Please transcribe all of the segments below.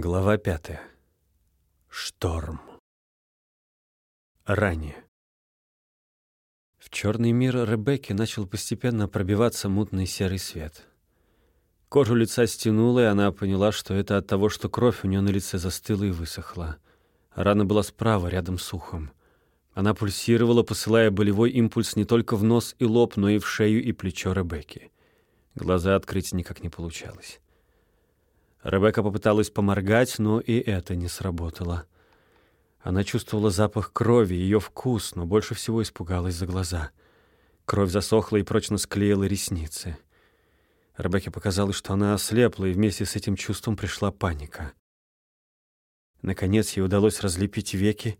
Глава пятая. Шторм. Ранее. В черный мир Ребекки начал постепенно пробиваться мутный серый свет. Кожу лица стянула, и она поняла, что это от того, что кровь у нее на лице застыла и высохла. Рана была справа, рядом с ухом. Она пульсировала, посылая болевой импульс не только в нос и лоб, но и в шею и плечо Ребекки. Глаза открыть никак не получалось. Ребекка попыталась поморгать, но и это не сработало. Она чувствовала запах крови, ее вкус, но больше всего испугалась за глаза. Кровь засохла и прочно склеила ресницы. Ребекке показалось, что она ослепла, и вместе с этим чувством пришла паника. Наконец ей удалось разлепить веки,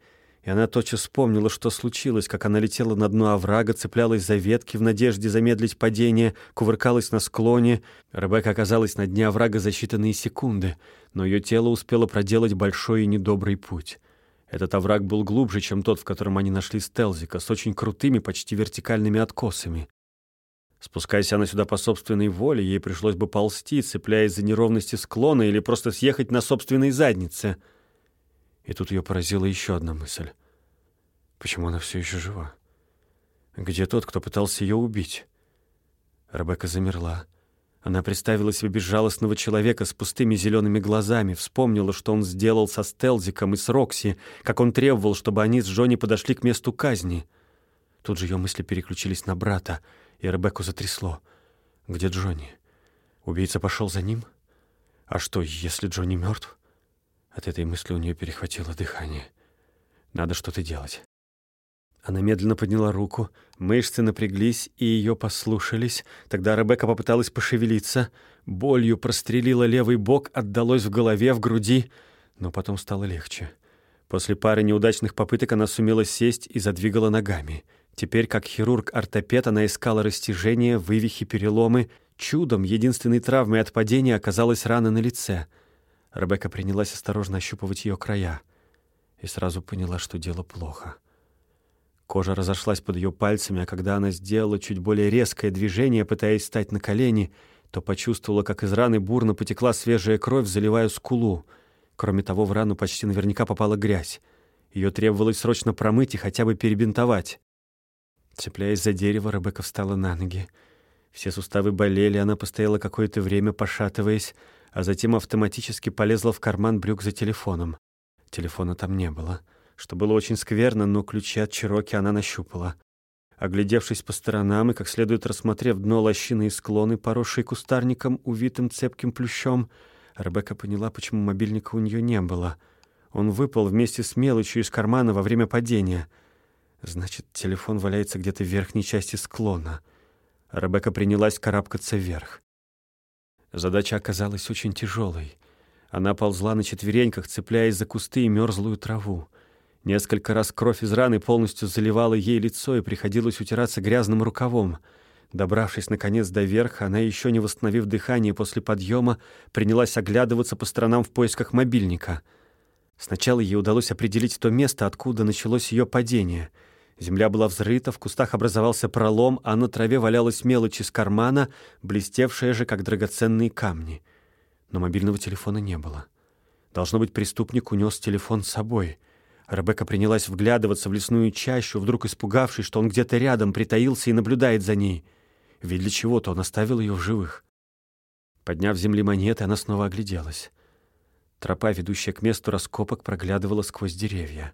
и она тотчас вспомнила, что случилось, как она летела на дно оврага, цеплялась за ветки в надежде замедлить падение, кувыркалась на склоне. Ребекка оказалась на дне оврага за считанные секунды, но ее тело успело проделать большой и недобрый путь. Этот овраг был глубже, чем тот, в котором они нашли Стелзика, с очень крутыми, почти вертикальными откосами. Спускаясь она сюда по собственной воле, ей пришлось бы ползти, цепляясь за неровности склона или просто съехать на собственной заднице — и тут ее поразила еще одна мысль. Почему она все еще жива? Где тот, кто пытался ее убить? Ребекка замерла. Она представила себе безжалостного человека с пустыми зелеными глазами, вспомнила, что он сделал со Стелзиком и с Рокси, как он требовал, чтобы они с Джонни подошли к месту казни. Тут же ее мысли переключились на брата, и Ребекку затрясло. Где Джонни? Убийца пошел за ним? А что, если Джонни мертв? От этой мысли у нее перехватило дыхание. Надо что-то делать. Она медленно подняла руку, мышцы напряглись и ее послушались. Тогда Ребекка попыталась пошевелиться. Болью прострелила левый бок, отдалось в голове, в груди, но потом стало легче. После пары неудачных попыток она сумела сесть и задвигала ногами. Теперь, как хирург-ортопед, она искала растяжения, вывихи, переломы. Чудом, единственной травмой от падения оказалась рана на лице — Ребекка принялась осторожно ощупывать ее края и сразу поняла, что дело плохо. Кожа разошлась под ее пальцами, а когда она сделала чуть более резкое движение, пытаясь встать на колени, то почувствовала, как из раны бурно потекла свежая кровь, заливая скулу. Кроме того, в рану почти наверняка попала грязь. Ее требовалось срочно промыть и хотя бы перебинтовать. Цепляясь за дерево, Ребекка встала на ноги. Все суставы болели, она постояла какое-то время, пошатываясь, а затем автоматически полезла в карман брюк за телефоном. Телефона там не было, что было очень скверно, но ключи от Чироки она нащупала. Оглядевшись по сторонам и как следует рассмотрев дно лощины и склоны, поросшие кустарником, увитым цепким плющом, Ребекка поняла, почему мобильника у нее не было. Он выпал вместе с мелочью из кармана во время падения. Значит, телефон валяется где-то в верхней части склона. Ребекка принялась карабкаться вверх. Задача оказалась очень тяжелой. Она ползла на четвереньках, цепляясь за кусты и мерзлую траву. Несколько раз кровь из раны полностью заливала ей лицо, и приходилось утираться грязным рукавом. Добравшись, наконец, до верха, она, еще не восстановив дыхание после подъема, принялась оглядываться по сторонам в поисках мобильника. Сначала ей удалось определить то место, откуда началось ее падение — Земля была взрыта, в кустах образовался пролом, а на траве валялась мелочь из кармана, блестевшая же, как драгоценные камни. Но мобильного телефона не было. Должно быть, преступник унес телефон с собой. Ребекка принялась вглядываться в лесную чащу, вдруг испугавшись, что он где-то рядом притаился и наблюдает за ней. Ведь для чего-то он оставил ее в живых. Подняв с земли монеты, она снова огляделась. Тропа, ведущая к месту раскопок, проглядывала сквозь деревья.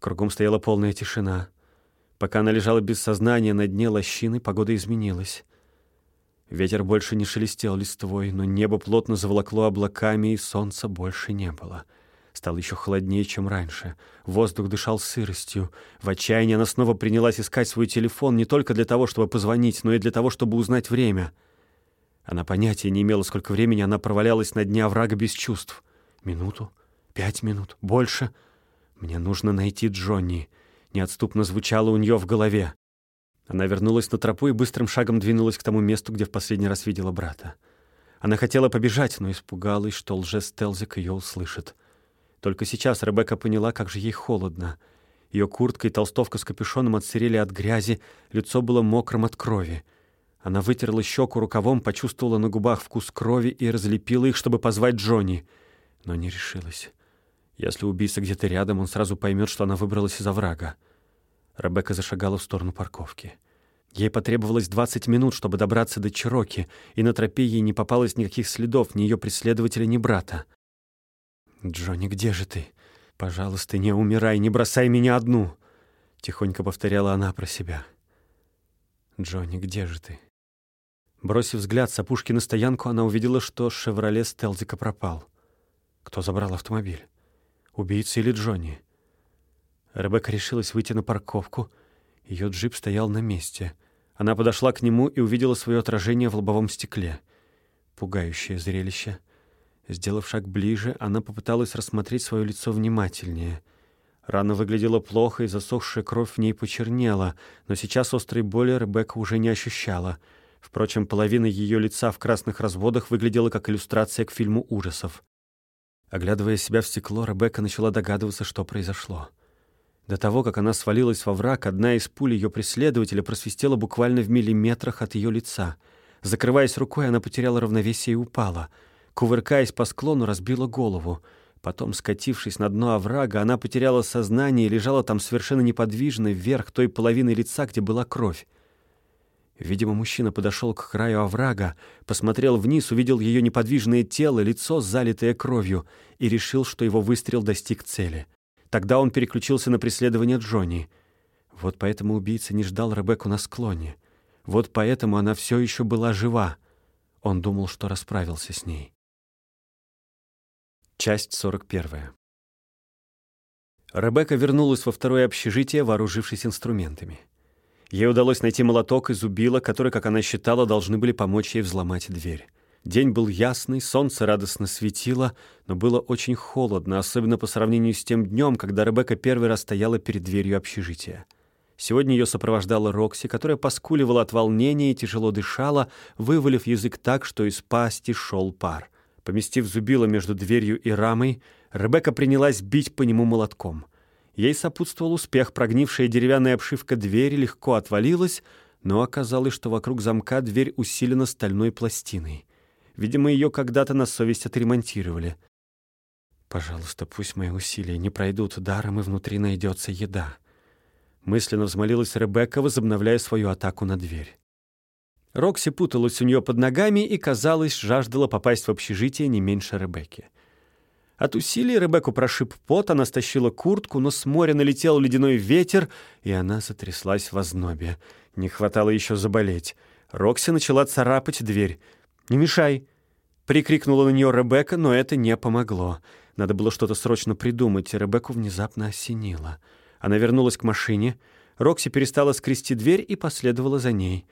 Кругом стояла полная тишина. Пока она лежала без сознания на дне лощины, погода изменилась. Ветер больше не шелестел листвой, но небо плотно заволокло облаками, и солнца больше не было. Стало еще холоднее, чем раньше. Воздух дышал сыростью. В отчаянии она снова принялась искать свой телефон не только для того, чтобы позвонить, но и для того, чтобы узнать время. Она понятия не имела, сколько времени она провалялась на дне оврага без чувств. Минуту? Пять минут? Больше? Мне нужно найти Джонни неотступно звучало у нее в голове. Она вернулась на тропу и быстрым шагом двинулась к тому месту, где в последний раз видела брата. Она хотела побежать, но испугалась, что лже-стелзик ее услышит. Только сейчас Ребекка поняла, как же ей холодно. Ее куртка и толстовка с капюшоном отсырели от грязи, лицо было мокрым от крови. Она вытерла щеку рукавом, почувствовала на губах вкус крови и разлепила их, чтобы позвать Джонни. но не решилась. Если убийца где-то рядом, он сразу поймет, что она выбралась из оврага. Ребекка зашагала в сторону парковки. Ей потребовалось 20 минут, чтобы добраться до Чироки, и на тропе ей не попалось никаких следов ни ее преследователя, ни брата. «Джонни, где же ты? Пожалуйста, не умирай, не бросай меня одну!» Тихонько повторяла она про себя. «Джонни, где же ты?» Бросив взгляд с опушки на стоянку, она увидела, что «Шевроле» Стелзика пропал. Кто забрал автомобиль? Убийца или Джонни? Ребекка решилась выйти на парковку. Ее джип стоял на месте. Она подошла к нему и увидела свое отражение в лобовом стекле. Пугающее зрелище. Сделав шаг ближе, она попыталась рассмотреть свое лицо внимательнее. Рана выглядела плохо, и засохшая кровь в ней почернела, но сейчас острой боли Ребекка уже не ощущала. Впрочем, половина ее лица в красных разводах выглядела как иллюстрация к фильму ужасов. Оглядывая себя в стекло, Ребекка начала догадываться, что произошло. До того, как она свалилась во враг, одна из пуль ее преследователя просвистела буквально в миллиметрах от ее лица. Закрываясь рукой, она потеряла равновесие и упала. Кувыркаясь по склону, разбила голову. Потом, скатившись на дно оврага, она потеряла сознание и лежала там совершенно неподвижно вверх той половины лица, где была кровь. Видимо, мужчина подошел к краю оврага, посмотрел вниз, увидел ее неподвижное тело, лицо, залитое кровью, и решил, что его выстрел достиг цели. Тогда он переключился на преследование Джонни. Вот поэтому убийца не ждал Ребекку на склоне. Вот поэтому она все еще была жива. Он думал, что расправился с ней. Часть 41. Ребекка вернулась во второе общежитие, вооружившись инструментами. Ей удалось найти молоток и зубило, которые, как она считала, должны были помочь ей взломать дверь. День был ясный, солнце радостно светило, но было очень холодно, особенно по сравнению с тем днем, когда Ребекка первый раз стояла перед дверью общежития. Сегодня ее сопровождала Рокси, которая поскуливала от волнения и тяжело дышала, вывалив язык так, что из пасти шел пар. Поместив зубило между дверью и рамой, Ребекка принялась бить по нему молотком. Ей сопутствовал успех, прогнившая деревянная обшивка двери легко отвалилась, но оказалось, что вокруг замка дверь усилена стальной пластиной. Видимо, ее когда-то на совесть отремонтировали. «Пожалуйста, пусть мои усилия не пройдут даром, и внутри найдется еда». Мысленно взмолилась Ребекка, возобновляя свою атаку на дверь. Рокси путалась у нее под ногами и, казалось, жаждала попасть в общежитие не меньше Ребекки. От усилий Ребекку прошиб пот, она стащила куртку, но с моря налетел ледяной ветер, и она затряслась в ознобе. Не хватало еще заболеть. Рокси начала царапать дверь. «Не мешай!» — прикрикнула на нее Ребекка, но это не помогло. Надо было что-то срочно придумать, и Ребекку внезапно осенило. Она вернулась к машине. Рокси перестала скрести дверь и последовала за ней.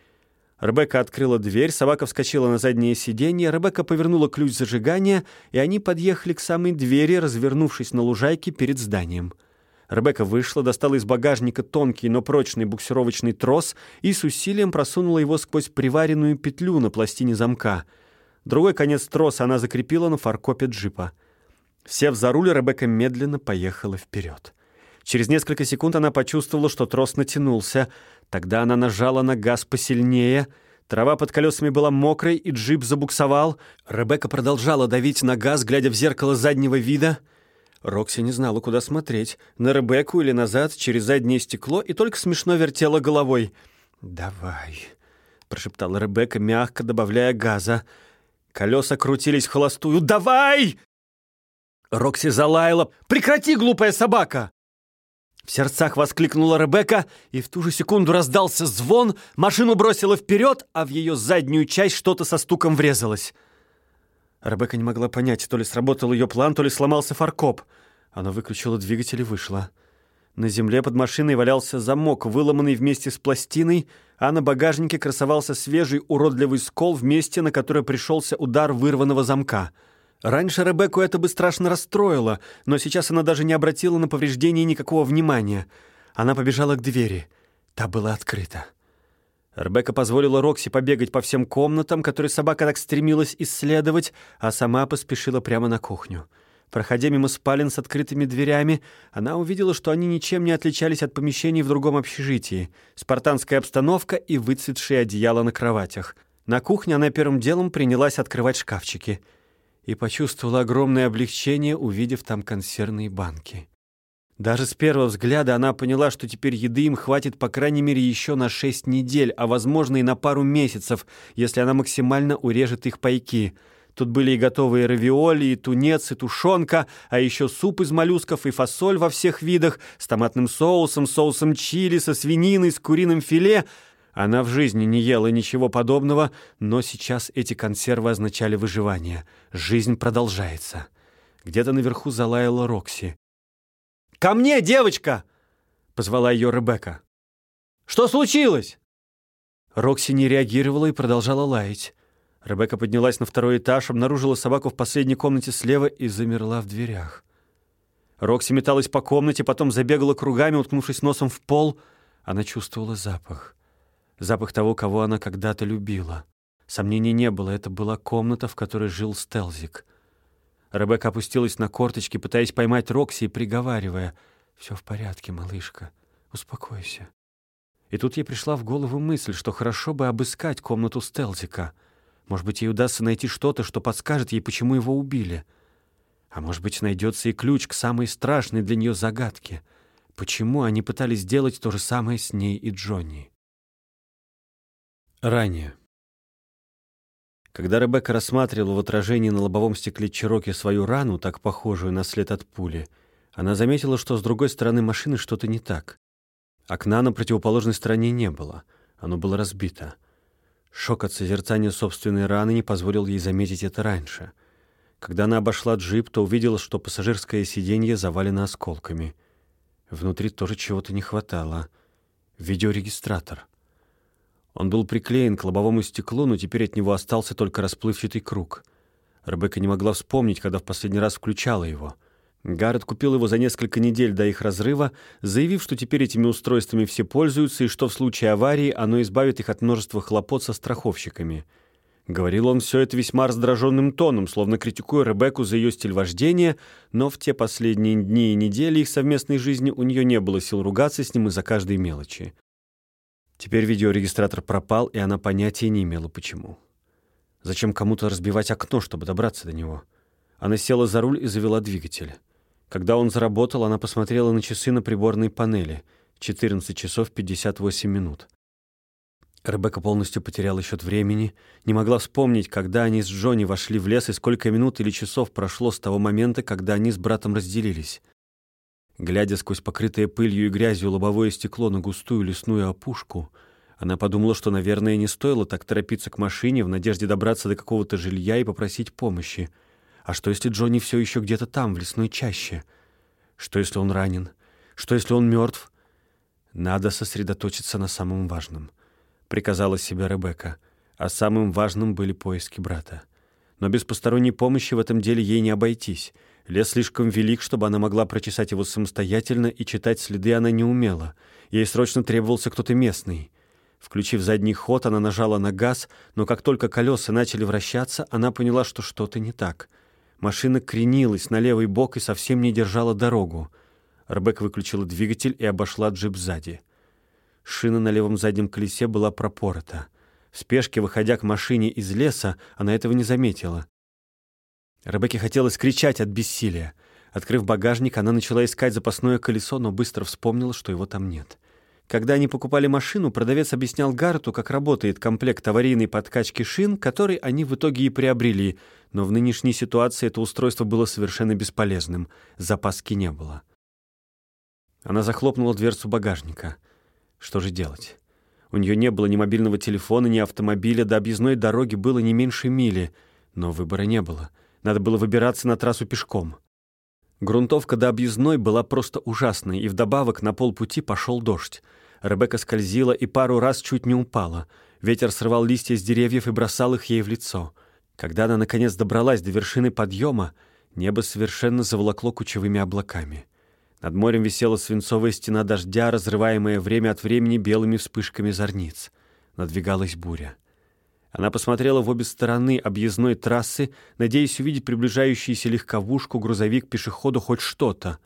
Ребекка открыла дверь, собака вскочила на заднее сиденье, Ребекка повернула ключ зажигания, и они подъехали к самой двери, развернувшись на лужайке перед зданием. Ребекка вышла, достала из багажника тонкий, но прочный буксировочный трос и с усилием просунула его сквозь приваренную петлю на пластине замка. Другой конец троса она закрепила на фаркопе джипа. Сев за руль, Ребекка медленно поехала вперед. Через несколько секунд она почувствовала, что трос натянулся. Тогда она нажала на газ посильнее. Трава под колесами была мокрой, и джип забуксовал. Ребекка продолжала давить на газ, глядя в зеркало заднего вида — Рокси не знала, куда смотреть, на Ребекку или назад, через заднее стекло, и только смешно вертела головой. «Давай», — прошептала Ребекка, мягко добавляя газа. Колеса крутились холостую. «Давай!» Рокси залаяла. «Прекрати, глупая собака!» В сердцах воскликнула Ребекка, и в ту же секунду раздался звон, машину бросило вперед, а в ее заднюю часть что-то со стуком врезалось. Ребекка не могла понять, то ли сработал ее план, то ли сломался фаркоп. Она выключила двигатель и вышла. На земле под машиной валялся замок, выломанный вместе с пластиной, а на багажнике красовался свежий уродливый скол в месте, на которое пришелся удар вырванного замка. Раньше Ребекку это бы страшно расстроило, но сейчас она даже не обратила на повреждение никакого внимания. Она побежала к двери. Та была открыта. Ребекка позволила Рокси побегать по всем комнатам, которые собака так стремилась исследовать, а сама поспешила прямо на кухню. Проходя мимо спален с открытыми дверями, она увидела, что они ничем не отличались от помещений в другом общежитии. Спартанская обстановка и выцветшие одеяла на кроватях. На кухне она первым делом принялась открывать шкафчики. И почувствовала огромное облегчение, увидев там консервные банки. Даже с первого взгляда она поняла, что теперь еды им хватит по крайней мере еще на шесть недель, а возможно и на пару месяцев, если она максимально урежет их пайки. Тут были и готовые равиоли, и тунец, и тушенка, а еще суп из моллюсков и фасоль во всех видах, с томатным соусом, соусом чили, со свининой, с куриным филе. Она в жизни не ела ничего подобного, но сейчас эти консервы означали выживание. Жизнь продолжается. Где-то наверху залаяла Рокси. «Ко мне, девочка!» — позвала ее Ребекка. «Что случилось?» Рокси не реагировала и продолжала лаять. Ребекка поднялась на второй этаж, обнаружила собаку в последней комнате слева и замерла в дверях. Рокси металась по комнате, потом забегала кругами, уткнувшись носом в пол. Она чувствовала запах. Запах того, кого она когда-то любила. Сомнений не было, это была комната, в которой жил Стелзик. Ребекка опустилась на корточки, пытаясь поймать Рокси и приговаривая. «Все в порядке, малышка. Успокойся». И тут ей пришла в голову мысль, что хорошо бы обыскать комнату Стелзика. Может быть, ей удастся найти что-то, что подскажет ей, почему его убили. А может быть, найдется и ключ к самой страшной для нее загадке. Почему они пытались сделать то же самое с ней и Джонни? Ранее. Когда Ребекка рассматривала в отражении на лобовом стекле Чироки свою рану, так похожую на след от пули, она заметила, что с другой стороны машины что-то не так. Окна на противоположной стороне не было. Оно было разбито. Шок от созерцания собственной раны не позволил ей заметить это раньше. Когда она обошла джип, то увидела, что пассажирское сиденье завалено осколками. Внутри тоже чего-то не хватало. Видеорегистратор — он был приклеен к лобовому стеклу, но теперь от него остался только расплывчатый круг. Ребекка не могла вспомнить, когда в последний раз включала его. Гаррет купил его за несколько недель до их разрыва, заявив, что теперь этими устройствами все пользуются и что в случае аварии оно избавит их от множества хлопот со страховщиками. Говорил он все это весьма раздраженным тоном, словно критикуя Ребекку за ее стиль вождения, но в те последние дни и недели их совместной жизни у нее не было сил ругаться с ним из-за каждой мелочи. Теперь видеорегистратор пропал, и она понятия не имела, почему. Зачем кому-то разбивать окно, чтобы добраться до него? Она села за руль и завела двигатель. Когда он заработал, она посмотрела на часы на приборной панели. 14 часов 58 минут. Ребекка полностью потеряла счет времени, не могла вспомнить, когда они с Джонни вошли в лес и сколько минут или часов прошло с того момента, когда они с братом разделились. Глядя сквозь покрытое пылью и грязью лобовое стекло на густую лесную опушку, она подумала, что, наверное, не стоило так торопиться к машине в надежде добраться до какого-то жилья и попросить помощи. А что, если Джонни все еще где-то там, в лесной чаще? Что, если он ранен? Что, если он мертв? Надо сосредоточиться на самом важном, приказала себе Ребекка. А самым важным были поиски брата. Но без посторонней помощи в этом деле ей не обойтись — Лес слишком велик, чтобы она могла прочесать его самостоятельно, и читать следы она не умела. Ей срочно требовался кто-то местный. Включив задний ход, она нажала на газ, но как только колеса начали вращаться, она поняла, что что-то не так. Машина кренилась на левый бок и совсем не держала дорогу. Ребек выключила двигатель и обошла джип сзади. Шина на левом заднем колесе была пропорота. В спешке, выходя к машине из леса, она этого не заметила. Ребекке хотелось кричать от бессилия. Открыв багажник, она начала искать запасное колесо, но быстро вспомнила, что его там нет. Когда они покупали машину, продавец объяснял Гарту, как работает комплект аварийной подкачки шин, который они в итоге и приобрели, но в нынешней ситуации это устройство было совершенно бесполезным. Запаски не было. Она захлопнула дверцу багажника. Что же делать? У нее не было ни мобильного телефона, ни автомобиля, до объездной дороги было не меньше мили, но выбора не было — надо было выбираться на трассу пешком. Грунтовка до объездной была просто ужасной, и вдобавок на полпути пошел дождь. Ребекка скользила и пару раз чуть не упала. Ветер срывал листья с деревьев и бросал их ей в лицо. Когда она, наконец, добралась до вершины подъема, небо совершенно заволокло кучевыми облаками. Над морем висела свинцовая стена дождя, разрываемая время от времени белыми вспышками зорниц. Надвигалась буря. Она посмотрела в обе стороны объездной трассы, надеясь увидеть приближающуюся легковушку, грузовик, пешеходу, хоть что-то.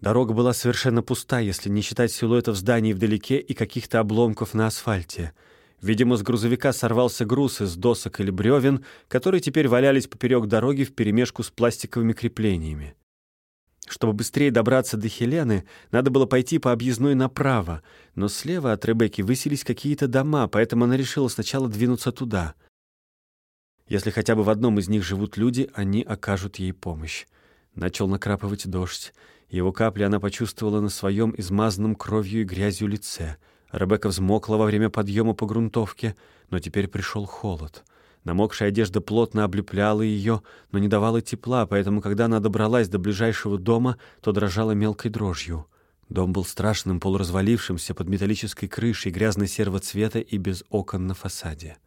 Дорога была совершенно пуста, если не считать силуэтов зданий вдалеке и каких-то обломков на асфальте. Видимо, с грузовика сорвался груз из досок или бревен, которые теперь валялись поперек дороги вперемешку с пластиковыми креплениями. Чтобы быстрее добраться до Хелены, надо было пойти по объездной направо, но слева от Ребекки высились какие-то дома, поэтому она решила сначала двинуться туда. Если хотя бы в одном из них живут люди, они окажут ей помощь. Начал накрапывать дождь. Его капли она почувствовала на своем измазанном кровью и грязью лице — Ребекка взмокла во время подъема по грунтовке, но теперь пришел холод. Намокшая одежда плотно облепляла ее, но не давала тепла, поэтому, когда она добралась до ближайшего дома, то дрожала мелкой дрожью. Дом был страшным, полуразвалившимся под металлической крышей, грязно-серого цвета и без окон на фасаде.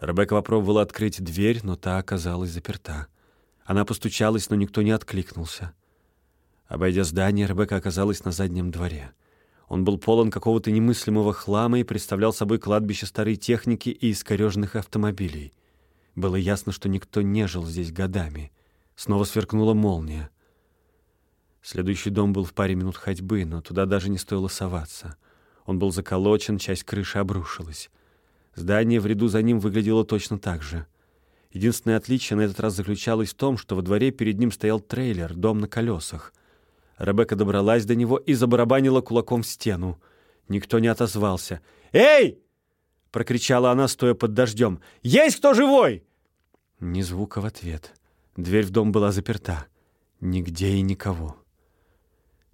Ребекка попробовала открыть дверь, но та оказалась заперта. Она постучалась, но никто не откликнулся. Обойдя здание, Ребекка оказалась на заднем дворе — он был полон какого-то немыслимого хлама и представлял собой кладбище старой техники и искореженных автомобилей. Было ясно, что никто не жил здесь годами. Снова сверкнула молния. Следующий дом был в паре минут ходьбы, но туда даже не стоило соваться. Он был заколочен, часть крыши обрушилась. Здание в ряду за ним выглядело точно так же. Единственное отличие на этот раз заключалось в том, что во дворе перед ним стоял трейлер, дом на колесах. Ребекка добралась до него и забарабанила кулаком в стену. Никто не отозвался. «Эй!» — прокричала она, стоя под дождем. «Есть кто живой?» Ни звука в ответ. Дверь в дом была заперта. Нигде и никого.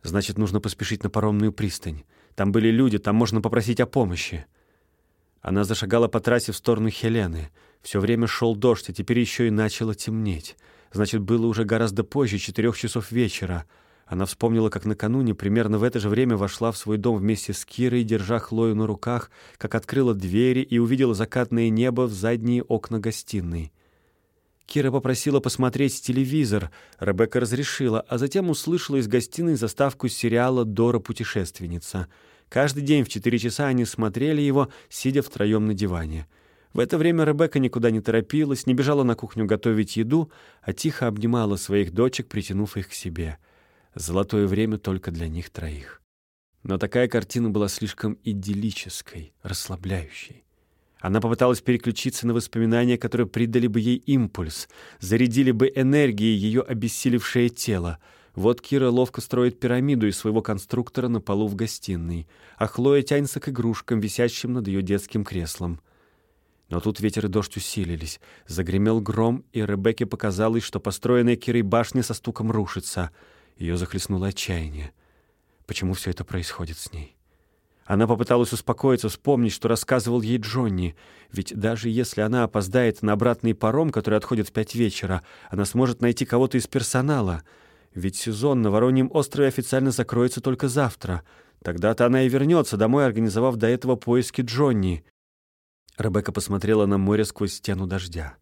Значит, нужно поспешить на паромную пристань. Там были люди, там можно попросить о помощи. Она зашагала по трассе в сторону Хелены. Все время шел дождь, а теперь еще и начало темнеть. Значит, было уже гораздо позже, четырех часов вечера — она вспомнила, как накануне примерно в это же время вошла в свой дом вместе с Кирой, держа Хлою на руках, как открыла двери и увидела закатное небо в задние окна гостиной. Кира попросила посмотреть телевизор, Ребекка разрешила, а затем услышала из гостиной заставку сериала «Дора путешественница». Каждый день в четыре часа они смотрели его, сидя втроем на диване. В это время Ребекка никуда не торопилась, не бежала на кухню готовить еду, а тихо обнимала своих дочек, притянув их к себе — Золотое время только для них троих. Но такая картина была слишком идиллической, расслабляющей. Она попыталась переключиться на воспоминания, которые придали бы ей импульс, зарядили бы энергией ее обессилевшее тело. Вот Кира ловко строит пирамиду из своего конструктора на полу в гостиной, а Хлоя тянется к игрушкам, висящим над ее детским креслом. Но тут ветер и дождь усилились. Загремел гром, и Ребекке показалось, что построенная Кирой башня со стуком рушится — ее захлестнуло отчаяние. Почему все это происходит с ней? Она попыталась успокоиться, вспомнить, что рассказывал ей Джонни. Ведь даже если она опоздает на обратный паром, который отходит в пять вечера, она сможет найти кого-то из персонала. Ведь сезон на Вороньем острове официально закроется только завтра. Тогда-то она и вернется домой, организовав до этого поиски Джонни. Ребекка посмотрела на море сквозь стену дождя.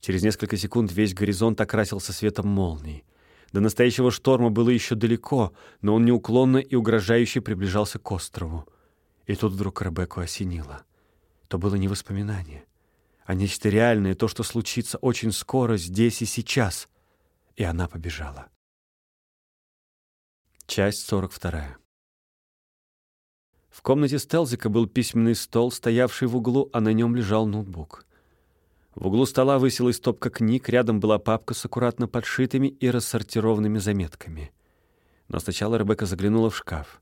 Через несколько секунд весь горизонт окрасился светом молний. До настоящего шторма было еще далеко, но он неуклонно и угрожающе приближался к острову. И тут вдруг Ребекку осенило. То было не воспоминание, а нечто реальное, то, что случится очень скоро, здесь и сейчас. И она побежала. Часть 42. В комнате Стелзика был письменный стол, стоявший в углу, а на нем лежал ноутбук. В углу стола высилась стопка книг, рядом была папка с аккуратно подшитыми и рассортированными заметками. Но сначала Ребекка заглянула в шкаф.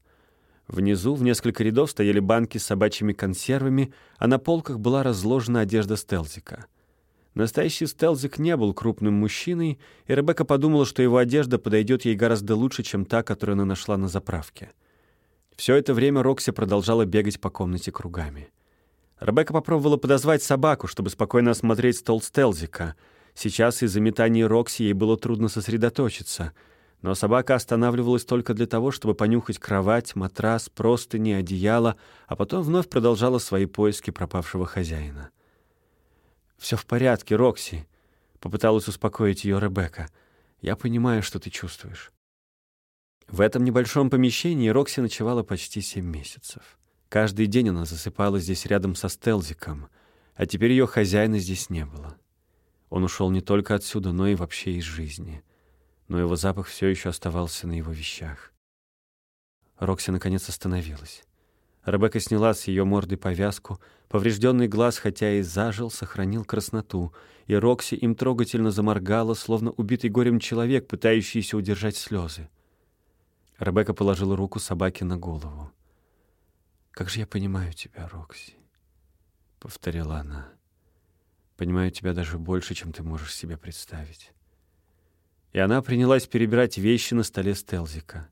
Внизу в несколько рядов стояли банки с собачьими консервами, а на полках была разложена одежда Стелзика. Настоящий Стелзик не был крупным мужчиной, и Ребекка подумала, что его одежда подойдет ей гораздо лучше, чем та, которую она нашла на заправке. Все это время Рокси продолжала бегать по комнате кругами. Ребекка попробовала подозвать собаку, чтобы спокойно осмотреть стол Стелзика. Сейчас из-за метаний Рокси ей было трудно сосредоточиться. Но собака останавливалась только для того, чтобы понюхать кровать, матрас, простыни, одеяло, а потом вновь продолжала свои поиски пропавшего хозяина. «Все в порядке, Рокси», — попыталась успокоить ее Ребекка. «Я понимаю, что ты чувствуешь». В этом небольшом помещении Рокси ночевала почти семь месяцев. Каждый день она засыпала здесь рядом со Стелзиком, а теперь ее хозяина здесь не было. Он ушел не только отсюда, но и вообще из жизни. Но его запах все еще оставался на его вещах. Рокси наконец остановилась. Ребекка сняла с ее морды повязку. Поврежденный глаз, хотя и зажил, сохранил красноту, и Рокси им трогательно заморгала, словно убитый горем человек, пытающийся удержать слезы. Ребекка положила руку собаке на голову. «Как же я понимаю тебя, Рокси», — повторила она. «Понимаю тебя даже больше, чем ты можешь себе представить». И она принялась перебирать вещи на столе Стелзика.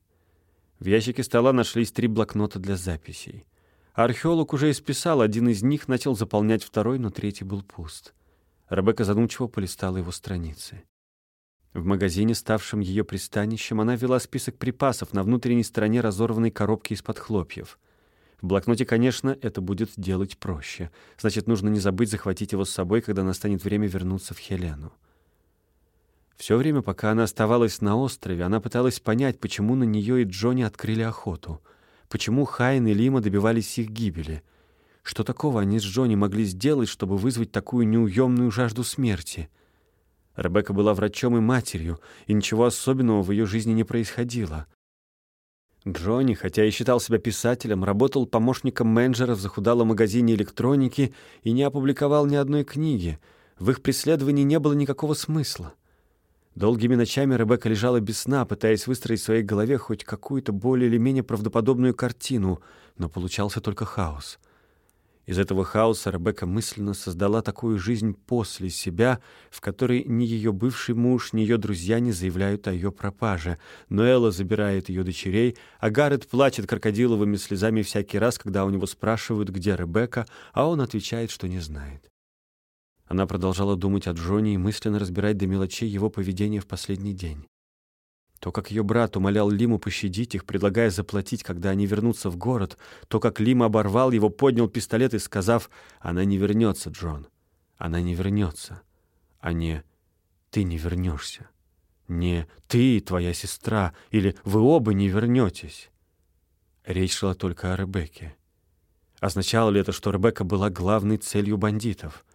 В ящике стола нашлись три блокнота для записей. Археолог уже исписал один из них, начал заполнять второй, но третий был пуст. Ребекка задумчиво полистала его страницы. В магазине, ставшем ее пристанищем, она вела список припасов на внутренней стороне разорванной коробки из-под хлопьев. В блокноте, конечно, это будет делать проще. Значит, нужно не забыть захватить его с собой, когда настанет время вернуться в Хелену. Все время, пока она оставалась на острове, она пыталась понять, почему на нее и Джонни открыли охоту, почему Хайн и Лима добивались их гибели. Что такого они с Джонни могли сделать, чтобы вызвать такую неуемную жажду смерти? Ребекка была врачом и матерью, и ничего особенного в ее жизни не происходило. Джонни, хотя и считал себя писателем, работал помощником менеджера в захудалом магазине электроники и не опубликовал ни одной книги. В их преследовании не было никакого смысла. Долгими ночами Ребекка лежала без сна, пытаясь выстроить в своей голове хоть какую-то более или менее правдоподобную картину, но получался только хаос. Из этого хаоса Ребекка мысленно создала такую жизнь после себя, в которой ни ее бывший муж, ни ее друзья не заявляют о ее пропаже. Но Элла забирает ее дочерей, а Гаррет плачет крокодиловыми слезами всякий раз, когда у него спрашивают, где Ребекка, а он отвечает, что не знает. Она продолжала думать о Джонни и мысленно разбирать до мелочей его поведение в последний день. То, как ее брат умолял Лиму пощадить их, предлагая заплатить, когда они вернутся в город, то, как Лима оборвал его, поднял пистолет и сказав «Она не вернется, Джон, она не вернется», а не «Ты не вернешься», не «Ты и твоя сестра» или «Вы оба не вернетесь». Речь шла только о Ребекке. Означало ли это, что Ребекка была главной целью бандитов —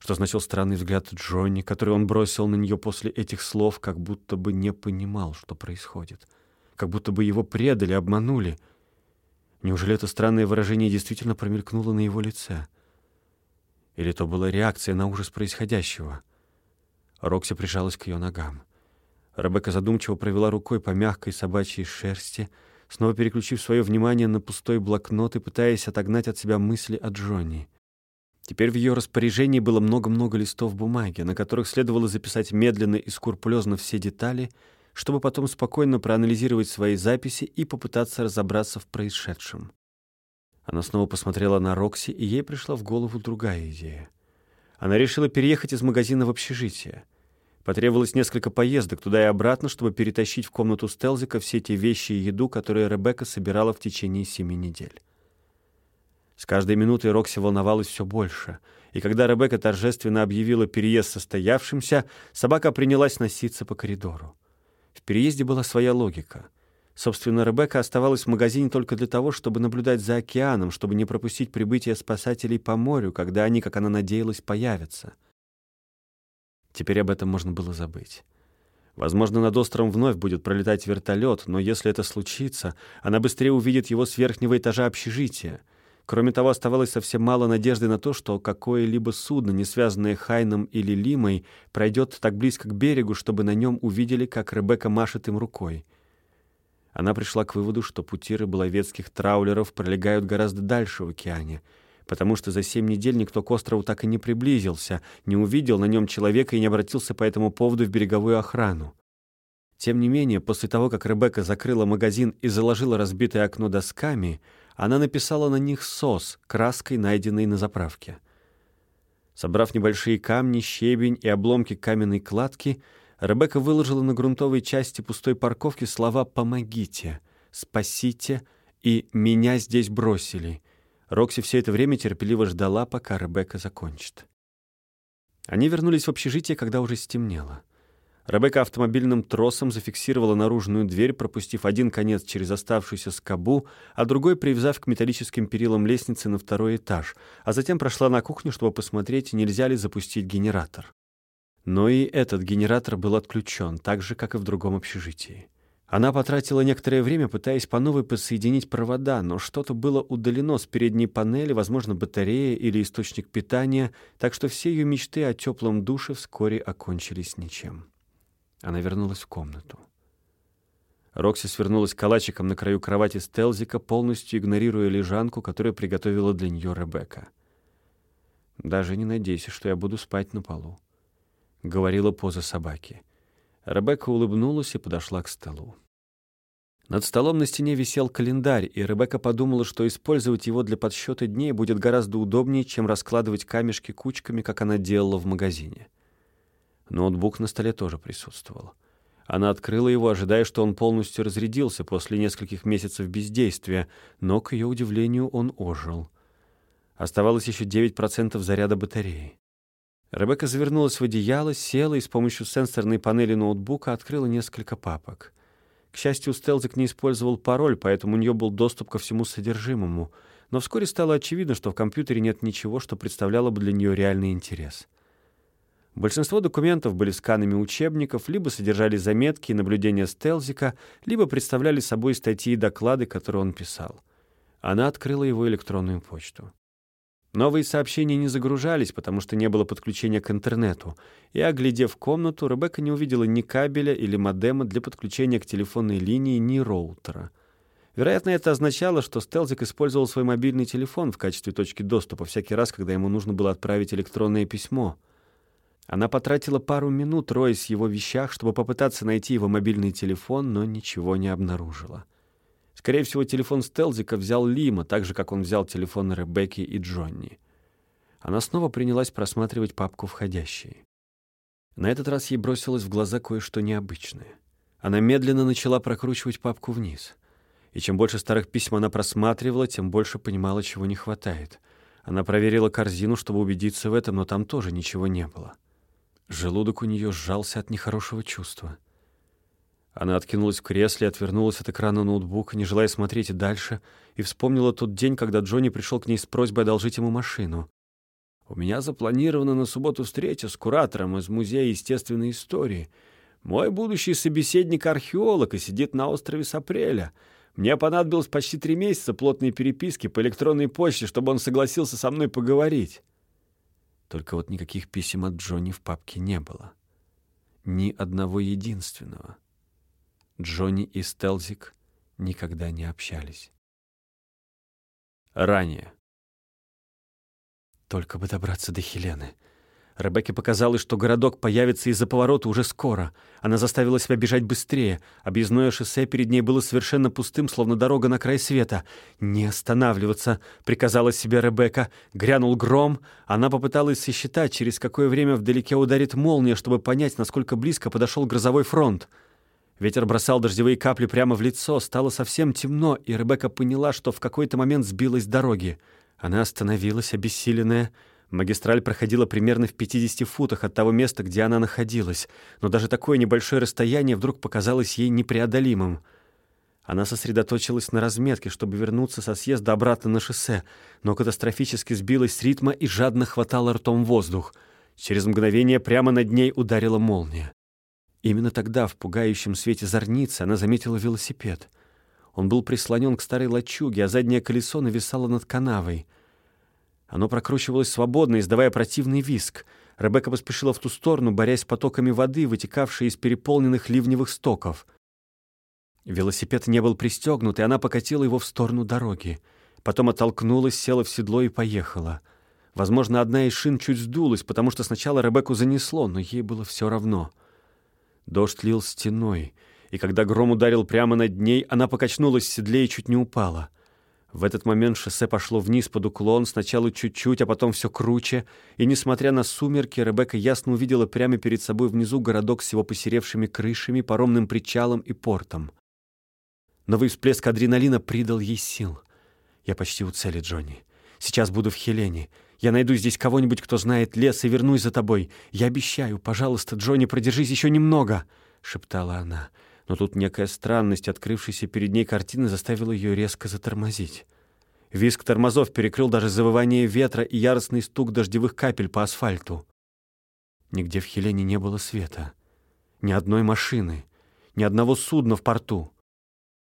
что значил странный взгляд Джонни, который он бросил на нее после этих слов, как будто бы не понимал, что происходит, как будто бы его предали, обманули. Неужели это странное выражение действительно промелькнуло на его лице? Или то была реакция на ужас происходящего? Рокси прижалась к ее ногам. Ребекка задумчиво провела рукой по мягкой собачьей шерсти, снова переключив свое внимание на пустой блокнот и пытаясь отогнать от себя мысли о Джонни. Теперь в ее распоряжении было много-много листов бумаги, на которых следовало записать медленно и скрупулезно все детали, чтобы потом спокойно проанализировать свои записи и попытаться разобраться в происшедшем. Она снова посмотрела на Рокси, и ей пришла в голову другая идея. Она решила переехать из магазина в общежитие. Потребовалось несколько поездок туда и обратно, чтобы перетащить в комнату Стелзика все те вещи и еду, которые Ребекка собирала в течение семи недель. С каждой минутой Рокси волновалась все больше, и когда Ребекка торжественно объявила переезд состоявшимся, собака принялась носиться по коридору. В переезде была своя логика. Собственно, Ребекка оставалась в магазине только для того, чтобы наблюдать за океаном, чтобы не пропустить прибытие спасателей по морю, когда они, как она надеялась, появятся. Теперь об этом можно было забыть. Возможно, над островом вновь будет пролетать вертолет, но если это случится, она быстрее увидит его с верхнего этажа общежития — Кроме того, оставалось совсем мало надежды на то, что какое-либо судно, не связанное Хайном или Лимой, пройдет так близко к берегу, чтобы на нем увидели, как Ребекка машет им рукой. Она пришла к выводу, что пути рыболовецких траулеров пролегают гораздо дальше в океане, потому что за семь недель никто к острову так и не приблизился, не увидел на нем человека и не обратился по этому поводу в береговую охрану. Тем не менее, после того, как Ребекка закрыла магазин и заложила разбитое окно досками — она написала на них «СОС» краской, найденной на заправке. Собрав небольшие камни, щебень и обломки каменной кладки, Ребекка выложила на грунтовой части пустой парковки слова «помогите», «спасите» и «меня здесь бросили». Рокси все это время терпеливо ждала, пока Ребекка закончит. Они вернулись в общежитие, когда уже стемнело. Ребекка автомобильным тросом зафиксировала наружную дверь, пропустив один конец через оставшуюся скобу, а другой привязав к металлическим перилам лестницы на второй этаж, а затем прошла на кухню, чтобы посмотреть, нельзя ли запустить генератор. Но и этот генератор был отключен, так же, как и в другом общежитии. Она потратила некоторое время, пытаясь по новой подсоединить провода, но что-то было удалено с передней панели, возможно, батарея или источник питания, так что все ее мечты о теплом душе вскоре окончились ничем. Она вернулась в комнату. Рокси свернулась калачиком на краю кровати Стелзика, полностью игнорируя лежанку, которую приготовила для нее Ребекка. «Даже не надейся, что я буду спать на полу», — говорила поза собаки. Ребекка улыбнулась и подошла к столу. Над столом на стене висел календарь, и Ребекка подумала, что использовать его для подсчета дней будет гораздо удобнее, чем раскладывать камешки кучками, как она делала в магазине. Ноутбук на столе тоже присутствовал. Она открыла его, ожидая, что он полностью разрядился после нескольких месяцев бездействия, но, к ее удивлению, он ожил. Оставалось еще 9% заряда батареи. Ребекка завернулась в одеяло, села и с помощью сенсорной панели ноутбука открыла несколько папок. К счастью, Стелзик не использовал пароль, поэтому у нее был доступ ко всему содержимому, но вскоре стало очевидно, что в компьютере нет ничего, что представляло бы для нее реальный интерес. Большинство документов были сканами учебников, либо содержали заметки и наблюдения Стелзика, либо представляли собой статьи и доклады, которые он писал. Она открыла его электронную почту. Новые сообщения не загружались, потому что не было подключения к интернету, и, оглядев комнату, Ребекка не увидела ни кабеля или модема для подключения к телефонной линии, ни роутера. Вероятно, это означало, что Стелзик использовал свой мобильный телефон в качестве точки доступа всякий раз, когда ему нужно было отправить электронное письмо. Она потратила пару минут, роясь в его вещах, чтобы попытаться найти его мобильный телефон, но ничего не обнаружила. Скорее всего, телефон Стелзика взял Лима, так же, как он взял телефоны Ребекки и Джонни. Она снова принялась просматривать папку «Входящие». На этот раз ей бросилось в глаза кое-что необычное. Она медленно начала прокручивать папку вниз. И чем больше старых писем она просматривала, тем больше понимала, чего не хватает. Она проверила корзину, чтобы убедиться в этом, но там тоже ничего не было. Желудок у нее сжался от нехорошего чувства — она откинулась в кресле, отвернулась от экрана ноутбука, не желая смотреть дальше, и вспомнила тот день, когда Джонни пришел к ней с просьбой одолжить ему машину. «У меня запланирована на субботу встреча с куратором из Музея естественной истории. Мой будущий собеседник — археолог и сидит на острове с апреля. Мне понадобилось почти три месяца плотной переписки по электронной почте, чтобы он согласился со мной поговорить». Только вот никаких писем от Джонни в папке не было. Ни одного единственного. Джонни и Стелзик никогда не общались. Ранее. Только бы добраться до Хелены. Ребекке показалось, что городок появится из-за поворота уже скоро. Она заставила себя бежать быстрее. Объездное шоссе перед ней было совершенно пустым, словно дорога на край света. «Не останавливаться», — приказала себе Ребекка. Грянул гром. Она попыталась сосчитать, через какое время вдалеке ударит молния, чтобы понять, насколько близко подошел грозовой фронт. Ветер бросал дождевые капли прямо в лицо, стало совсем темно, и Ребекка поняла, что в какой-то момент сбилась с дороги. Она остановилась, обессиленная. Магистраль проходила примерно в 50 футах от того места, где она находилась, но даже такое небольшое расстояние вдруг показалось ей непреодолимым. Она сосредоточилась на разметке, чтобы вернуться со съезда обратно на шоссе, но катастрофически сбилась с ритма и жадно хватала ртом воздух. Через мгновение прямо над ней ударила молния. Именно тогда, в пугающем свете зорницы, она заметила велосипед. Он был прислонен к старой лачуге, а заднее колесо нависало над канавой. Оно прокручивалось свободно, издавая противный виск. Ребекка поспешила в ту сторону, борясь с потоками воды, вытекавшей из переполненных ливневых стоков. Велосипед не был пристегнут, и она покатила его в сторону дороги. Потом оттолкнулась, села в седло и поехала. Возможно, одна из шин чуть сдулась, потому что сначала Ребекку занесло, но ей было все равно — Дождь лил стеной, и когда гром ударил прямо над ней, она покачнулась в седле и чуть не упала. В этот момент шоссе пошло вниз под уклон, сначала чуть-чуть, а потом все круче, и, несмотря на сумерки, Ребекка ясно увидела прямо перед собой внизу городок с его посеревшими крышами, паромным причалом и портом. Новый всплеск адреналина придал ей сил. «Я почти у цели, Джонни. Сейчас буду в Хелене. Я найду здесь кого-нибудь, кто знает лес, и вернусь за тобой. Я обещаю. Пожалуйста, Джонни, продержись еще немного», — шептала она. Но тут некая странность, открывшаяся перед ней картины, заставила ее резко затормозить. Виск тормозов перекрыл даже завывание ветра и яростный стук дождевых капель по асфальту. Нигде в Хелене не было света. Ни одной машины. ни одного судна в порту.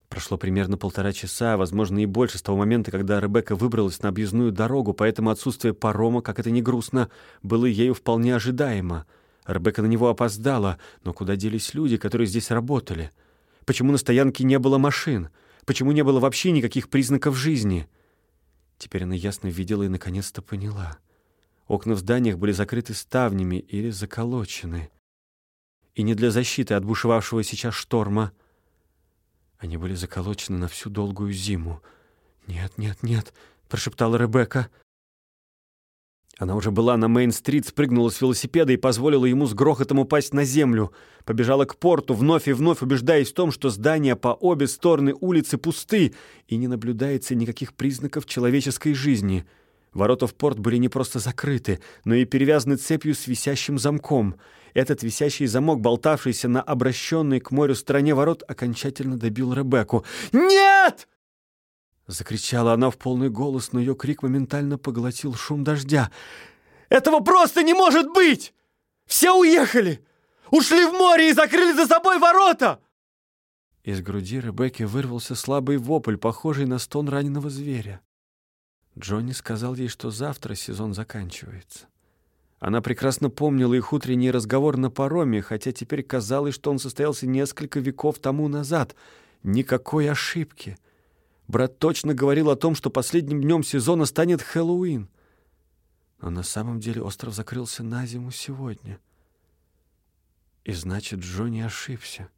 Прошло примерно полтора часа, возможно, и больше с того момента, когда Ребекка выбралась на объездную дорогу, поэтому отсутствие парома, как это ни грустно, было ею вполне ожидаемо. Ребекка на него опоздала, но куда делись люди, которые здесь работали? Почему на стоянке не было машин? Почему не было вообще никаких признаков жизни? Теперь она ясно видела и наконец-то поняла. Окна в зданиях были закрыты ставнями или заколочены. И не для защиты от бушевавшего сейчас шторма — они были заколочены на всю долгую зиму. «Нет, нет, нет», — прошептала Ребекка. Она уже была на Мейн-стрит, спрыгнула с велосипеда и позволила ему с грохотом упасть на землю. Побежала к порту, вновь и вновь убеждаясь в том, что здания по обе стороны улицы пусты и не наблюдается никаких признаков человеческой жизни. Ворота в порт были не просто закрыты, но и перевязаны цепью с висящим замком — этот висящий замок, болтавшийся на обращенной к морю стороне ворот, окончательно добил Ребекку. «Нет!» Закричала она в полный голос, но ее крик моментально поглотил шум дождя. «Этого просто не может быть! Все уехали! Ушли в море и закрыли за собой ворота!» Из груди Ребекки вырвался слабый вопль, похожий на стон раненого зверя. Джонни сказал ей, что завтра сезон заканчивается. Она прекрасно помнила их утренний разговор на пароме, хотя теперь казалось, что он состоялся несколько веков тому назад. Никакой ошибки. Брат точно говорил о том, что последним днем сезона станет Хэллоуин. Но на самом деле остров закрылся на зиму сегодня. И значит, Джо ошибся.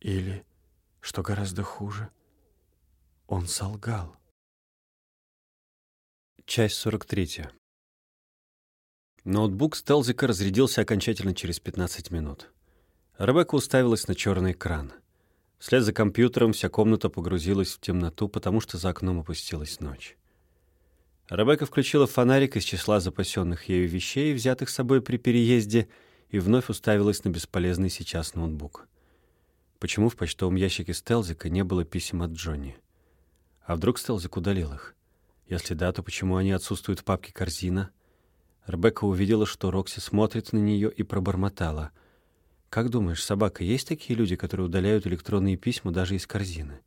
Или, что гораздо хуже, он солгал. Часть сорок третья. Ноутбук Стелзика разрядился окончательно через 15 минут. Ребекка уставилась на черный экран. Вслед за компьютером вся комната погрузилась в темноту, потому что за окном опустилась ночь. Ребекка включила фонарик из числа запасенных ею вещей, взятых с собой при переезде, и вновь уставилась на бесполезный сейчас ноутбук. Почему в почтовом ящике Стелзика не было писем от Джонни? А вдруг Стелзик удалил их? Если да, то почему они отсутствуют в папке «Корзина»? Ребекка увидела, что Рокси смотрит на нее и пробормотала. «Как думаешь, собака, есть такие люди, которые удаляют электронные письма даже из корзины?»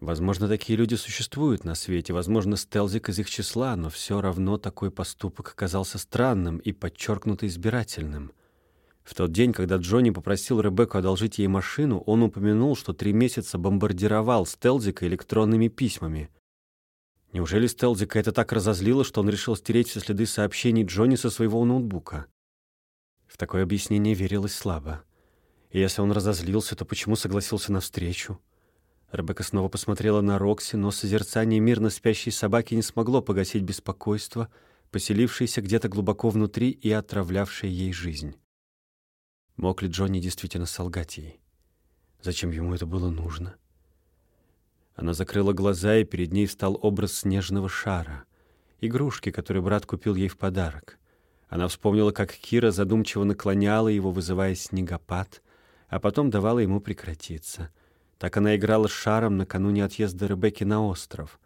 Возможно, такие люди существуют на свете, возможно, Стелзик из их числа, но все равно такой поступок оказался странным и подчеркнуто избирательным. В тот день, когда Джонни попросил Ребекку одолжить ей машину, он упомянул, что три месяца бомбардировал Стелзика электронными письмами. Неужели Стелзика это так разозлило, что он решил стереть все следы сообщений Джонни со своего ноутбука? В такое объяснение верилось слабо. И если он разозлился, то почему согласился на встречу? Ребекка снова посмотрела на Рокси, но созерцание мирно спящей собаки не смогло погасить беспокойство, поселившееся где-то глубоко внутри и отравлявшее ей жизнь. Мог ли Джонни действительно солгать ей? Зачем ему это было нужно? — она закрыла глаза, и перед ней встал образ снежного шара, игрушки, который брат купил ей в подарок. Она вспомнила, как Кира задумчиво наклоняла его, вызывая снегопад, а потом давала ему прекратиться. Так она играла шаром накануне отъезда Ребекки на остров.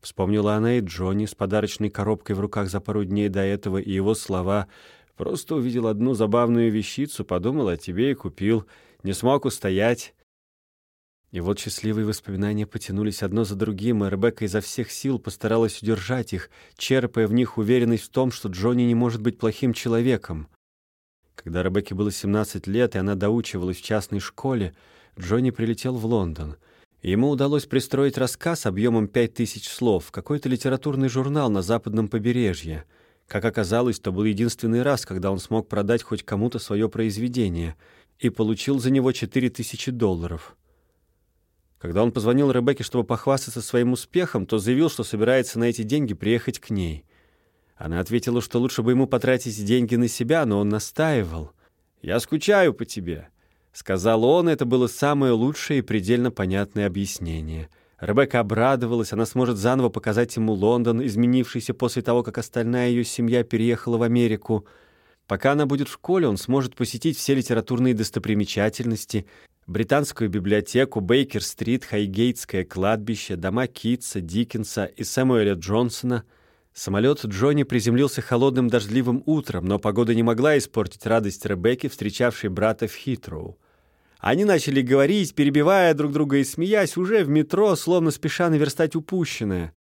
Вспомнила она и Джонни с подарочной коробкой в руках за пару дней до этого, и его слова «Просто увидел одну забавную вещицу, подумал о тебе и купил. Не смог устоять. И вот счастливые воспоминания потянулись одно за другим, и Ребекка изо всех сил постаралась удержать их, черпая в них уверенность в том, что Джонни не может быть плохим человеком. Когда Ребекке было 17 лет, и она доучивалась в частной школе, Джонни прилетел в Лондон. Ему удалось пристроить рассказ объемом 5000 слов в какой-то литературный журнал на западном побережье. Как оказалось, то был единственный раз, когда он смог продать хоть кому-то свое произведение, и получил за него 4000 долларов — когда он позвонил Ребекке, чтобы похвастаться своим успехом, то заявил, что собирается на эти деньги приехать к ней. Она ответила, что лучше бы ему потратить деньги на себя, но он настаивал. «Я скучаю по тебе», — сказал он, это было самое лучшее и предельно понятное объяснение. Ребекка обрадовалась, она сможет заново показать ему Лондон, изменившийся после того, как остальная ее семья переехала в Америку. Пока она будет в школе, он сможет посетить все литературные достопримечательности, британскую библиотеку, Бейкер-стрит, Хайгейтское кладбище, дома Китса, Диккенса и Сэмуэля Джонсона. Самолет Джонни приземлился холодным дождливым утром, но погода не могла испортить радость Ребекки, встречавшей брата в Хитроу. Они начали говорить, перебивая друг друга и смеясь, уже в метро, словно спеша наверстать упущенное.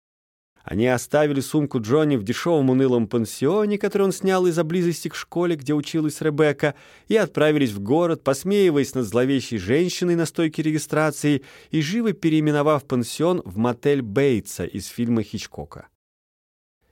Они оставили сумку Джонни в дешевом унылом пансионе, который он снял из-за близости к школе, где училась Ребекка, и отправились в город, посмеиваясь над зловещей женщиной на стойке регистрации и живо переименовав пансион в мотель Бейтса из фильма Хичкока.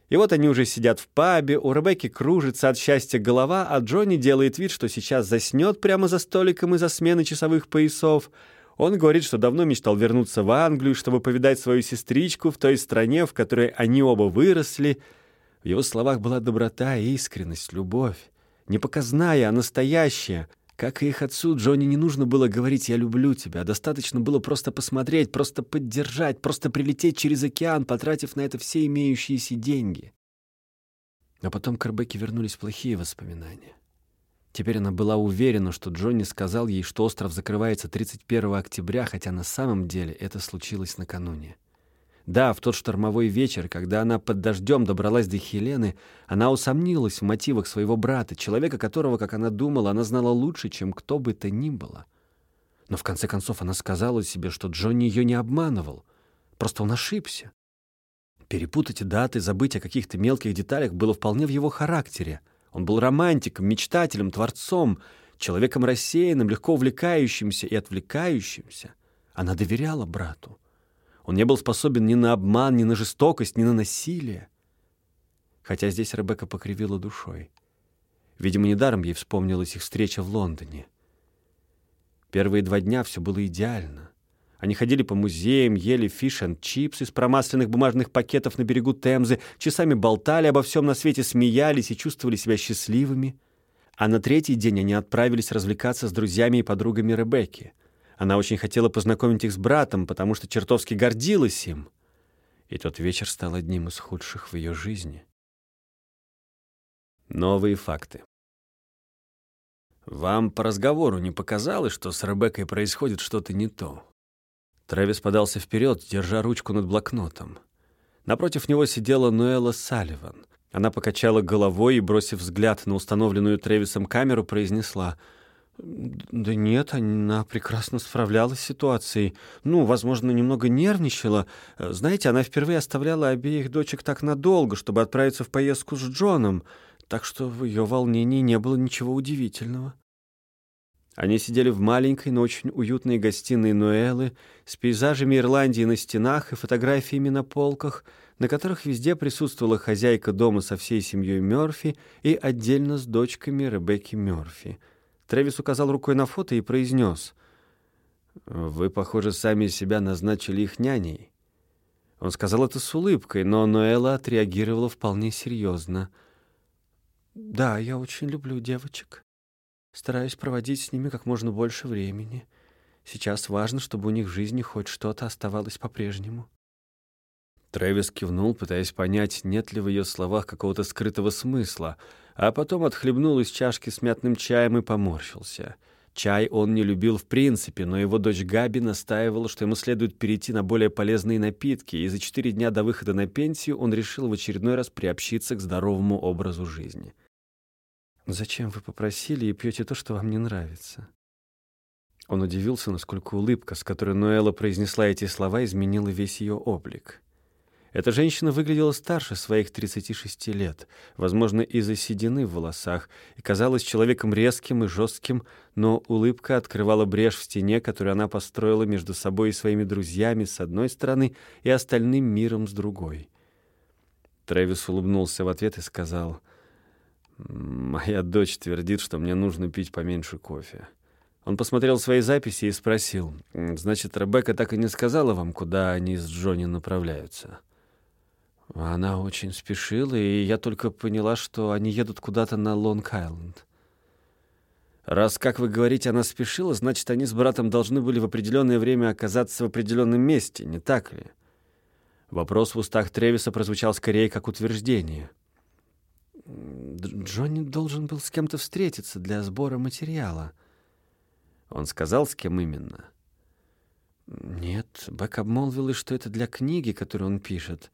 И вот они уже сидят в пабе, у Ребекки кружится от счастья голова, а Джонни делает вид, что сейчас заснет прямо за столиком из-за смены часовых поясов — он говорит, что давно мечтал вернуться в Англию, чтобы повидать свою сестричку в той стране, в которой они оба выросли. В его словах была доброта, искренность, любовь. Не показная, а настоящая. Как и их отцу, Джонни не нужно было говорить «я люблю тебя», а достаточно было просто посмотреть, просто поддержать, просто прилететь через океан, потратив на это все имеющиеся деньги. А потом к Ребекке вернулись плохие воспоминания. Теперь она была уверена, что Джонни сказал ей, что остров закрывается 31 октября, хотя на самом деле это случилось накануне. Да, в тот штормовой вечер, когда она под дождем добралась до Хелены, она усомнилась в мотивах своего брата, человека которого, как она думала, она знала лучше, чем кто бы то ни было. Но в конце концов она сказала себе, что Джонни ее не обманывал. Просто он ошибся. Перепутать даты, забыть о каких-то мелких деталях было вполне в его характере — он был романтиком, мечтателем, творцом, человеком рассеянным, легко увлекающимся и отвлекающимся. Она доверяла брату. Он не был способен ни на обман, ни на жестокость, ни на насилие. Хотя здесь Ребекка покривила душой. Видимо, недаром ей вспомнилась их встреча в Лондоне. Первые два дня все было идеально. Они ходили по музеям, ели фиш and чипс из промасленных бумажных пакетов на берегу Темзы, часами болтали обо всем на свете, смеялись и чувствовали себя счастливыми. А на третий день они отправились развлекаться с друзьями и подругами Ребекки. Она очень хотела познакомить их с братом, потому что чертовски гордилась им. И тот вечер стал одним из худших в ее жизни. Новые факты. Вам по разговору не показалось, что с Ребеккой происходит что-то не то? Трэвис подался вперед, держа ручку над блокнотом. Напротив него сидела Ноэла Салливан. Она покачала головой и, бросив взгляд на установленную Трэвисом камеру, произнесла «Да нет, она прекрасно справлялась с ситуацией. Ну, возможно, немного нервничала. Знаете, она впервые оставляла обеих дочек так надолго, чтобы отправиться в поездку с Джоном, так что в ее волнении не было ничего удивительного». Они сидели в маленькой, но очень уютной гостиной Ноэлы с пейзажами Ирландии на стенах и фотографиями на полках, на которых везде присутствовала хозяйка дома со всей семьей Мёрфи и отдельно с дочками Ребекки Мёрфи. Трэвис указал рукой на фото и произнес, «Вы, похоже, сами себя назначили их няней». Он сказал это с улыбкой, но Ноэла отреагировала вполне серьезно. «Да, я очень люблю девочек». Стараюсь проводить с ними как можно больше времени. Сейчас важно, чтобы у них в жизни хоть что-то оставалось по-прежнему. Трэвис кивнул, пытаясь понять, нет ли в ее словах какого-то скрытого смысла, а потом отхлебнул из чашки с мятным чаем и поморщился. Чай он не любил в принципе, но его дочь Габи настаивала, что ему следует перейти на более полезные напитки, и за четыре дня до выхода на пенсию он решил в очередной раз приобщиться к здоровому образу жизни. Зачем вы попросили и пьете то, что вам не нравится?» Он удивился, насколько улыбка, с которой Ноэла произнесла эти слова, изменила весь ее облик. Эта женщина выглядела старше своих 36 лет, возможно, из-за седины в волосах, и казалась человеком резким и жестким, но улыбка открывала брешь в стене, которую она построила между собой и своими друзьями с одной стороны и остальным миром с другой. Трэвис улыбнулся в ответ и сказал — Моя дочь твердит, что мне нужно пить поменьше кофе. Он посмотрел свои записи и спросил, «Значит, Ребекка так и не сказала вам, куда они с Джонни направляются?» Она очень спешила, и я только поняла, что они едут куда-то на Лонг-Айленд. Раз, как вы говорите, она спешила, значит, они с братом должны были в определенное время оказаться в определенном месте, не так ли? Вопрос в устах Тревиса прозвучал скорее как утверждение — Джонни должен был с кем-то встретиться для сбора материала. Он сказал, с кем именно? Нет, Бек обмолвилась, что это для книги, которую он пишет.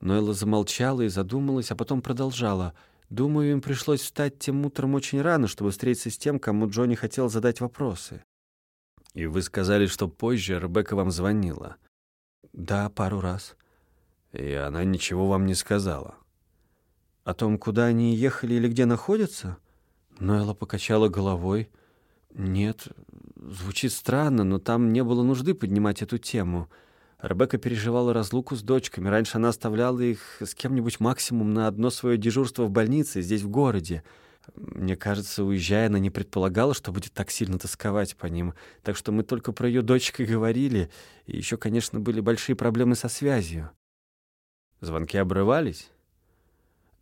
Но Элла замолчала и задумалась, а потом продолжала. Думаю, им пришлось встать тем утром очень рано, чтобы встретиться с тем, кому Джонни хотел задать вопросы. И вы сказали, что позже Ребекка вам звонила. Да, пару раз. И она ничего вам не сказала. О том, куда они ехали или где находятся? Нойла покачала головой. Нет, звучит странно, но там не было нужды поднимать эту тему. Ребекка переживала разлуку с дочками. Раньше она оставляла их с кем-нибудь максимум на одно свое дежурство в больнице, здесь, в городе. Мне кажется, уезжая, она не предполагала, что будет так сильно тосковать по ним. Так что мы только про ее дочек и говорили. И еще, конечно, были большие проблемы со связью. Звонки обрывались?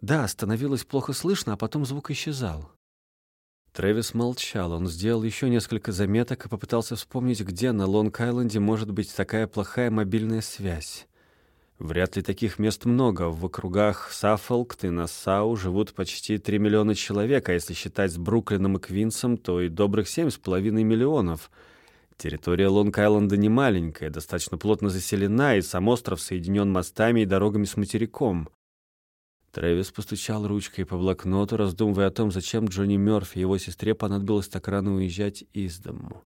Да, становилось плохо слышно, а потом звук исчезал. Трэвис молчал. Он сделал еще несколько заметок и попытался вспомнить, где на Лонг-Айленде может быть такая плохая мобильная связь. Вряд ли таких мест много. В округах Саффолк и Нассау живут почти 3 миллиона человек, а если считать с Бруклином и Квинсом, то и добрых 7,5 миллионов. Территория Лонг-Айленда не маленькая, достаточно плотно заселена, и сам остров соединен мостами и дорогами с материком. Трэвис постучал ручкой по блокноту, раздумывая о том, зачем Джонни Мёрфи и его сестре понадобилось так рано уезжать из дому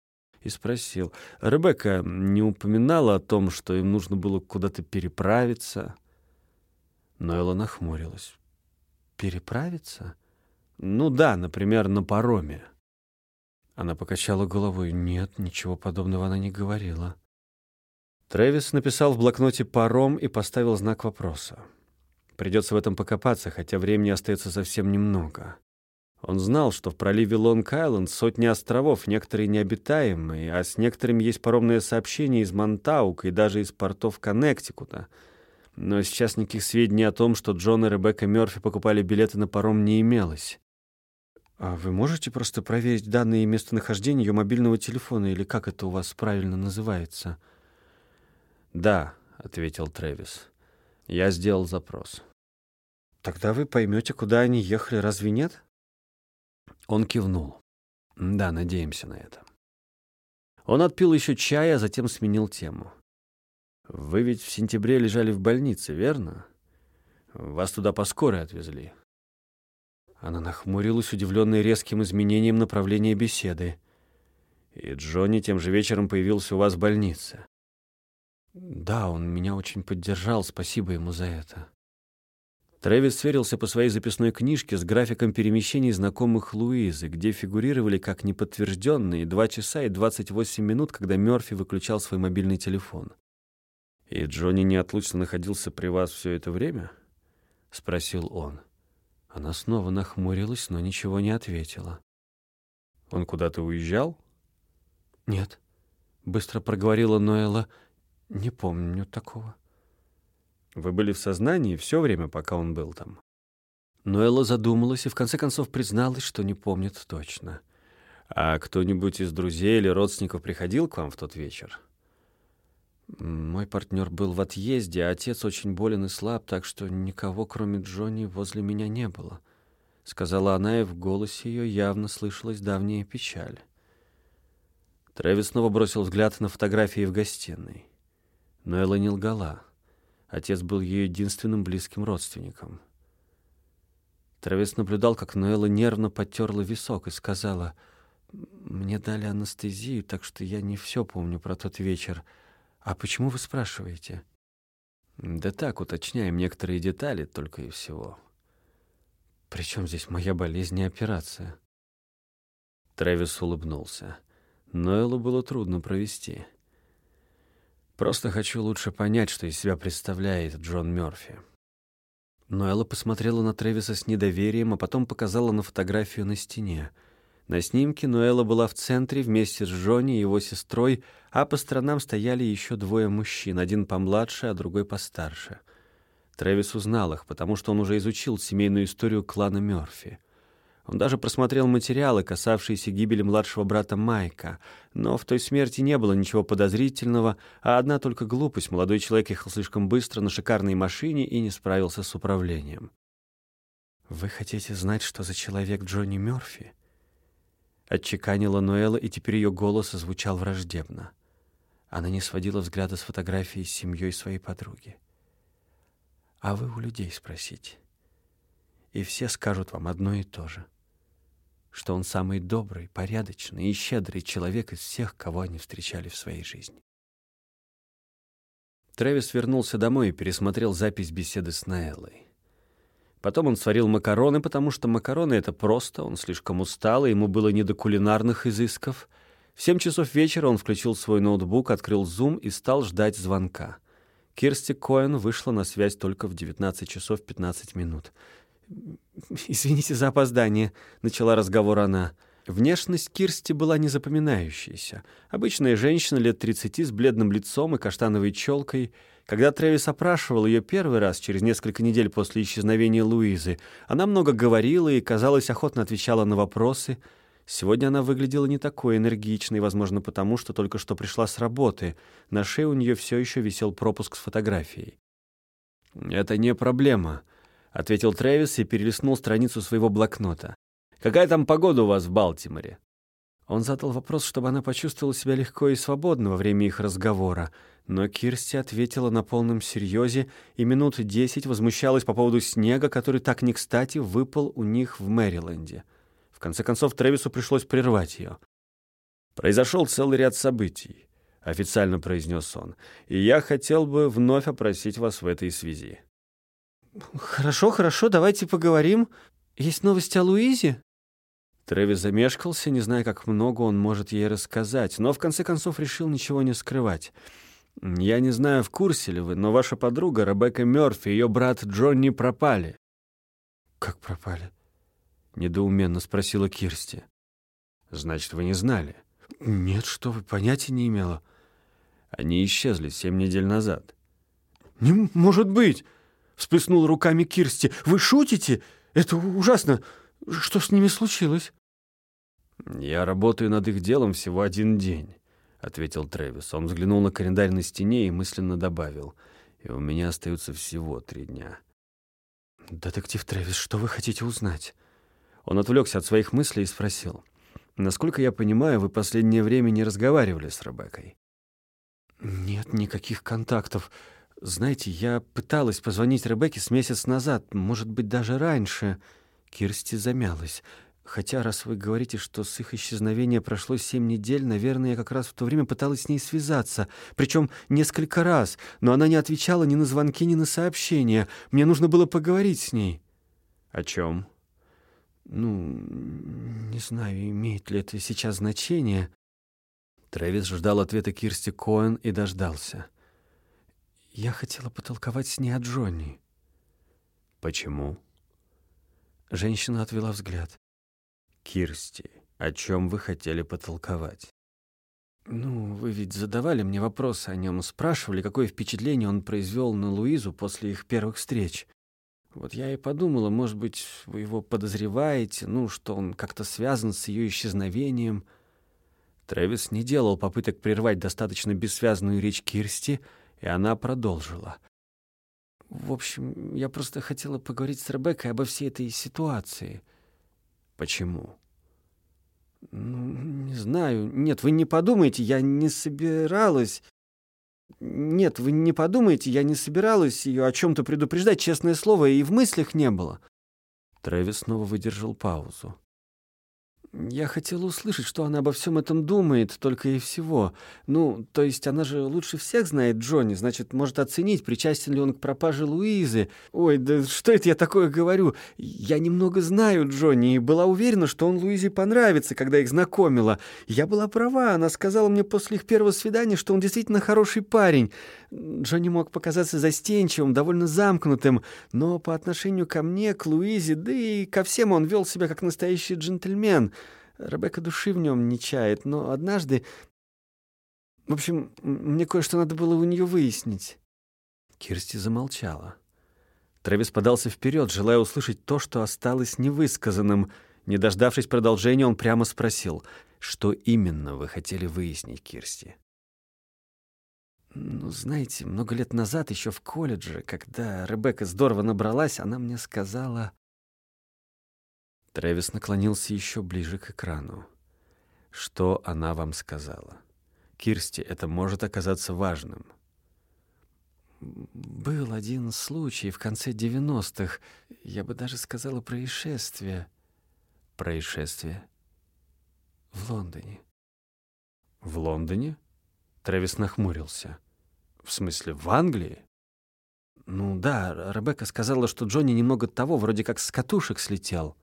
и спросил. «Ребекка не упоминала о том, что им нужно было куда-то переправиться?» Нойла нахмурилась. «Переправиться?» «Ну да, например, на пароме». Она покачала головой. «Нет, ничего подобного она не говорила». Трэвис написал в блокноте «паром» и поставил знак вопроса. Придется в этом покопаться, хотя времени остается совсем немного. Он знал, что в проливе Лонг-Айленд сотни островов, некоторые необитаемые, а с некоторыми есть паромное сообщение из Монтаука и даже из портов Коннектикута. Но сейчас никаких сведений о том, что Джон и Ребекка Мёрфи покупали билеты на паром, не имелось. «А вы можете просто проверить данные местонахождения ее мобильного телефона, или как это у вас правильно называется?» «Да», — ответил Трэвис. «Я сделал запрос». «Тогда вы поймете, куда они ехали, разве нет?» Он кивнул. Да, надеемся на это. Он отпил еще чая, а затем сменил тему. Вы ведь в сентябре лежали в больнице, верно? Вас туда по скорой отвезли. Она нахмурилась, удивленная резким изменением направления беседы. И Джонни тем же вечером появился у вас в больнице. Да, он меня очень поддержал, спасибо ему за это. Трэвис сверился по своей записной книжке с графиком перемещений знакомых Луизы, где фигурировали как неподтвержденные 2 часа и 28 минут, когда Мёрфи выключал свой мобильный телефон. «И Джонни неотлучно находился при вас все это время?» — спросил он. Она снова нахмурилась, но ничего не ответила. «Он куда-то уезжал?» «Нет», — быстро проговорила Ноэла. «Не помню такого». Вы были в сознании все время, пока он был там?» Ноэла задумалась и в конце концов призналась, что не помнит точно. «А кто-нибудь из друзей или родственников приходил к вам в тот вечер?» «Мой партнер был в отъезде, а отец очень болен и слаб, так что никого, кроме Джонни, возле меня не было», — сказала она, и в голосе ее явно слышалась давняя печаль. Трэвис снова бросил взгляд на фотографии в гостиной. Ноэла не лгала. Отец был ее единственным близким родственником. Травес наблюдал, как Ноэла нервно потерла висок и сказала, «Мне дали анестезию, так что я не все помню про тот вечер. А почему вы спрашиваете?» «Да так, уточняем некоторые детали только и всего». «При чем здесь моя болезнь и операция?» Трэвис улыбнулся. Ноэлу было трудно провести. Просто хочу лучше понять, что из себя представляет Джон Мёрфи. Ноэла посмотрела на Трэвиса с недоверием, а потом показала на фотографию на стене. На снимке Ноэла была в центре вместе с Джонни и его сестрой, а по сторонам стояли еще двое мужчин, один помладше, а другой постарше. Трэвис узнал их, потому что он уже изучил семейную историю клана Мёрфи. Он даже просмотрел материалы, касавшиеся гибели младшего брата Майка, но в той смерти не было ничего подозрительного, а одна только глупость. Молодой человек ехал слишком быстро на шикарной машине и не справился с управлением. «Вы хотите знать, что за человек Джонни Мёрфи?» Отчеканила Ноэла, и теперь ее голос звучал враждебно. Она не сводила взгляда с фотографией с семьей своей подруги. «А вы у людей спросите, и все скажут вам одно и то же». Что он самый добрый, порядочный и щедрый человек из всех, кого они встречали в своей жизни. Трэвис вернулся домой и пересмотрел запись беседы с Наэллой. Потом он сварил макароны, потому что макароны — это просто, он слишком устал, и ему было не до кулинарных изысков. В семь часов вечера он включил свой ноутбук, открыл Zoom и стал ждать звонка. Кирсти Коэн вышла на связь только в 19 часов 15 минут. «Извините за опоздание», — начала разговор она. Внешность Кирсти была незапоминающейся. Обычная женщина лет 30 с бледным лицом и каштановой челкой. Когда Трэвис опрашивал ее первый раз, через несколько недель после исчезновения Луизы, она много говорила и, казалось, охотно отвечала на вопросы. Сегодня она выглядела не такой энергичной, возможно, потому что только что пришла с работы. На шее у нее все еще висел пропуск с фотографией. «Это не проблема», — ответил Трэвис и перелистнул страницу своего блокнота. «Какая там погода у вас в Балтиморе?» Он задал вопрос, чтобы она почувствовала себя легко и свободно во время их разговора, но Кирсти ответила на полном серьезе и минут десять возмущалась по поводу снега, который так не кстати выпал у них в Мэриленде. В конце концов, Трэвису пришлось прервать ее. «Произошел целый ряд событий», — официально произнес он, «и я хотел бы вновь опросить вас в этой связи». «Хорошо, хорошо, давайте поговорим. Есть новости о Луизе?» Трэвис замешкался, не зная, как много он может ей рассказать, но в конце концов решил ничего не скрывать. «Я не знаю, в курсе ли вы, но ваша подруга Ребекка Мёрфи и ее брат Джонни пропали». «Как пропали?» — недоуменно спросила Кирсти. «Значит, вы не знали?» «Нет, что вы, понятия не имела». «Они исчезли семь недель назад». «Не может быть!» Всплеснул руками Кирсти. «Вы шутите? Это ужасно! Что с ними случилось?» «Я работаю над их делом всего один день», — ответил Трэвис. Он взглянул на календарь на стене и мысленно добавил. «И у меня остаются всего три дня». «Детектив Трэвис, что вы хотите узнать?» Он отвлекся от своих мыслей и спросил. «Насколько я понимаю, вы последнее время не разговаривали с Ребеккой?» «Нет никаких контактов. Знаете, я пыталась позвонить Ребекке с месяц назад, может быть, даже раньше. Кирсти замялась. Хотя, раз вы говорите, что с их исчезновения прошло семь недель, наверное, я как раз в то время пыталась с ней связаться. Причем несколько раз, но она не отвечала ни на звонки, ни на сообщения. Мне нужно было поговорить с ней. О чем? Ну, не знаю, имеет ли это сейчас значение. Трэвис ждал ответа Кирсти Коэн и дождался. — я хотела потолковать с ней о Джонни. Почему? Женщина отвела взгляд. Кирсти, о чем вы хотели потолковать? Ну, вы ведь задавали мне вопросы о нем, спрашивали, какое впечатление он произвел на Луизу после их первых встреч. Вот я и подумала, может быть, вы его подозреваете, ну, что он как-то связан с ее исчезновением. Трэвис не делал попыток прервать достаточно бессвязную речь Кирсти, и она продолжила. «В общем, я просто хотела поговорить с Ребеккой обо всей этой ситуации». «Почему?» «Ну, не знаю. Нет, вы не подумайте, я не собиралась...» «Нет, вы не подумайте, я не собиралась ее о чем-то предупреждать, честное слово, и в мыслях не было». Трэвис снова выдержал паузу. Я хотела услышать, что она обо всем этом думает, только и всего. Ну, то есть она же лучше всех знает Джонни, значит, может оценить, причастен ли он к пропаже Луизы. Ой, да что это я такое говорю? Я немного знаю Джонни и была уверена, что он Луизе понравится, когда их знакомила. Я была права, она сказала мне после их первого свидания, что он действительно хороший парень. Джонни мог показаться застенчивым, довольно замкнутым, но по отношению ко мне, к Луизе, да и ко всем он вел себя как настоящий джентльмен. Ребекка души в нем не чает, но однажды... В общем, мне кое-что надо было у нее выяснить. Кирсти замолчала. Трэвис подался вперед, желая услышать то, что осталось невысказанным. Не дождавшись продолжения, он прямо спросил, что именно вы хотели выяснить, Кирсти? Ну, знаете, много лет назад, еще в колледже, когда Ребекка здорово набралась, она мне сказала... Трэвис наклонился еще ближе к экрану. Что она вам сказала? Кирсти, это может оказаться важным. Был один случай в конце девяностых, я бы даже сказала происшествие. происшествие?» «В Лондоне». «В Лондоне?» Трэвис нахмурился. «В смысле, в Англии?» «Ну да, Ребекка сказала, что Джонни немного того, вроде как с катушек слетел».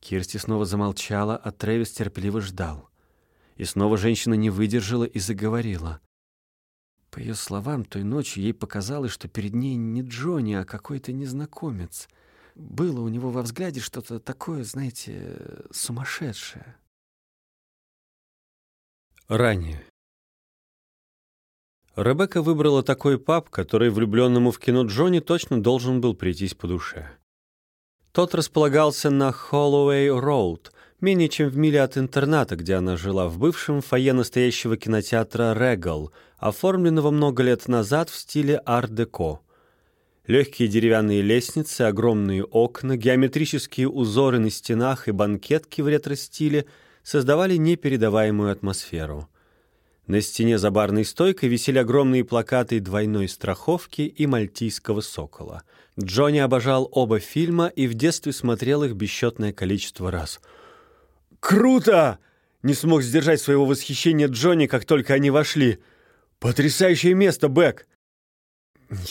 Кирсти снова замолчала, а Трэвис терпеливо ждал. И снова женщина не выдержала и заговорила. По ее словам, той ночью ей показалось, что перед ней не Джонни, а какой-то незнакомец. Было у него во взгляде что-то такое, знаете, сумасшедшее. Ранее. Ребекка выбрала такой паб, который влюбленному в кино Джонни точно должен был прийтись по душе. Тот располагался на Холлоуэй-Роуд, менее чем в миле от интерната, где она жила, в бывшем фойе настоящего кинотеатра «Регал», оформленного много лет назад в стиле ар-деко. Легкие деревянные лестницы, огромные окна, геометрические узоры на стенах и банкетки в ретро-стиле создавали непередаваемую атмосферу. На стене за барной стойкой висели огромные плакаты двойной страховки и мальтийского сокола. Джонни обожал оба фильма и в детстве смотрел их бесчетное количество раз. «Круто!» — не смог сдержать своего восхищения Джонни, как только они вошли. «Потрясающее место, Бэк!»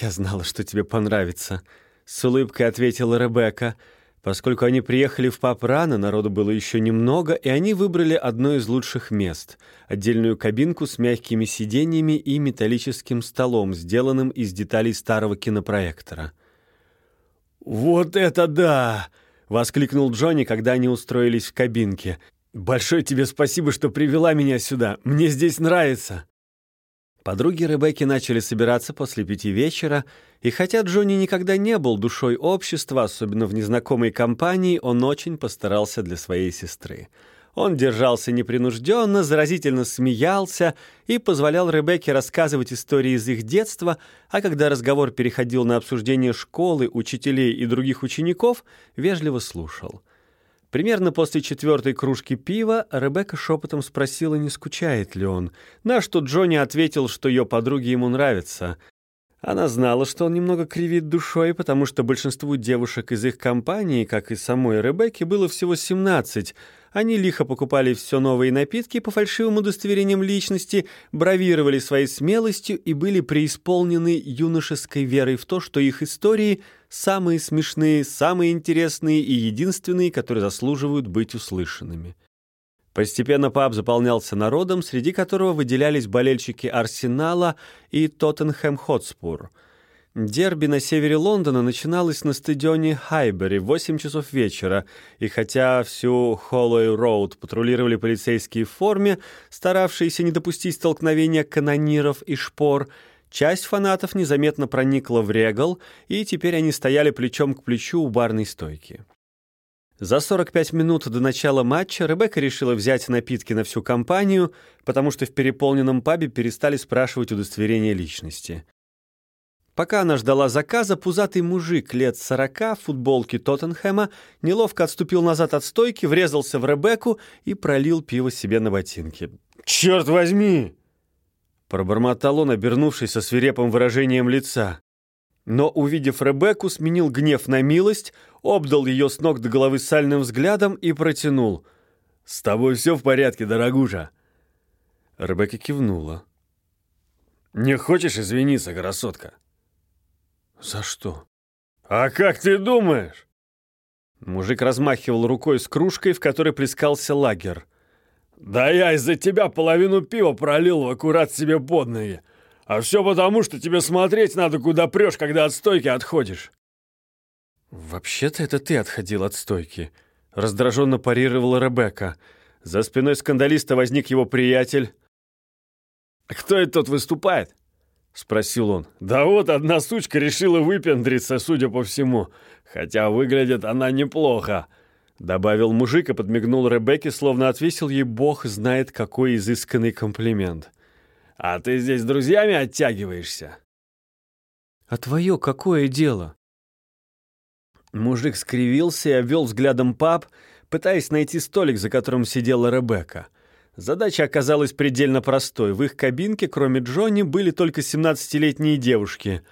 «Я знала, что тебе понравится», — с улыбкой ответила Ребекка. Поскольку они приехали в паб рано, народу было еще немного, и они выбрали одно из лучших мест — отдельную кабинку с мягкими сиденьями и металлическим столом, сделанным из деталей старого кинопроектора. «Вот это да!» — воскликнул Джонни, когда они устроились в кабинке. «Большое тебе спасибо, что привела меня сюда. Мне здесь нравится!» Подруги Ребекки начали собираться после пяти вечера, и хотя Джонни никогда не был душой общества, особенно в незнакомой компании, он очень постарался для своей сестры. Он держался непринужденно, заразительно смеялся и позволял Ребекке рассказывать истории из их детства, а когда разговор переходил на обсуждение школы, учителей и других учеников, вежливо слушал. Примерно после четвертой кружки пива Ребекка шепотом спросила, не скучает ли он, на что Джонни ответил, что ее подруги ему нравятся. Она знала, что он немного кривит душой, потому что большинству девушек из их компании, как и самой Ребекке, было всего 17. Они лихо покупали все новые напитки по фальшивым удостоверениям личности, бравировали своей смелостью и были преисполнены юношеской верой в то, что их истории самые смешные, самые интересные и единственные, которые заслуживают быть услышанными. Постепенно паб заполнялся народом, среди которого выделялись болельщики Арсенала и Тоттенхэм Хотспур. Дерби на севере Лондона начиналось на стадионе Хайбери в 8 часов вечера, и хотя всю Холлоуэй-Роуд патрулировали полицейские в форме, старавшиеся не допустить столкновения канониров и шпор, часть фанатов незаметно проникла в Регал, и теперь они стояли плечом к плечу у барной стойки. За 45 минут до начала матча Ребекка решила взять напитки на всю компанию, потому что в переполненном пабе перестали спрашивать удостоверение личности. Пока она ждала заказа, пузатый мужик лет сорока в футболке Тоттенхэма неловко отступил назад от стойки, врезался в Ребекку и пролил пиво себе на ботинки. «Черт возьми!» Пробормотал он, обернувшись со свирепым выражением лица но, увидев Ребекку, сменил гнев на милость, обдал ее с ног до головы сальным взглядом и протянул. «С тобой все в порядке, дорогуша?» Ребекка кивнула. «Не хочешь извиниться, красотка?» «За что?» «А как ты думаешь?» Мужик размахивал рукой с кружкой, в которой плескался лагер. «Да я из-за тебя половину пива пролил в аккурат себе под ноги. А все потому, что тебе смотреть надо, куда прешь, когда от стойки отходишь». «Вообще-то это ты отходил от стойки», — раздраженно парировала Ребекка. За спиной скандалиста возник его приятель. «А «Кто это тут выступает?» — спросил он. «Да вот одна сучка решила выпендриться, судя по всему. Хотя выглядит она неплохо», — добавил мужик и подмигнул Ребекке, словно отвесил ей бог знает какой изысканный комплимент. А ты здесь друзьями оттягиваешься?» «А твое какое дело?» Мужик скривился и обвел взглядом паб, пытаясь найти столик, за которым сидела Ребекка. Задача оказалась предельно простой. В их кабинке, кроме Джонни, были только 17-летние девушки.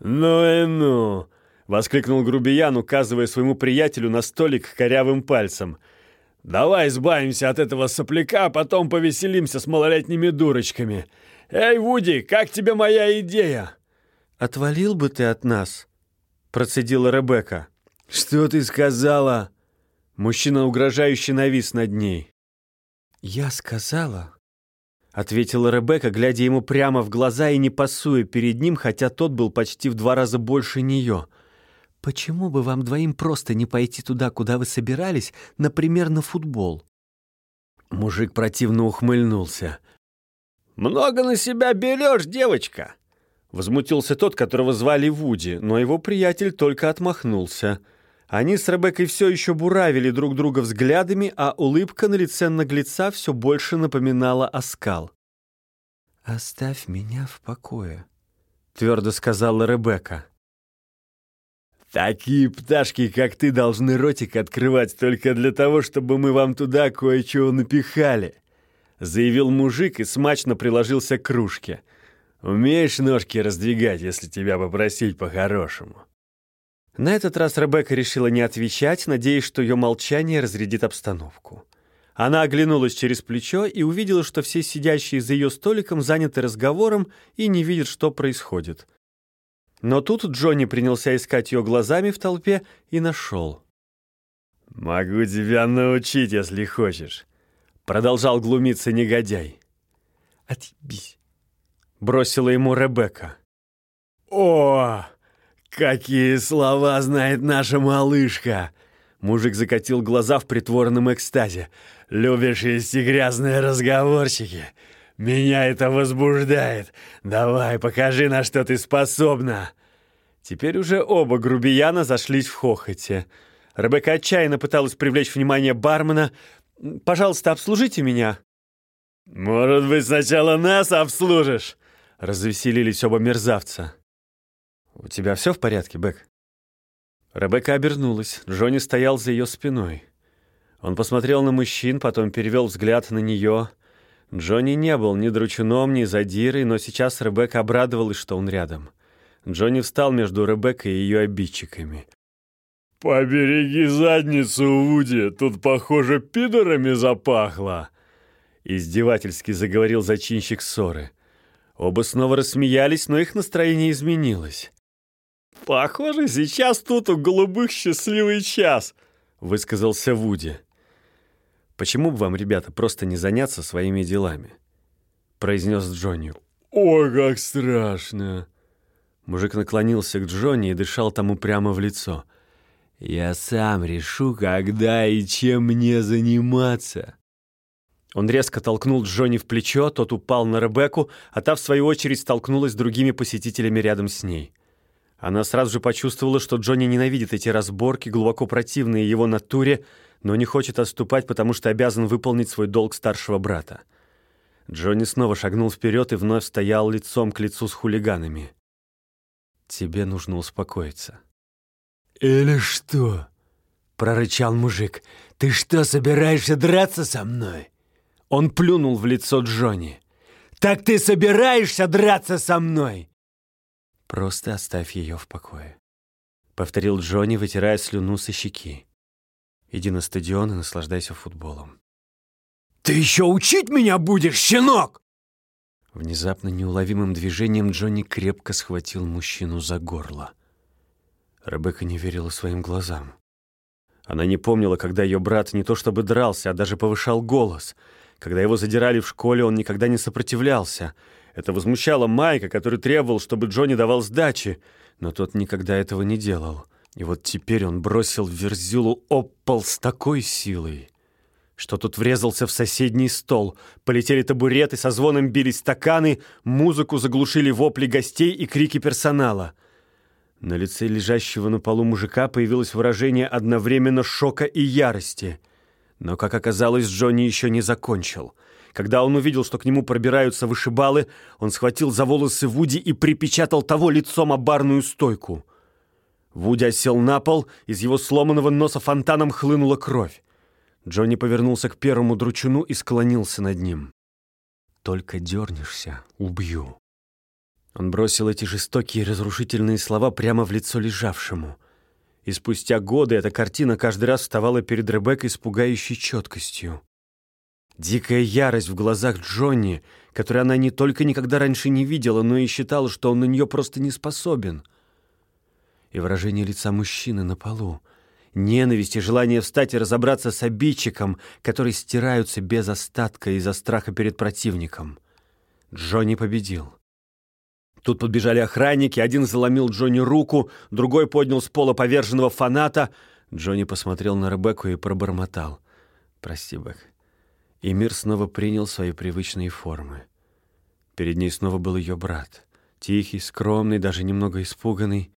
«Ну и ну!» — воскликнул грубиян, указывая своему приятелю на столик корявым пальцем. «Давай избавимся от этого сопляка, а потом повеселимся с малолетними дурочками. Эй, Вуди, как тебе моя идея?» «Отвалил бы ты от нас», — процедила Ребекка. «Что ты сказала?» Мужчина угрожающе навис над ней. «Я сказала», — ответила Ребекка, глядя ему прямо в глаза и не пасуя перед ним, хотя тот был почти в два раза больше нее. «Почему бы вам двоим просто не пойти туда, куда вы собирались, например, на футбол?» Мужик противно ухмыльнулся. «Много на себя берешь, девочка!» Возмутился тот, которого звали Вуди, но его приятель только отмахнулся — они с Ребеккой все еще буравили друг друга взглядами, а улыбка на лице наглеца все больше напоминала оскал. «Оставь меня в покое», — твердо сказала Ребекка. «Такие пташки, как ты, должны ротик открывать только для того, чтобы мы вам туда кое-чего напихали», — заявил мужик и смачно приложился к кружке. «Умеешь ножки раздвигать, если тебя попросить по-хорошему?» На этот раз Ребекка решила не отвечать, надеясь, что ее молчание разрядит обстановку. Она оглянулась через плечо и увидела, что все сидящие за ее столиком заняты разговором и не видят, что происходит. Но тут Джонни принялся искать ее глазами в толпе и нашел. «Могу тебя научить, если хочешь», — продолжал глумиться негодяй. «Отъебись», — бросила ему Ребекка. «О!» «Какие слова знает наша малышка!» Мужик закатил глаза в притворном экстазе. «Любишь вести грязные разговорчики? Меня это возбуждает. Давай, покажи, на что ты способна!» Теперь уже оба грубияна зашлись в хохоте. Ребекка отчаянно пыталась привлечь внимание бармена. «Пожалуйста, обслужите меня». «Может быть, сначала нас обслужишь?» Развеселились оба мерзавца. «У тебя все в порядке, Бэк?» Ребекка обернулась. Джонни стоял за ее спиной. Он посмотрел на мужчин, потом перевел взгляд на нее. Джонни не был ни дручуном, ни задирой, но сейчас Ребекка обрадовалась, что он рядом. Джонни встал между Ребеккой и ее обидчиками. «Побереги задницу, Вуди, тут, похоже, пидорами запахло!» Издевательски заговорил зачинщик ссоры. Оба снова рассмеялись, но их настроение изменилось. «Похоже, сейчас тут у голубых счастливый час», — высказался Вуди. «Почему бы вам, ребята, просто не заняться своими делами?» — произнес Джонни. «Ой, как страшно!» Мужик наклонился к Джонни и дышал тому прямо в лицо. «Я сам решу, когда и чем мне заниматься». Он резко толкнул Джонни в плечо, тот упал на Ребекку, а та, в свою очередь, столкнулась с другими посетителями рядом с ней. Она сразу же почувствовала, что Джонни ненавидит эти разборки, глубоко противные его натуре, но не хочет отступать, потому что обязан выполнить свой долг старшего брата. Джонни снова шагнул вперед и вновь стоял лицом к лицу с хулиганами. «Тебе нужно успокоиться». «Или что?» — прорычал мужик. «Ты что, собираешься драться со мной?» Он плюнул в лицо Джонни. «Так ты собираешься драться со мной?» «Просто оставь ее в покое», — повторил Джонни, вытирая слюну со щеки. «Иди на стадион и наслаждайся футболом». «Ты еще учить меня будешь, щенок?» Внезапно неуловимым движением Джонни крепко схватил мужчину за горло. Ребекка не верила своим глазам. Она не помнила, когда ее брат не то чтобы дрался, а даже повышал голос. Когда его задирали в школе, он никогда не сопротивлялся — это возмущало Майка, который требовал, чтобы Джонни давал сдачи, но тот никогда этого не делал. И вот теперь он бросил Верзилу об пол с такой силой, что тот врезался в соседний стол. Полетели табуреты, со звоном бились стаканы, музыку заглушили вопли гостей и крики персонала. На лице лежащего на полу мужика появилось выражение одновременно шока и ярости. Но, как оказалось, Джонни еще не закончил — когда он увидел, что к нему пробираются вышибалы, он схватил за волосы Вуди и припечатал того лицом о барную стойку. Вуди осел на пол, из его сломанного носа фонтаном хлынула кровь. Джонни повернулся к первому дручуну и склонился над ним. «Только дернешься — убью». Он бросил эти жестокие разрушительные слова прямо в лицо лежавшему. И спустя годы эта картина каждый раз вставала перед Ребеккой с пугающей четкостью. Дикая ярость в глазах Джонни, которую она не только никогда раньше не видела, но и считала, что он на нее просто не способен. И выражение лица мужчины на полу. Ненависть и желание встать и разобраться с обидчиком, которые стираются без остатка из-за страха перед противником. Джонни победил. Тут подбежали охранники, один заломил Джонни руку, другой поднял с пола поверженного фаната. Джонни посмотрел на Ребекку и пробормотал. «Прости, Бек». И мир снова принял свои привычные формы. Перед ней снова был ее брат. Тихий, скромный, даже немного испуганный.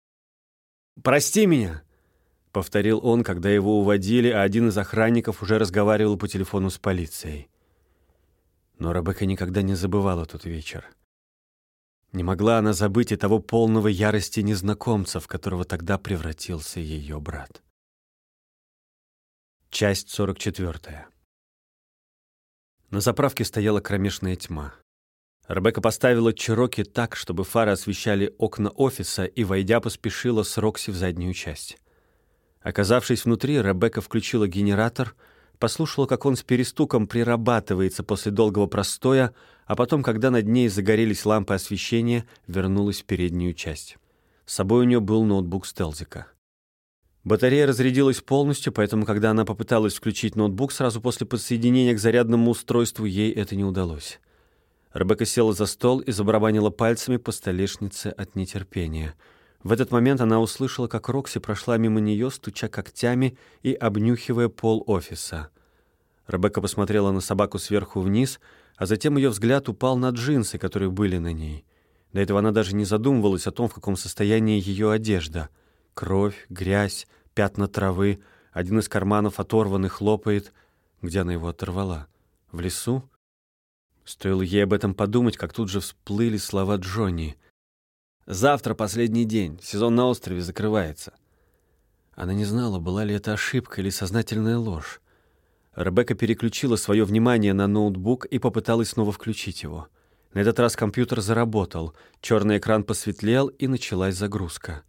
«Прости меня!» — повторил он, когда его уводили, а один из охранников уже разговаривал по телефону с полицией. Но Ребекка никогда не забывала тот вечер. Не могла она забыть и того полного ярости незнакомца, в которого тогда превратился ее брат. Часть 44. На заправке стояла кромешная тьма. Ребекка поставила Чироки так, чтобы фары освещали окна офиса и, войдя, поспешила с Рокси в заднюю часть. Оказавшись внутри, Ребекка включила генератор — послушала, как он с перестуком прирабатывается после долгого простоя, а потом, когда над ней загорелись лампы освещения, вернулась в переднюю часть. С собой у нее был ноутбук Стелзика. Батарея разрядилась полностью, поэтому, когда она попыталась включить ноутбук сразу после подсоединения к зарядному устройству, ей это не удалось. Ребекка села за стол и забарабанила пальцами по столешнице от нетерпения. В этот момент она услышала, как Рокси прошла мимо нее, стуча когтями и обнюхивая пол офиса. Ребекка посмотрела на собаку сверху вниз, а затем ее взгляд упал на джинсы, которые были на ней. До этого она даже не задумывалась о том, в каком состоянии ее одежда. Кровь, грязь, пятна травы, один из карманов оторванный хлопает. Где она его оторвала? В лесу? Стоило ей об этом подумать, как тут же всплыли слова Джонни. «Завтра последний день, сезон на острове закрывается». Она не знала, была ли это ошибка или сознательная ложь. Ребекка переключила свое внимание на ноутбук и попыталась снова включить его. На этот раз компьютер заработал, черный экран посветлел и началась загрузка.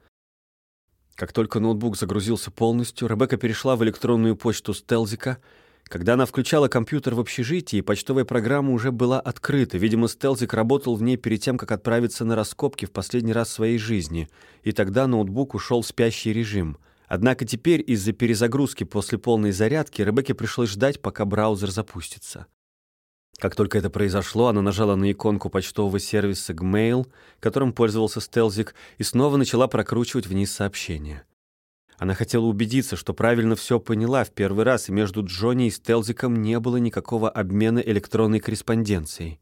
Как только ноутбук загрузился полностью, Ребекка перешла в электронную почту Стелзика. Когда она включала компьютер в общежитии, почтовая программа уже была открыта. Видимо, Стелзик работал в ней перед тем, как отправиться на раскопки в последний раз в своей жизни. И тогда ноутбук ушел в спящий режим — Однако теперь из-за перезагрузки после полной зарядки Ребекке пришлось ждать, пока браузер запустится. Как только это произошло, она нажала на иконку почтового сервиса Gmail, которым пользовался Стелзик, и снова начала прокручивать вниз сообщения. Она хотела убедиться, что правильно все поняла в первый раз, и между Джонни и Стелзиком не было никакого обмена электронной корреспонденцией.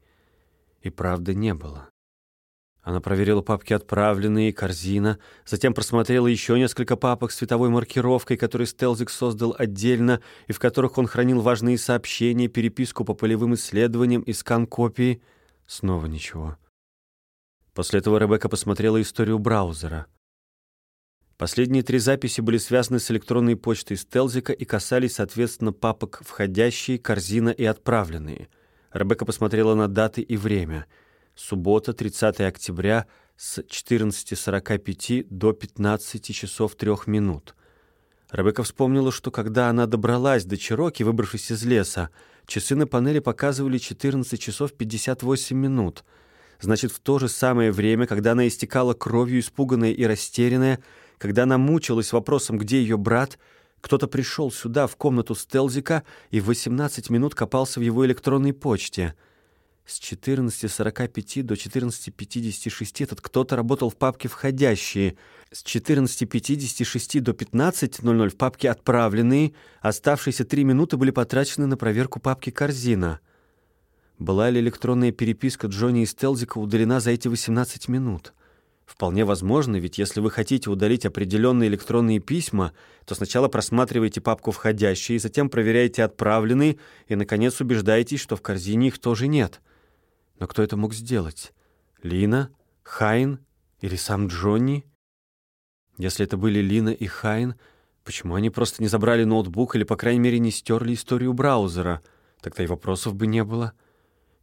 И правда не было. Она проверила папки «Отправленные», «Корзина», затем просмотрела еще несколько папок с цветовой маркировкой, которые Стелзик создал отдельно и в которых он хранил важные сообщения, переписку по полевым исследованиям и скан-копии. Снова ничего. После этого Ребекка посмотрела историю браузера. Последние три записи были связаны с электронной почтой Стелзика и касались, соответственно, папок «Входящие», «Корзина» и «Отправленные». Ребекка посмотрела на даты и время — Суббота, 30 октября с 14.45 до 15 часов 3 минут. Ребекка вспомнила, что когда она добралась до Чироки, выбравшись из леса, часы на панели показывали 14 часов 58 минут. Значит, в то же самое время, когда она истекала кровью, испуганная и растерянная, когда она мучилась вопросом, где ее брат, кто-то пришел сюда, в комнату Стелзика, и в 18 минут копался в его электронной почте — с 14.45 до 14.56 этот кто-то работал в папке «Входящие». С 14.56 до 15.00 в папке «Отправленные». Оставшиеся три минуты были потрачены на проверку папки «Корзина». Была ли электронная переписка Джонни и Стелзика удалена за эти 18 минут? Вполне возможно, ведь если вы хотите удалить определенные электронные письма, то сначала просматриваете папку «Входящие», затем проверяете «Отправленные» и, наконец, убеждаетесь, что в корзине их тоже нет — но кто это мог сделать? Лина? Хайн? Или сам Джонни? Если это были Лина и Хайн, почему они просто не забрали ноутбук или, по крайней мере, не стерли историю браузера? Тогда и вопросов бы не было.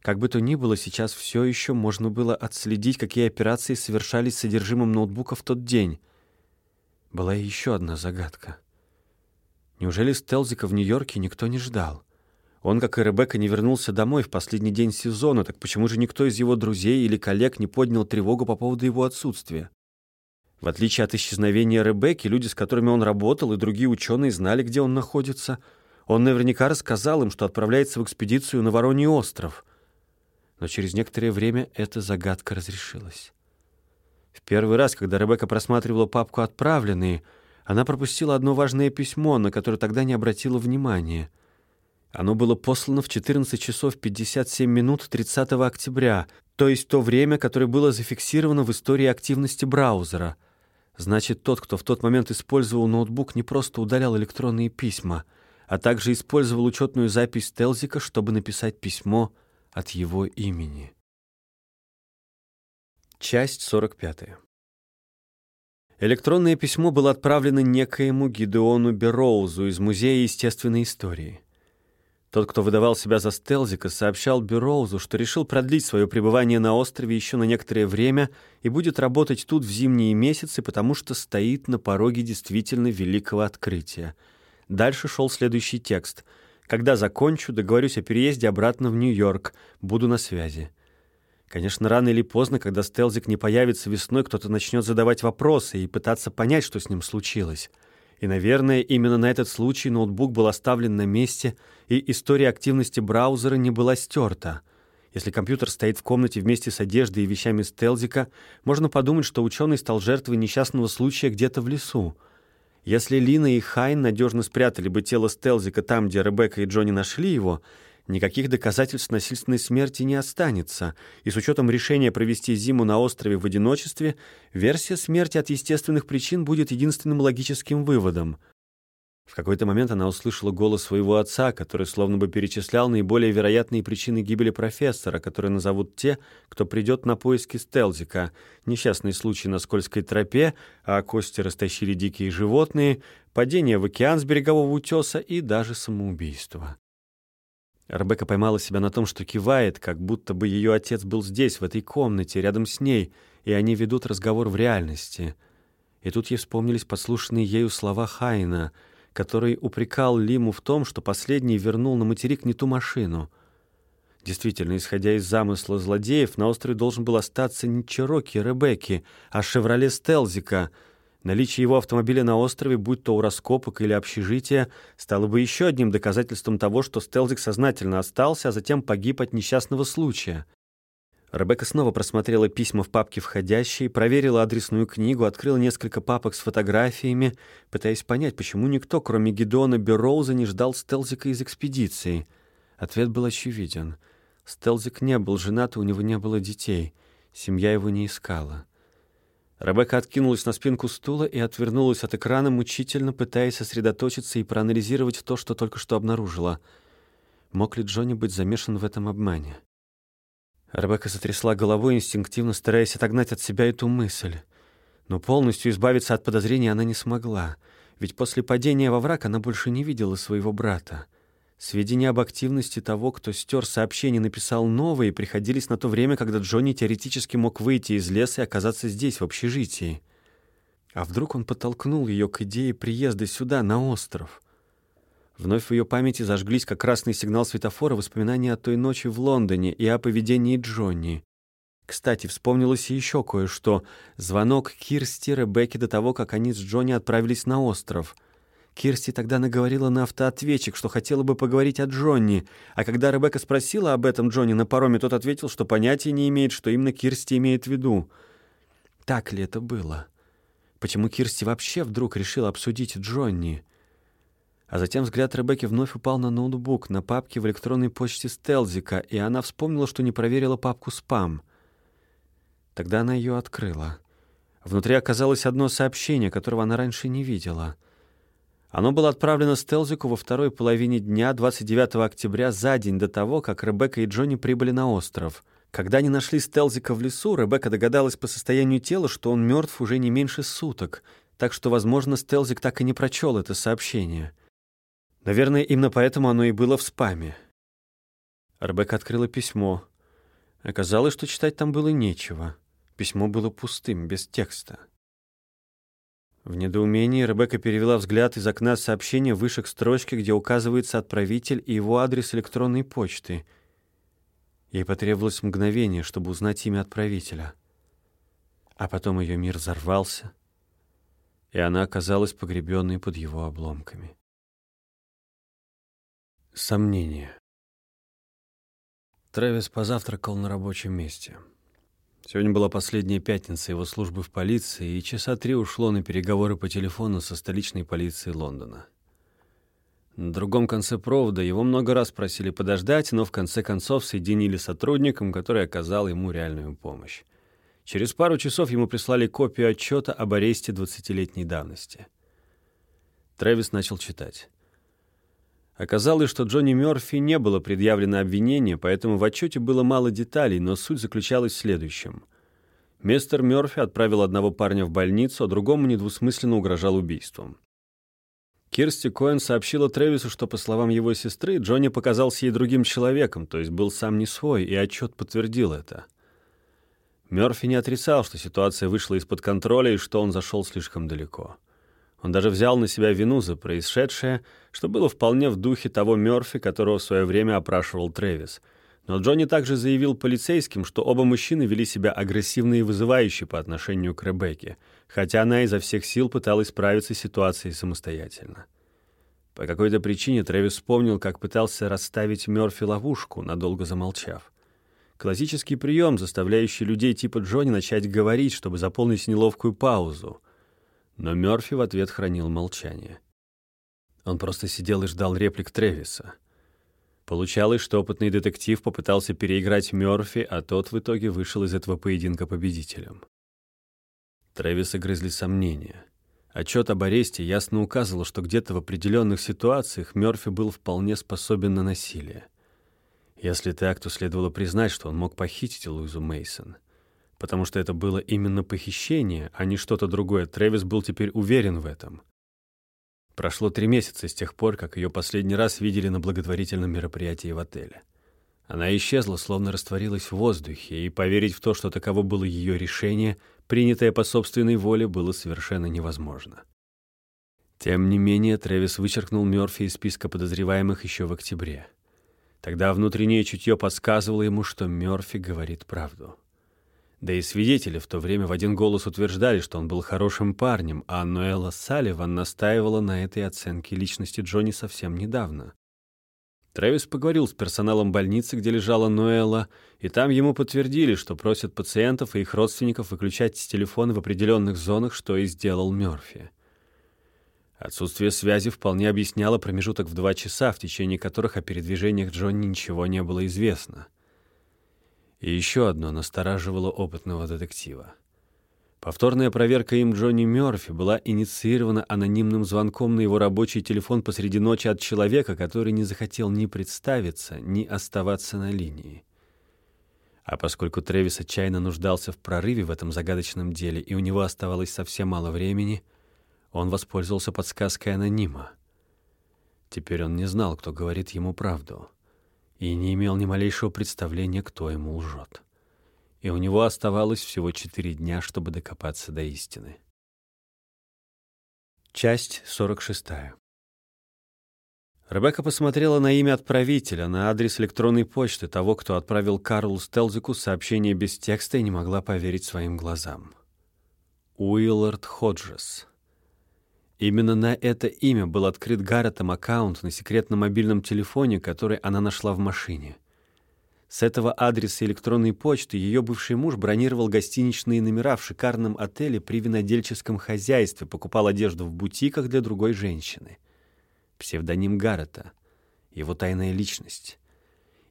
Как бы то ни было, сейчас все еще можно было отследить, какие операции совершались с содержимым ноутбука в тот день. Была еще одна загадка. Неужели Стелзика в Нью-Йорке никто не ждал? Он, как и Ребекка, не вернулся домой в последний день сезона, так почему же никто из его друзей или коллег не поднял тревогу по поводу его отсутствия? В отличие от исчезновения Ребекки, люди, с которыми он работал, и другие ученые знали, где он находится. Он наверняка рассказал им, что отправляется в экспедицию на Вороний остров — но через некоторое время эта загадка разрешилась. В первый раз, когда Ребекка просматривала папку «Отправленные», она пропустила одно важное письмо, на которое тогда не обратила внимания. Оно было послано в 14 часов 57 минут 30 октября, то есть то время, которое было зафиксировано в истории активности браузера. Значит, тот, кто в тот момент использовал ноутбук, не просто удалял электронные письма, а также использовал учетную запись Телзика, чтобы написать письмо от его имени. Часть 45. Электронное письмо было отправлено некоему Гидеону Бероузу из Музея естественной истории. Тот, кто выдавал себя за Стелзика, сообщал Бероузу, что решил продлить свое пребывание на острове еще на некоторое время и будет работать тут в зимние месяцы, потому что стоит на пороге действительно великого открытия. Дальше шел следующий текст — когда закончу, договорюсь о переезде обратно в Нью-Йорк. Буду на связи. Конечно, рано или поздно, когда Стелзик не появится весной, кто-то начнет задавать вопросы и пытаться понять, что с ним случилось. И, наверное, именно на этот случай ноутбук был оставлен на месте, и история активности браузера не была стерта. Если компьютер стоит в комнате вместе с одеждой и вещами Стелзика, можно подумать, что ученый стал жертвой несчастного случая где-то в лесу — если Лина и Хайн надежно спрятали бы тело Стелзика там, где Ребекка и Джонни нашли его, никаких доказательств насильственной смерти не останется, и с учетом решения провести зиму на острове в одиночестве, версия смерти от естественных причин будет единственным логическим выводом — в какой-то момент она услышала голос своего отца, который словно бы перечислял наиболее вероятные причины гибели профессора, которые назовут те, кто придет на поиски Стелзика. Несчастный случай на скользкой тропе, а кости растащили дикие животные, падение в океан с берегового утеса и даже самоубийство. Ребекка поймала себя на том, что кивает, как будто бы ее отец был здесь, в этой комнате, рядом с ней, и они ведут разговор в реальности. И тут ей вспомнились послушанные ею слова Хайна — который упрекал Лиму в том, что последний вернул на материк не ту машину. Действительно, исходя из замысла злодеев, на острове должен был остаться не Чероки Ребекки, а «Шевроле Стелзика». Наличие его автомобиля на острове, будь то у раскопок или общежития, стало бы еще одним доказательством того, что Стелзик сознательно остался, а затем погиб от несчастного случая. Ребекка снова просмотрела письма в папке «Входящие», проверила адресную книгу, открыла несколько папок с фотографиями, пытаясь понять, почему никто, кроме Гидона Берроуза, не ждал Стелзика из экспедиции. Ответ был очевиден. Стелзик не был женат, у него не было детей. Семья его не искала. Ребекка откинулась на спинку стула и отвернулась от экрана, мучительно пытаясь сосредоточиться и проанализировать то, что только что обнаружила. Мог ли Джонни быть замешан в этом обмане? Ребекка затрясла головой, инстинктивно стараясь отогнать от себя эту мысль. Но полностью избавиться от подозрений она не смогла, ведь после падения во враг она больше не видела своего брата. Сведения об активности того, кто стер сообщение, написал новые, приходились на то время, когда Джонни теоретически мог выйти из леса и оказаться здесь, в общежитии. А вдруг он подтолкнул ее к идее приезда сюда, на остров? Вновь в ее памяти зажглись как красный сигнал светофора воспоминания о той ночи в Лондоне и о поведении Джонни. Кстати, вспомнилось еще кое-что. Звонок Кирсти Ребекки до того, как они с Джонни отправились на остров. Кирсти тогда наговорила на автоответчик, что хотела бы поговорить о Джонни, а когда Ребекка спросила об этом Джонни на пароме, тот ответил, что понятия не имеет, что именно Кирсти имеет в виду. Так ли это было? Почему Кирсти вообще вдруг решила обсудить Джонни? А затем взгляд Ребекки вновь упал на ноутбук, на папке в электронной почте Стелзика, и она вспомнила, что не проверила папку «Спам». Тогда она ее открыла. Внутри оказалось одно сообщение, которого она раньше не видела. Оно было отправлено Стелзику во второй половине дня 29 октября, за день до того, как Ребекка и Джонни прибыли на остров. Когда они нашли Стелзика в лесу, Ребекка догадалась по состоянию тела, что он мертв уже не меньше суток, так что, возможно, Стелзик так и не прочел это сообщение — Наверное, именно поэтому оно и было в спаме. Ребекка открыла письмо. Оказалось, что читать там было нечего. Письмо было пустым, без текста. В недоумении Ребекка перевела взгляд из окна сообщения выше к строчке, где указывается отправитель и его адрес электронной почты. Ей потребовалось мгновение, чтобы узнать имя отправителя. А потом ее мир взорвался, и она оказалась погребенной под его обломками. Сомнение. Трэвис позавтракал на рабочем месте. Сегодня была последняя пятница его службы в полиции, и часа три ушло на переговоры по телефону со столичной полицией Лондона. На другом конце провода его много раз просили подождать, но в конце концов соединили сотрудником, который оказал ему реальную помощь. Через пару часов ему прислали копию отчета об аресте 20-летней давности. Трэвис начал читать. Оказалось, что Джонни Мёрфи не было предъявлено обвинение, поэтому в отчете было мало деталей, но суть заключалась в следующем. Мистер Мёрфи отправил одного парня в больницу, а другому недвусмысленно угрожал убийством. Кирсти Коэн сообщила Трэвису, что, по словам его сестры, Джонни показался ей другим человеком, то есть был сам не свой, и отчет подтвердил это. Мёрфи не отрицал, что ситуация вышла из-под контроля и что он зашел слишком далеко. Он даже взял на себя вину за происшедшее, что было вполне в духе того Мёрфи, которого в свое время опрашивал Трэвис. Но Джонни также заявил полицейским, что оба мужчины вели себя агрессивно и вызывающе по отношению к Ребекке, хотя она изо всех сил пыталась справиться с ситуацией самостоятельно. По какой-то причине Трэвис вспомнил, как пытался расставить Мёрфи ловушку, надолго замолчав. Классический прием, заставляющий людей типа Джонни начать говорить, чтобы заполнить неловкую паузу — но Мёрфи в ответ хранил молчание. Он просто сидел и ждал реплик Тревиса. Получалось, что опытный детектив попытался переиграть Мёрфи, а тот в итоге вышел из этого поединка победителем. Трэвиса грызли сомнения. Отчет об аресте ясно указывал, что где-то в определенных ситуациях Мёрфи был вполне способен на насилие. Если так, то следовало признать, что он мог похитить Луизу Мейсон потому что это было именно похищение, а не что-то другое. Трэвис был теперь уверен в этом. Прошло три месяца с тех пор, как ее последний раз видели на благотворительном мероприятии в отеле. Она исчезла, словно растворилась в воздухе, и поверить в то, что таково было ее решение, принятое по собственной воле, было совершенно невозможно. Тем не менее, Трэвис вычеркнул Мёрфи из списка подозреваемых еще в октябре. Тогда внутреннее чутье подсказывало ему, что Мёрфи говорит правду. Да и свидетели в то время в один голос утверждали, что он был хорошим парнем, а Ноэла Салливан настаивала на этой оценке личности Джонни совсем недавно. Трэвис поговорил с персоналом больницы, где лежала Ноэла, и там ему подтвердили, что просят пациентов и их родственников выключать телефоны в определенных зонах, что и сделал Мёрфи. Отсутствие связи вполне объясняло промежуток в два часа, в течение которых о передвижениях Джонни ничего не было известно. И еще одно настораживало опытного детектива. Повторная проверка им Джонни Мёрфи была инициирована анонимным звонком на его рабочий телефон посреди ночи от человека, который не захотел ни представиться, ни оставаться на линии. А поскольку Трэвис отчаянно нуждался в прорыве в этом загадочном деле, и у него оставалось совсем мало времени, он воспользовался подсказкой анонима. Теперь он не знал, кто говорит ему правду и не имел ни малейшего представления, кто ему лжет. И у него оставалось всего четыре дня, чтобы докопаться до истины. Часть 46. Ребекка посмотрела на имя отправителя, на адрес электронной почты того, кто отправил Карлу Стелзику сообщение без текста и не могла поверить своим глазам. Уиллард Ходжес. Именно на это имя был открыт Гарретом аккаунт на секретном мобильном телефоне, который она нашла в машине. С этого адреса электронной почты ее бывший муж бронировал гостиничные номера в шикарном отеле при винодельческом хозяйстве, покупал одежду в бутиках для другой женщины. Псевдоним Гаррета, его тайная личность,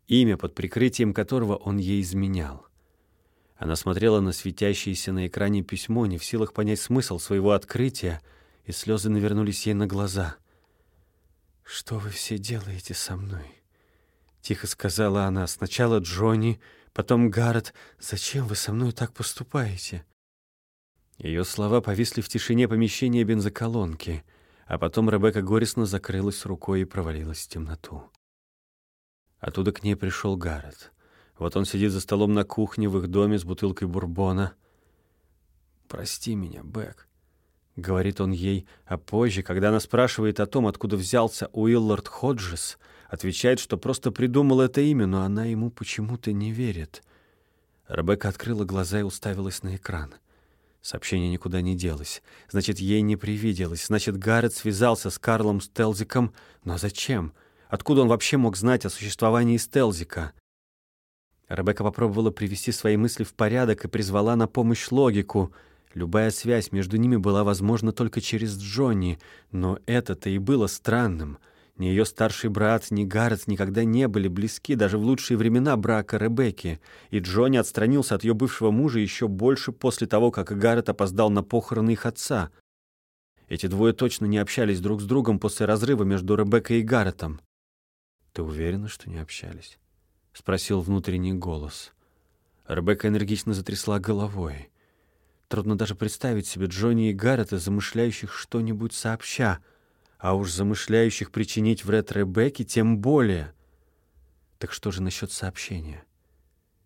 имя, под прикрытием которого он ей изменял. Она смотрела на светящееся на экране письмо, не в силах понять смысл своего открытия — и слезы навернулись ей на глаза. «Что вы все делаете со мной?» Тихо сказала она. «Сначала Джонни, потом Гаррет. Зачем вы со мной так поступаете?» Ее слова повисли в тишине помещения бензоколонки, а потом Ребекка горестно закрылась рукой и провалилась в темноту. Оттуда к ней пришел Гаррет. Вот он сидит за столом на кухне в их доме с бутылкой бурбона. «Прости меня, Бэк», — говорит он ей, а позже, когда она спрашивает о том, откуда взялся Уиллард Ходжес, отвечает, что просто придумал это имя, но она ему почему-то не верит. Ребекка открыла глаза и уставилась на экран. Сообщение никуда не делось. Значит, ей не привиделось. Значит, Гаррет связался с Карлом Стелзиком. Но зачем? Откуда он вообще мог знать о существовании Стелзика? Ребекка попробовала привести свои мысли в порядок и призвала на помощь логику. Любая связь между ними была возможна только через Джонни, но это-то и было странным — ни ее старший брат, ни Гаррет никогда не были близки даже в лучшие времена брака Ребекки, и Джонни отстранился от ее бывшего мужа еще больше после того, как Гаррет опоздал на похороны их отца. Эти двое точно не общались друг с другом после разрыва между Ребеккой и Гарретом. «Ты уверена, что не общались?» — спросил внутренний голос. Ребекка энергично затрясла головой. Трудно даже представить себе Джонни и Гаррета, замышляющих что-нибудь сообща — а уж замышляющих причинить вред Ребекке тем более. Так что же насчет сообщения?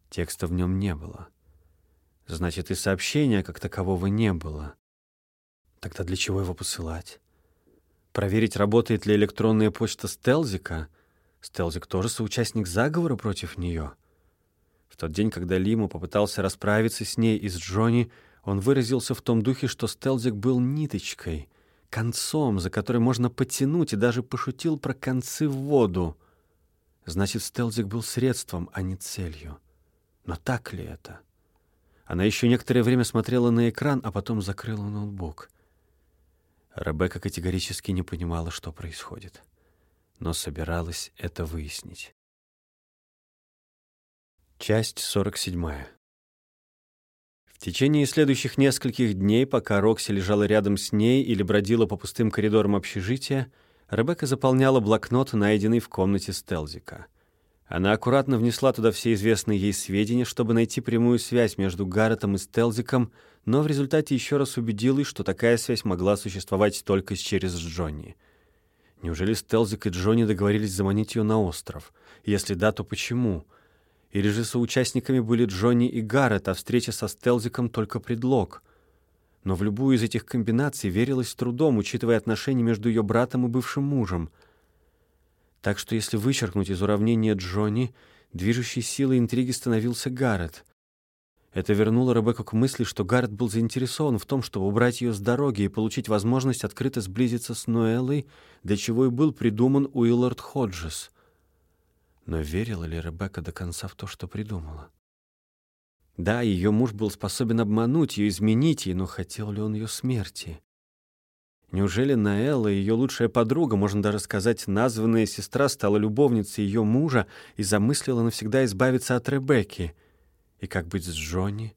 Текста в нем не было. Значит, и сообщения как такового не было. Тогда для чего его посылать? Проверить, работает ли электронная почта Стелзика? Стелзик тоже соучастник заговора против нее. В тот день, когда Лима попытался расправиться с ней и с Джонни, он выразился в том духе, что Стелзик был ниточкой, концом, за который можно потянуть, и даже пошутил про концы в воду. Значит, Стелзик был средством, а не целью. Но так ли это? Она еще некоторое время смотрела на экран, а потом закрыла ноутбук. Ребекка категорически не понимала, что происходит, но собиралась это выяснить. Часть сорок седьмая. В течение следующих нескольких дней, пока Рокси лежала рядом с ней или бродила по пустым коридорам общежития, Ребекка заполняла блокнот, найденный в комнате Стелзика. Она аккуратно внесла туда все известные ей сведения, чтобы найти прямую связь между Гарретом и Стелзиком, но в результате еще раз убедилась, что такая связь могла существовать только через Джонни. Неужели Стелзик и Джонни договорились заманить ее на остров? Если да, то почему? Или же соучастниками были Джонни и Гаррет, а встреча со Стелзиком только предлог. Но в любую из этих комбинаций верилось с трудом, учитывая отношения между ее братом и бывшим мужем. Так что если вычеркнуть из уравнения Джонни, движущей силой интриги становился Гаррет. Это вернуло Ребекку к мысли, что Гаррет был заинтересован в том, чтобы убрать ее с дороги и получить возможность открыто сблизиться с Ноэллой, для чего и был придуман Уиллард Ходжес — но верила ли Ребекка до конца в то, что придумала? Да, ее муж был способен обмануть ее, изменить ей, но хотел ли он ее смерти? Неужели Наэлла, ее лучшая подруга, можно даже сказать, названная сестра, стала любовницей ее мужа и замыслила навсегда избавиться от Ребекки? И как быть с Джонни?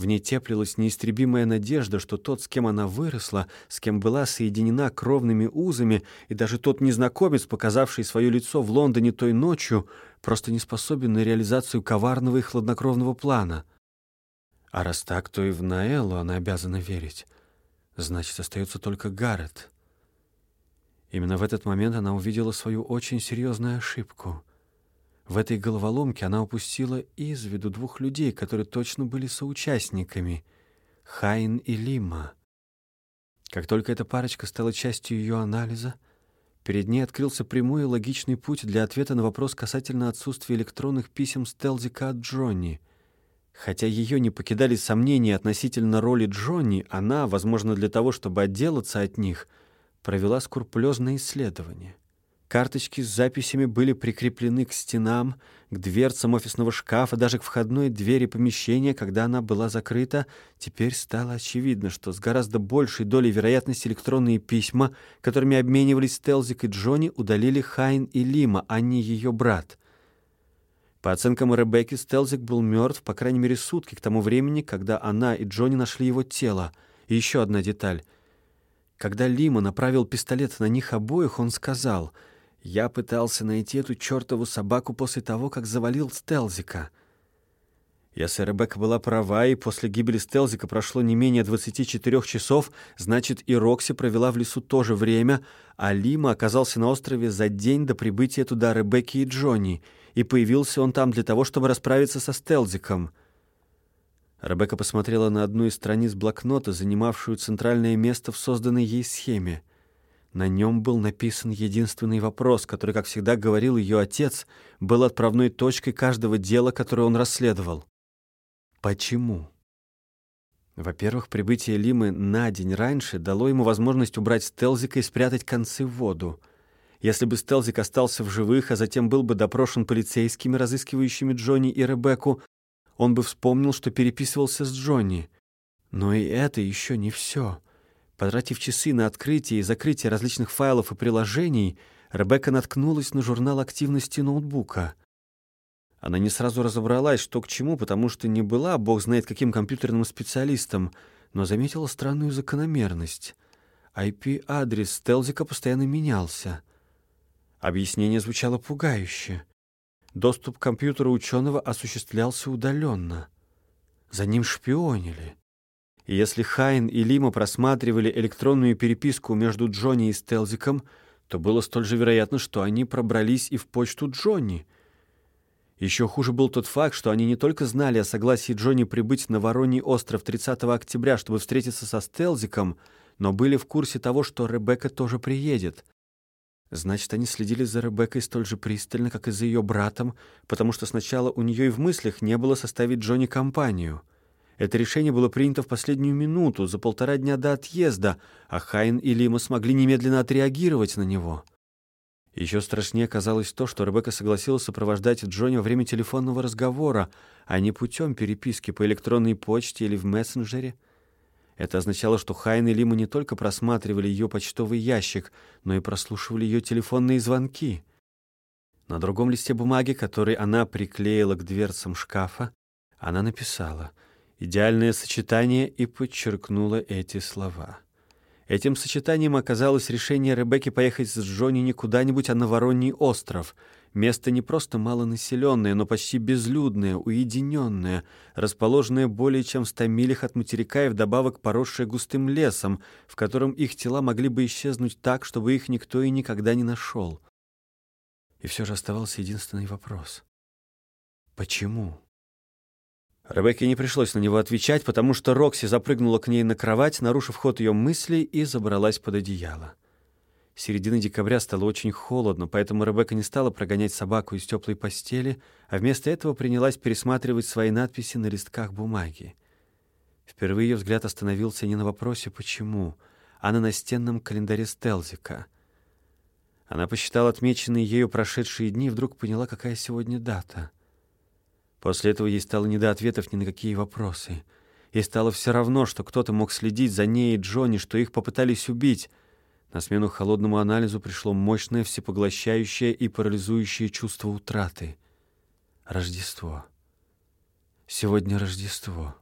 В ней теплилась неистребимая надежда, что тот, с кем она выросла, с кем была соединена кровными узами, и даже тот незнакомец, показавший свое лицо в Лондоне той ночью, просто не способен на реализацию коварного и хладнокровного плана. А раз так, то и в Наэлу она обязана верить. Значит, остается только Гаррет. Именно в этот момент она увидела свою очень серьезную ошибку — в этой головоломке она упустила из виду двух людей, которые точно были соучастниками — Хайн и Лима. Как только эта парочка стала частью ее анализа, перед ней открылся прямой и логичный путь для ответа на вопрос касательно отсутствия электронных писем Стелзика от Джонни. Хотя ее не покидали сомнения относительно роли Джонни, она, возможно, для того, чтобы отделаться от них, провела скрупулезное исследование. Карточки с записями были прикреплены к стенам, к дверцам офисного шкафа, даже к входной двери помещения, когда она была закрыта. Теперь стало очевидно, что с гораздо большей долей вероятности электронные письма, которыми обменивались Стелзик и Джонни, удалили Хайн и Лима, а не ее брат. По оценкам Ребекки, Стелзик был мертв, по крайней мере, сутки к тому времени, когда она и Джонни нашли его тело. И еще одна деталь. Когда Лима направил пистолет на них обоих, он сказал — я пытался найти эту чертову собаку после того, как завалил Стелзика. Если Ребекка была права, и после гибели Стелзика прошло не менее 24 часов, значит, и Рокси провела в лесу то же время, а Лима оказался на острове за день до прибытия туда Ребекки и Джонни, и появился он там для того, чтобы расправиться со Стелзиком. Ребекка посмотрела на одну из страниц блокнота, занимавшую центральное место в созданной ей схеме. На нем был написан единственный вопрос, который, как всегда говорил ее отец, был отправной точкой каждого дела, которое он расследовал. Почему? Во-первых, прибытие Лимы на день раньше дало ему возможность убрать Стелзика и спрятать концы в воду. Если бы Стелзик остался в живых, а затем был бы допрошен полицейскими, разыскивающими Джонни и Ребекку, он бы вспомнил, что переписывался с Джонни. Но и это еще не все. Потратив часы на открытие и закрытие различных файлов и приложений, Ребекка наткнулась на журнал активности ноутбука. Она не сразу разобралась, что к чему, потому что не была, бог знает каким компьютерным специалистом, но заметила странную закономерность. IP-адрес Стелзика постоянно менялся. Объяснение звучало пугающе. Доступ к компьютеру ученого осуществлялся удаленно. За ним шпионили. И если Хайн и Лима просматривали электронную переписку между Джонни и Стелзиком, то было столь же вероятно, что они пробрались и в почту Джонни. Еще хуже был тот факт, что они не только знали о согласии Джонни прибыть на Вороний остров 30 октября, чтобы встретиться со Стелзиком, но были в курсе того, что Ребекка тоже приедет — Значит, они следили за Ребеккой столь же пристально, как и за ее братом, потому что сначала у нее и в мыслях не было составить Джонни компанию. Это решение было принято в последнюю минуту, за полтора дня до отъезда, а Хайн и Лима смогли немедленно отреагировать на него. Еще страшнее казалось то, что Ребекка согласилась сопровождать Джонни во время телефонного разговора, а не путем переписки по электронной почте или в мессенджере — это означало, что Хайн и Лима не только просматривали ее почтовый ящик, но и прослушивали ее телефонные звонки. На другом листе бумаги, который она приклеила к дверцам шкафа, она написала «Идеальное сочетание» и подчеркнула эти слова. Этим сочетанием оказалось решение Ребекки поехать с Джонни не куда-нибудь, а на Вороний остров — Место не просто малонаселенное, но почти безлюдное, уединенное, расположенное более чем в ста милях от материка и вдобавок поросшее густым лесом, в котором их тела могли бы исчезнуть так, чтобы их никто и никогда не нашел. И все же оставался единственный вопрос. Почему? Ребекке не пришлось на него отвечать, потому что Рокси запрыгнула к ней на кровать, нарушив ход ее мыслей, и забралась под одеяло. Середина декабря стало очень холодно, поэтому Ребекка не стала прогонять собаку из теплой постели, а вместо этого принялась пересматривать свои надписи на листках бумаги. Впервые ее взгляд остановился не на вопросе «почему?», а на настенном календаре Стелзика. Она посчитала отмеченные ею прошедшие дни и вдруг поняла, какая сегодня дата. После этого ей стало не до ответов ни на какие вопросы. Ей стало все равно, что кто-то мог следить за ней и Джонни, что их попытались убить — на смену холодному анализу пришло мощное, всепоглощающее и парализующее чувство утраты. Рождество. Сегодня Рождество.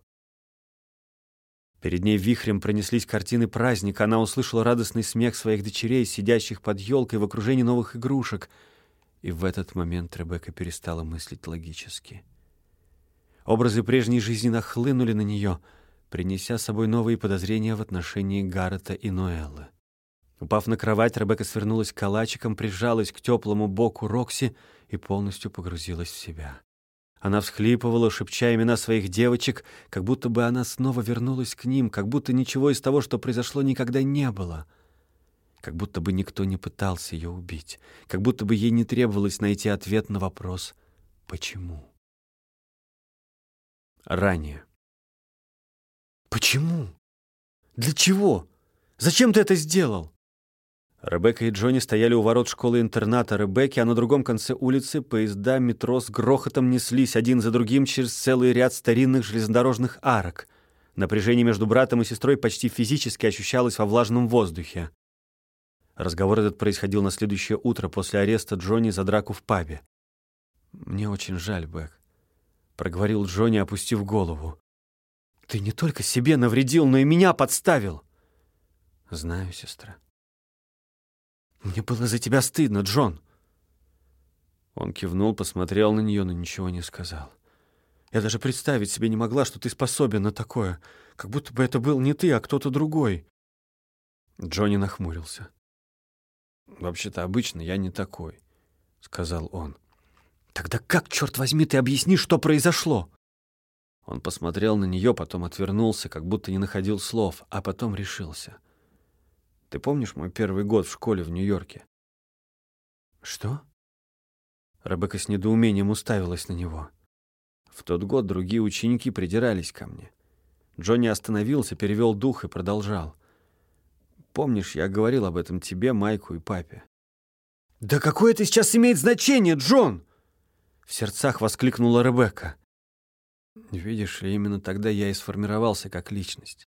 Перед ней вихрем пронеслись картины праздника. Она услышала радостный смех своих дочерей, сидящих под елкой в окружении новых игрушек. И в этот момент Ребекка перестала мыслить логически. Образы прежней жизни нахлынули на нее, принеся с собой новые подозрения в отношении Гаррета и Ноэллы. Упав на кровать, Ребекка свернулась калачиком, прижалась к теплому боку Рокси и полностью погрузилась в себя. Она всхлипывала, шепча имена своих девочек, как будто бы она снова вернулась к ним, как будто ничего из того, что произошло, никогда не было. Как будто бы никто не пытался ее убить, как будто бы ей не требовалось найти ответ на вопрос «почему?». Ранее. «Почему? Для чего? Зачем ты это сделал?» Ребекка и Джонни стояли у ворот школы-интерната Ребекки, а на другом конце улицы поезда метро с грохотом неслись один за другим через целый ряд старинных железнодорожных арок. Напряжение между братом и сестрой почти физически ощущалось во влажном воздухе. Разговор этот происходил на следующее утро после ареста Джонни за драку в пабе. «Мне очень жаль, Бек», — проговорил Джонни, опустив голову. «Ты не только себе навредил, но и меня подставил!» «Знаю, сестра», «Мне было за тебя стыдно, Джон!» Он кивнул, посмотрел на нее, но ничего не сказал. Я даже представить себе не могла, что ты способен на такое. Как будто бы это был не ты, а кто-то другой». Джонни нахмурился. «Вообще-то обычно я не такой», — сказал он. «Тогда как, черт возьми, ты объяснишь, что произошло?» Он посмотрел на нее, потом отвернулся, как будто не находил слов, а потом решился. «Ты помнишь мой первый год в школе в Нью-Йорке?» «Что?» Ребекка с недоумением уставилась на него. В тот год другие ученики придирались ко мне. Джонни остановился, перевел дух и продолжал. «Помнишь, я говорил об этом тебе, Майку и папе?» «Да какое это сейчас имеет значение, Джон?» В сердцах воскликнула Ребекка. «Видишь ли, именно тогда я и сформировался как личность.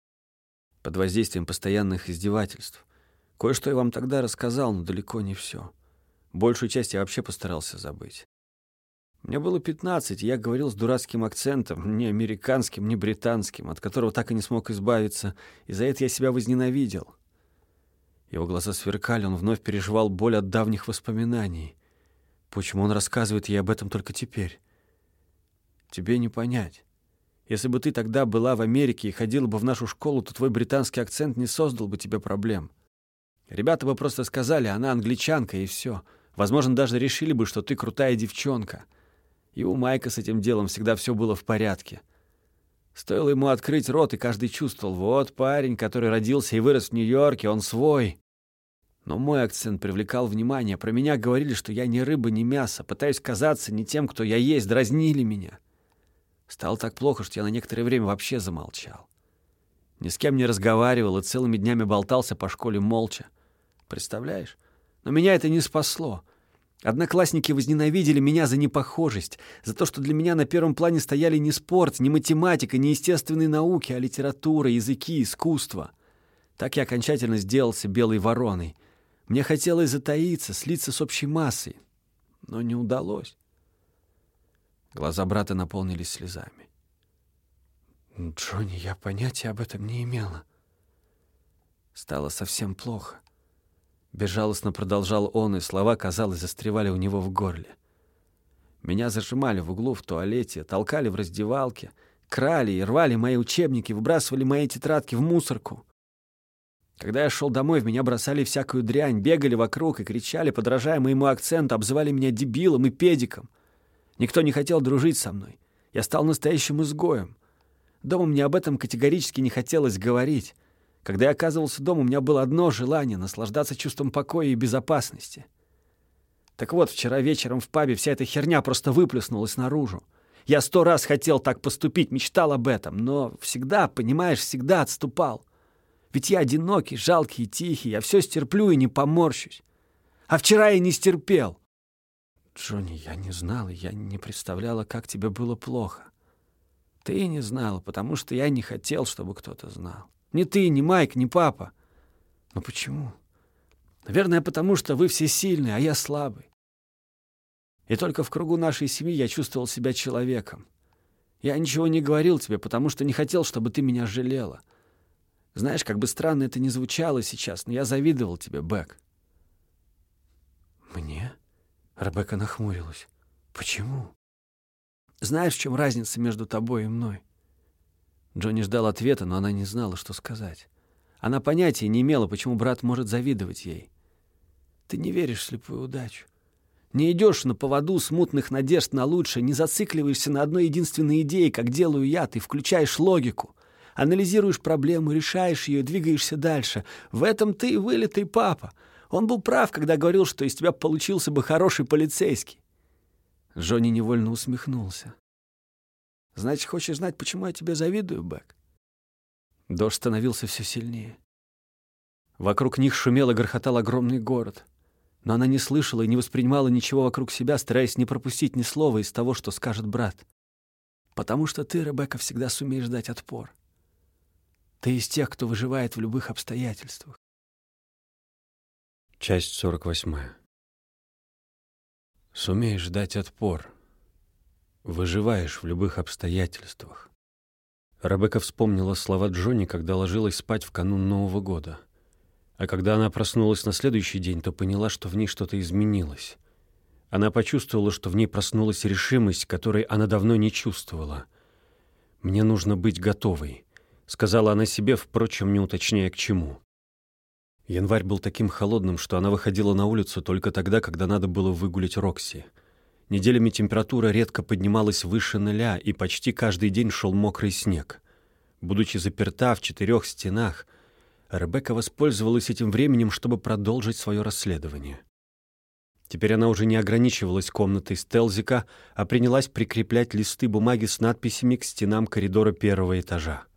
Под воздействием постоянных издевательств. Кое-что я вам тогда рассказал, но далеко не все. Большую часть я вообще постарался забыть. Мне было пятнадцать, я говорил с дурацким акцентом, не американским, не британским, от которого так и не смог избавиться, и за это я себя возненавидел. Его глаза сверкали, он вновь переживал боль от давних воспоминаний. Почему он рассказывает ей об этом только теперь? Тебе не понять. Если бы ты тогда была в Америке и ходила бы в нашу школу, то твой британский акцент не создал бы тебе проблем. Ребята бы просто сказали, она англичанка, и все. Возможно, даже решили бы, что ты крутая девчонка. И у Майка с этим делом всегда все было в порядке. Стоило ему открыть рот, и каждый чувствовал, вот парень, который родился и вырос в Нью-Йорке, он свой. Но мой акцент привлекал внимание. Про меня говорили, что я ни рыба, ни мясо. Пытаюсь казаться не тем, кто я есть, дразнили меня. Стало так плохо, что я на некоторое время вообще замолчал. Ни с кем не разговаривал и целыми днями болтался по школе молча. Представляешь? Но меня это не спасло. Одноклассники возненавидели меня за непохожесть, за то, что для меня на первом плане стояли не спорт, не математика, не естественные науки, а литература, языки, искусство. Так я окончательно сделался белой вороной. Мне хотелось затаиться, слиться с общей массой, но не удалось. Глаза брата наполнились слезами. «Джонни, я понятия об этом не имела». Стало совсем плохо. Безжалостно продолжал он, и слова, казалось, застревали у него в горле. Меня зажимали в углу в туалете, толкали в раздевалке, крали и рвали мои учебники, выбрасывали мои тетрадки в мусорку. Когда я шел домой, в меня бросали всякую дрянь, бегали вокруг и кричали, подражая моему акценту, обзывали меня дебилом и педиком. Никто не хотел дружить со мной. Я стал настоящим изгоем. Дома мне об этом категорически не хотелось говорить. Когда я оказывался дома, у меня было одно желание — наслаждаться чувством покоя и безопасности. Так вот, вчера вечером в пабе вся эта херня просто выплеснулась наружу. Я сто раз хотел так поступить, мечтал об этом, но всегда, понимаешь, всегда отступал. Ведь я одинокий, жалкий и тихий, я все стерплю и не поморщусь. А вчера я не стерпел. Джонни, я не знала, я не представляла, как тебе было плохо. Ты не знала, потому что я не хотел, чтобы кто-то знал. Ни ты, ни Майк, ни папа. Но почему? Наверное, потому что вы все сильные, а я слабый. И только в кругу нашей семьи я чувствовал себя человеком. Я ничего не говорил тебе, потому что не хотел, чтобы ты меня жалела. Знаешь, как бы странно это ни звучало сейчас, но я завидовал тебе, Бэк. Мне? Ребекка нахмурилась. Почему? Знаешь, в чем разница между тобой и мной? Джонни ждал ответа, но она не знала, что сказать. Она понятия не имела, почему брат может завидовать ей. Ты не веришь в слепую удачу. Не идешь на поводу смутных надежд на лучшее, не зацикливаешься на одной единственной идее, как делаю я, ты включаешь логику, анализируешь проблему, решаешь ее, двигаешься дальше. В этом ты и вылитый папа. Он был прав, когда говорил, что из тебя получился бы хороший полицейский. Джонни невольно усмехнулся. Значит, хочешь знать, почему я тебе завидую, Бэк?» Дождь становился все сильнее. Вокруг них шумел и грохотал огромный город. Но она не слышала и не воспринимала ничего вокруг себя, стараясь не пропустить ни слова из того, что скажет брат. «Потому что ты, Ребекка, всегда сумеешь дать отпор. Ты из тех, кто выживает в любых обстоятельствах». Часть 48. Сумеешь дать отпор, Выживаешь в любых обстоятельствах. Ребекка вспомнила слова Джонни, когда ложилась спать в канун Нового года. А когда она проснулась на следующий день, то поняла, что в ней что-то изменилось. Она почувствовала, что в ней проснулась решимость, которой она давно не чувствовала. «Мне нужно быть готовой», — сказала она себе, впрочем, не уточняя к чему. Январь был таким холодным, что она выходила на улицу только тогда, когда надо было выгулить Рокси. Неделями температура редко поднималась выше нуля, и почти каждый день шел мокрый снег. Будучи заперта в четырех стенах, Ребекка воспользовалась этим временем, чтобы продолжить свое расследование. Теперь она уже не ограничивалась комнатой Стелзика, а принялась прикреплять листы бумаги с надписями к стенам коридора первого этажа.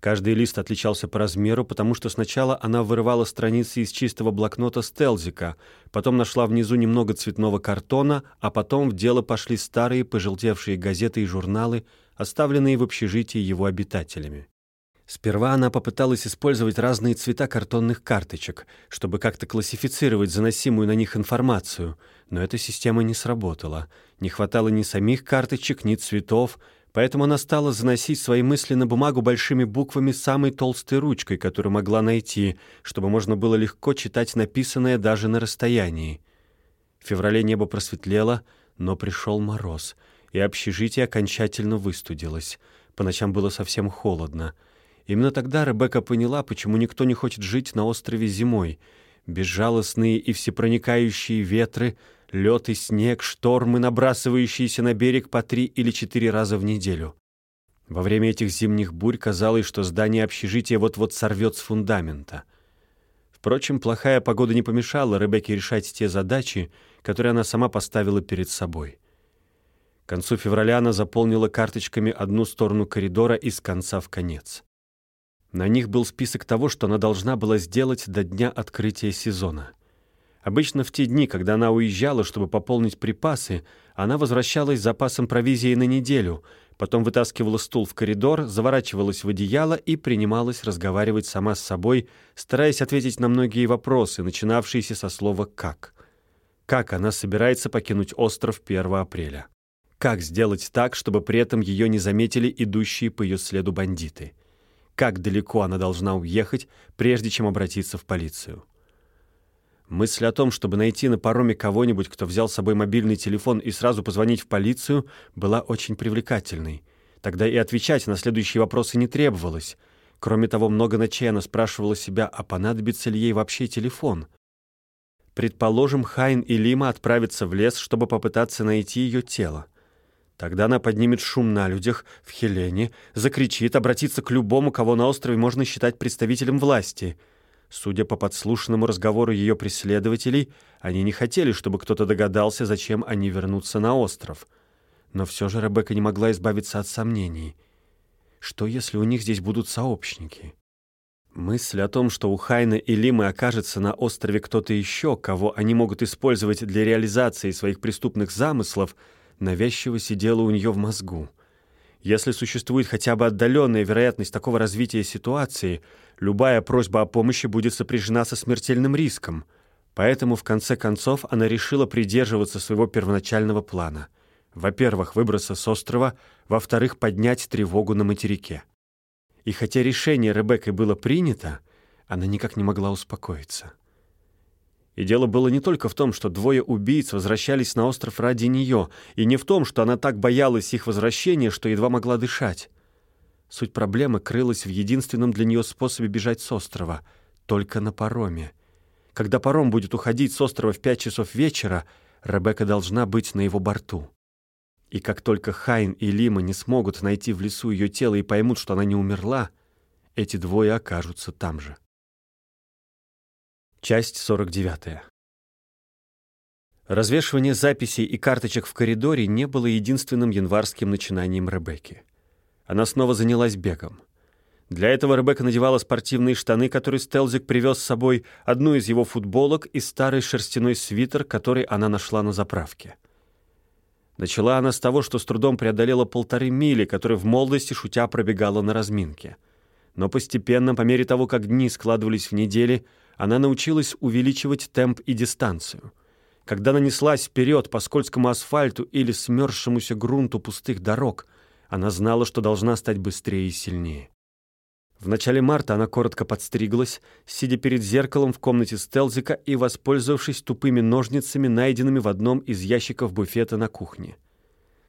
Каждый лист отличался по размеру, потому что сначала она вырывала страницы из чистого блокнота Стелзика, потом нашла внизу немного цветного картона, а потом в дело пошли старые пожелтевшие газеты и журналы, оставленные в общежитии его обитателями. Сперва она попыталась использовать разные цвета картонных карточек, чтобы как-то классифицировать заносимую на них информацию, но эта система не сработала. Не хватало ни самих карточек, ни цветов, поэтому она стала заносить свои мысли на бумагу большими буквами самой толстой ручкой, которую могла найти, чтобы можно было легко читать написанное даже на расстоянии. В феврале небо просветлело, но пришел мороз, и общежитие окончательно выстудилось. По ночам было совсем холодно — Именно тогда Ребекка поняла, почему никто не хочет жить на острове зимой. Безжалостные и всепроникающие ветры, лед и снег, штормы, набрасывающиеся на берег по три или четыре раза в неделю. Во время этих зимних бурь казалось, что здание общежития вот-вот сорвет с фундамента. Впрочем, плохая погода не помешала Ребекке решать те задачи, которые она сама поставила перед собой. К концу февраля она заполнила карточками одну сторону коридора из конца в конец. На них был список того, что она должна была сделать до дня открытия сезона. Обычно в те дни, когда она уезжала, чтобы пополнить припасы, она возвращалась с запасом провизии на неделю, потом вытаскивала стул в коридор, заворачивалась в одеяло и принималась разговаривать сама с собой, стараясь ответить на многие вопросы, начинавшиеся со слова «как». Как она собирается покинуть остров 1 апреля? Как сделать так, чтобы при этом ее не заметили идущие по ее следу бандиты? как далеко она должна уехать, прежде чем обратиться в полицию. Мысль о том, чтобы найти на пароме кого-нибудь, кто взял с собой мобильный телефон и сразу позвонить в полицию, была очень привлекательной. Тогда и отвечать на следующие вопросы не требовалось. Кроме того, много ночей она спрашивала себя, а понадобится ли ей вообще телефон. Предположим, Хайн и Лима отправятся в лес, чтобы попытаться найти ее тело. Тогда она поднимет шум на людях, в Хелене, закричит, обратится к любому, кого на острове можно считать представителем власти. Судя по подслушанному разговору ее преследователей, они не хотели, чтобы кто-то догадался, зачем они вернутся на остров. Но все же Ребекка не могла избавиться от сомнений. Что, если у них здесь будут сообщники? Мысль о том, что у Хайна и Лимы окажется на острове кто-то еще, кого они могут использовать для реализации своих преступных замыслов — навязчиво сидела у нее в мозгу. Если существует хотя бы отдаленная вероятность такого развития ситуации, любая просьба о помощи будет сопряжена со смертельным риском. Поэтому, в конце концов, она решила придерживаться своего первоначального плана. Во-первых, выбраться с острова, во-вторых, поднять тревогу на материке. И хотя решение Ребеккой было принято, она никак не могла успокоиться. И дело было не только в том, что двое убийц возвращались на остров ради нее, и не в том, что она так боялась их возвращения, что едва могла дышать. Суть проблемы крылась в единственном для нее способе бежать с острова — только на пароме. Когда паром будет уходить с острова в пять часов вечера, Ребекка должна быть на его борту. И как только Хайн и Лима не смогут найти в лесу ее тело и поймут, что она не умерла, эти двое окажутся там же. Часть 49. Развешивание записей и карточек в коридоре не было единственным январским начинанием Ребекки. Она снова занялась бегом. Для этого Ребекка надевала спортивные штаны, которые Стелзик привез с собой, одну из его футболок и старый шерстяной свитер, который она нашла на заправке. Начала она с того, что с трудом преодолела полторы мили, которые в молодости шутя пробегала на разминке. Но постепенно, по мере того, как дни складывались в недели, она научилась увеличивать темп и дистанцию. Когда нанеслась вперед по скользкому асфальту или смерзшемуся грунту пустых дорог, она знала, что должна стать быстрее и сильнее. В начале марта она коротко подстриглась, сидя перед зеркалом в комнате Стелзика и воспользовавшись тупыми ножницами, найденными в одном из ящиков буфета на кухне.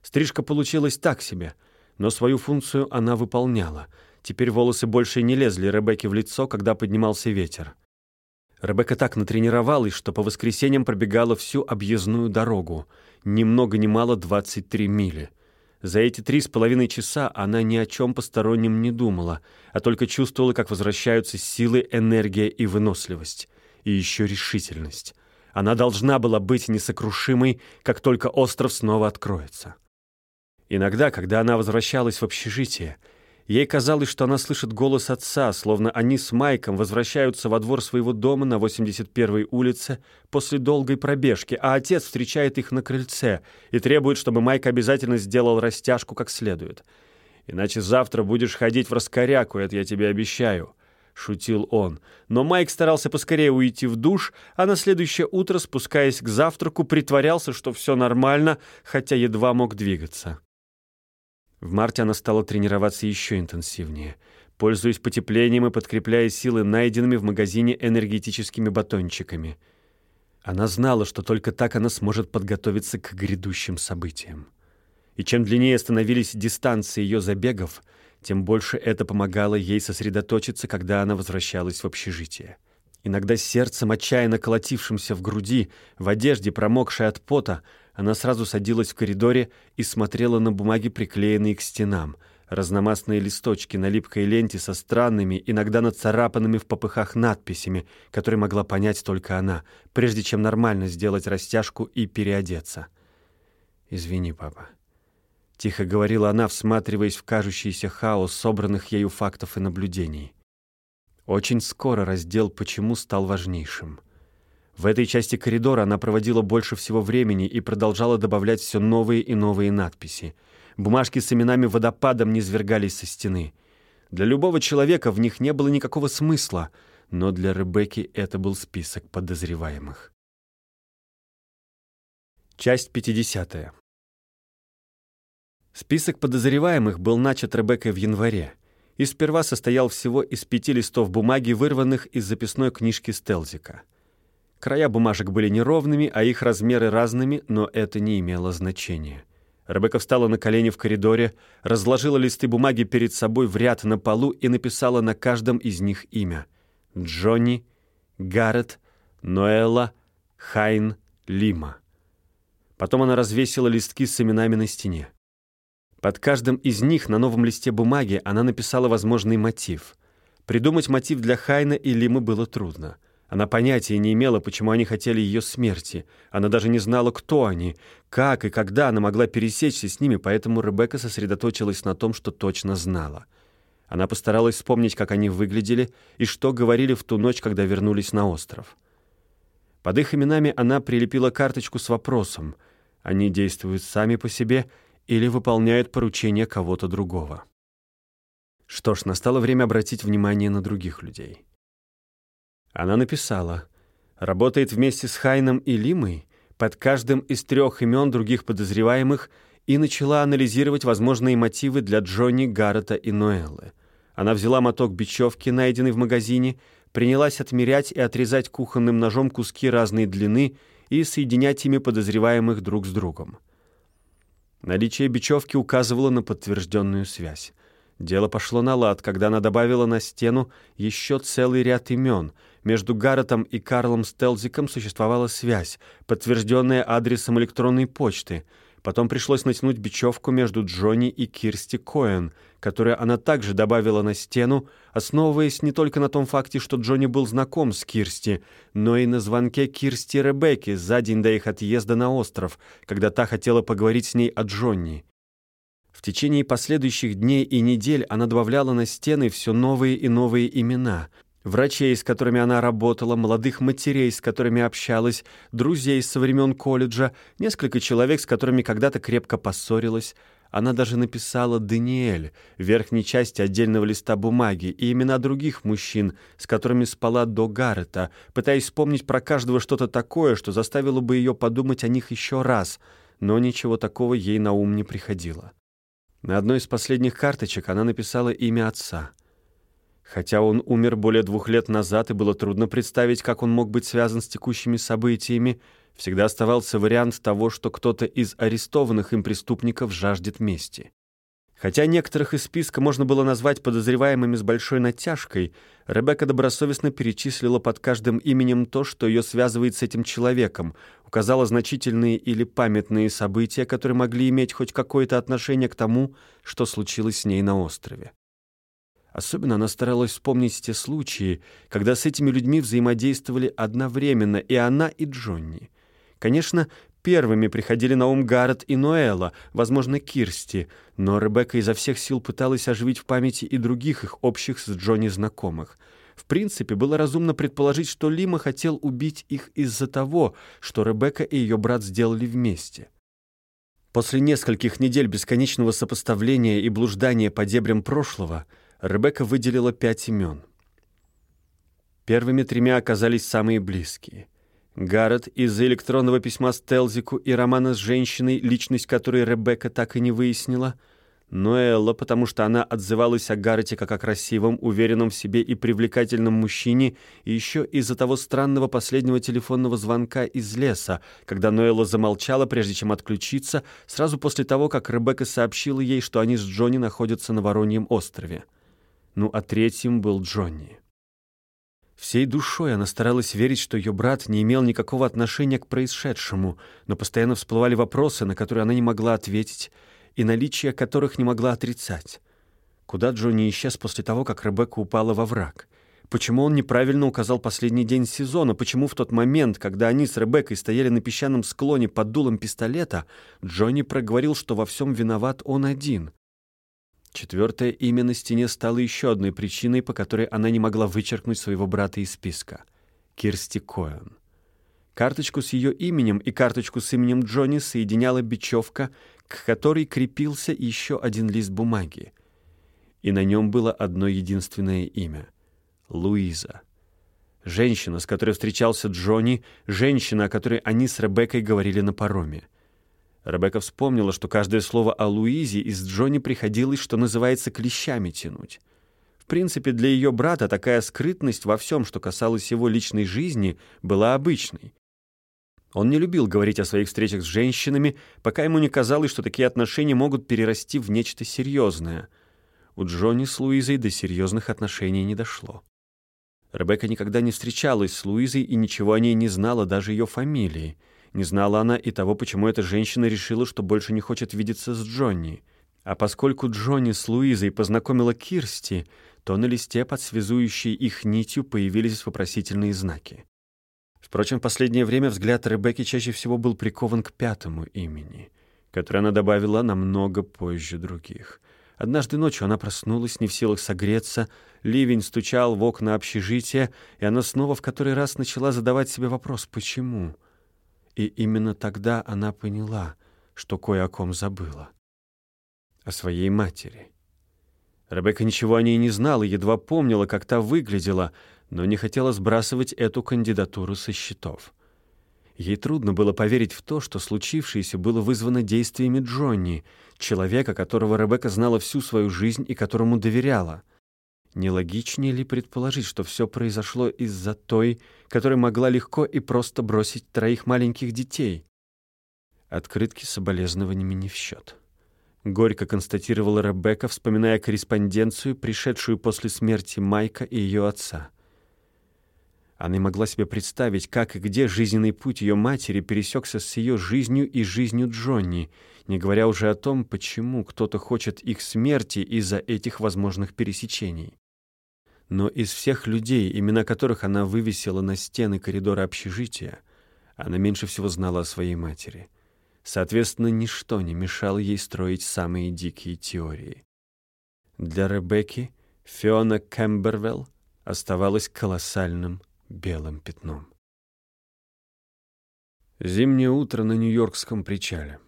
Стрижка получилась так себе, но свою функцию она выполняла. Теперь волосы больше не лезли Ребекке в лицо, когда поднимался ветер. Ребекка так натренировалась, что по воскресеньям пробегала всю объездную дорогу, ни много ни мало 23 мили — за эти три с половиной часа она ни о чем постороннем не думала, а только чувствовала, как возвращаются силы, энергия и выносливость. И еще решительность. Она должна была быть несокрушимой, как только остров снова откроется. Иногда, когда она возвращалась в общежитие, Ей казалось, что она слышит голос отца, словно они с Майком возвращаются во двор своего дома на 81-й улице после долгой пробежки, а отец встречает их на крыльце и требует, чтобы Майк обязательно сделал растяжку как следует. «Иначе завтра будешь ходить в раскоряку, это я тебе обещаю», — шутил он. Но Майк старался поскорее уйти в душ, а на следующее утро, спускаясь к завтраку, притворялся, что все нормально, хотя едва мог двигаться. В марте она стала тренироваться еще интенсивнее, пользуясь потеплением и подкрепляя силы найденными в магазине энергетическими батончиками. Она знала, что только так она сможет подготовиться к грядущим событиям. И чем длиннее становились дистанции ее забегов, тем больше это помогало ей сосредоточиться, когда она возвращалась в общежитие. Иногда сердцем, отчаянно колотившимся в груди, в одежде, промокшей от пота, она сразу садилась в коридоре и смотрела на бумаги, приклеенные к стенам, разномастные листочки на липкой ленте со странными, иногда нацарапанными в попыхах надписями, которые могла понять только она, прежде чем нормально сделать растяжку и переодеться. «Извини, папа», — тихо говорила она, всматриваясь в кажущийся хаос собранных ею фактов и наблюдений. Очень скоро раздел «Почему» стал важнейшим — в этой части коридора она проводила больше всего времени и продолжала добавлять все новые и новые надписи. Бумажки с именами водопадом низвергались со стены. Для любого человека в них не было никакого смысла, но для Ребекки это был список подозреваемых. Часть 50. Список подозреваемых был начат Ребеккой в январе и сперва состоял всего из пяти листов бумаги, вырванных из записной книжки Стелзика. Края бумажек были неровными, а их размеры разными, но это не имело значения. Ребекка встала на колени в коридоре, разложила листы бумаги перед собой в ряд на полу и написала на каждом из них имя. Джонни, Гаррет, Ноэла, Хайн, Лима. Потом она развесила листки с именами на стене. Под каждым из них на новом листе бумаги она написала возможный мотив. Придумать мотив для Хайна и Лимы было трудно — она понятия не имела, почему они хотели ее смерти. Она даже не знала, кто они, как и когда она могла пересечься с ними, поэтому Ребекка сосредоточилась на том, что точно знала. Она постаралась вспомнить, как они выглядели и что говорили в ту ночь, когда вернулись на остров. Под их именами она прилепила карточку с вопросом, они действуют сами по себе или выполняют поручения кого-то другого. Что ж, настало время обратить внимание на других людей. Она написала «Работает вместе с Хайном и Лимой под каждым из трех имен других подозреваемых и начала анализировать возможные мотивы для Джонни, Гаррета и Ноэллы. Она взяла моток бечевки, найденный в магазине, принялась отмерять и отрезать кухонным ножом куски разной длины и соединять ими подозреваемых друг с другом. Наличие бечевки указывало на подтвержденную связь. Дело пошло на лад, когда она добавила на стену еще целый ряд имен. Между Гарретом и Карлом Стелзиком существовала связь, подтвержденная адресом электронной почты. Потом пришлось натянуть бечевку между Джонни и Кирсти Коэн, которую она также добавила на стену, основываясь не только на том факте, что Джонни был знаком с Кирсти, но и на звонке Кирсти Ребекки за день до их отъезда на остров, когда та хотела поговорить с ней о Джонни. В течение последующих дней и недель она добавляла на стены все новые и новые имена. Врачей, с которыми она работала, молодых матерей, с которыми общалась, друзей со времен колледжа, несколько человек, с которыми когда-то крепко поссорилась. Она даже написала «Даниэль» в верхней части отдельного листа бумаги и имена других мужчин, с которыми спала до Гаррета, пытаясь вспомнить про каждого что-то такое, что заставило бы ее подумать о них еще раз, но ничего такого ей на ум не приходило. На одной из последних карточек она написала имя отца. Хотя он умер более двух лет назад, и было трудно представить, как он мог быть связан с текущими событиями, всегда оставался вариант того, что кто-то из арестованных им преступников жаждет мести. Хотя некоторых из списка можно было назвать подозреваемыми с большой натяжкой, Ребекка добросовестно перечислила под каждым именем то, что ее связывает с этим человеком, указала значительные или памятные события, которые могли иметь хоть какое-то отношение к тому, что случилось с ней на острове. Особенно она старалась вспомнить те случаи, когда с этими людьми взаимодействовали одновременно и она, и Джонни. Конечно, Первыми приходили на ум Гаррет и Ноэла, возможно, Кирсти, но Ребекка изо всех сил пыталась оживить в памяти и других их общих с Джонни знакомых. В принципе, было разумно предположить, что Лима хотел убить их из-за того, что Ребекка и ее брат сделали вместе. После нескольких недель бесконечного сопоставления и блуждания по дебрям прошлого Ребекка выделила пять имен. Первыми тремя оказались самые близкие. Гаррет из-за электронного письма Стелзику и романа с женщиной, личность которой Ребекка так и не выяснила. Ноэлла, потому что она отзывалась о Гаррете как о красивом, уверенном в себе и привлекательном мужчине, и еще из-за того странного последнего телефонного звонка из леса, когда Ноэлла замолчала, прежде чем отключиться, сразу после того, как Ребекка сообщила ей, что они с Джонни находятся на Вороньем острове. Ну, а третьим был Джонни. Всей душой она старалась верить, что ее брат не имел никакого отношения к происшедшему, но постоянно всплывали вопросы, на которые она не могла ответить, и наличие которых не могла отрицать. Куда Джонни исчез после того, как Ребекка упала во враг? Почему он неправильно указал последний день сезона? Почему в тот момент, когда они с Ребеккой стояли на песчаном склоне под дулом пистолета, Джонни проговорил, что во всем виноват он один? Четвертое имя на стене стало еще одной причиной, по которой она не могла вычеркнуть своего брата из списка — Кирсти Коэн. Карточку с ее именем и карточку с именем Джонни соединяла бечевка, к которой крепился еще один лист бумаги. И на нем было одно единственное имя — Луиза. Женщина, с которой встречался Джонни, женщина, о которой они с Ребеккой говорили на пароме. Ребекка вспомнила, что каждое слово о Луизе из Джонни приходилось, что называется, клещами тянуть. В принципе, для ее брата такая скрытность во всем, что касалось его личной жизни, была обычной. Он не любил говорить о своих встречах с женщинами, пока ему не казалось, что такие отношения могут перерасти в нечто серьезное. У Джонни с Луизой до серьезных отношений не дошло. Ребекка никогда не встречалась с Луизой и ничего о ней не знала, даже ее фамилии — не знала она и того, почему эта женщина решила, что больше не хочет видеться с Джонни. А поскольку Джонни с Луизой познакомила Кирсти, то на листе под связующей их нитью появились вопросительные знаки. Впрочем, в последнее время взгляд Ребекки чаще всего был прикован к пятому имени, которое она добавила намного позже других. Однажды ночью она проснулась, не в силах согреться, ливень стучал в окна общежития, и она снова в который раз начала задавать себе вопрос «почему?». И именно тогда она поняла, что кое о ком забыла. О своей матери. Ребекка ничего о ней не знала, едва помнила, как та выглядела, но не хотела сбрасывать эту кандидатуру со счетов. Ей трудно было поверить в то, что случившееся было вызвано действиями Джонни, человека, которого Ребекка знала всю свою жизнь и которому доверяла. Не логичнее ли предположить, что все произошло из-за той, которая могла легко и просто бросить троих маленьких детей? Открытки с соболезнованиями не в счет. Горько констатировала Ребекка, вспоминая корреспонденцию, пришедшую после смерти Майка и ее отца. Она не могла себе представить, как и где жизненный путь ее матери пересекся с ее жизнью и жизнью Джонни, не говоря уже о том, почему кто-то хочет их смерти из-за этих возможных пересечений. Но из всех людей, имена которых она вывесила на стены коридора общежития, она меньше всего знала о своей матери. Соответственно, ничто не мешало ей строить самые дикие теории. Для Ребекки Фиона Кэмбервелл оставалась колоссальным белым пятном. Зимнее утро на Нью-Йоркском причале.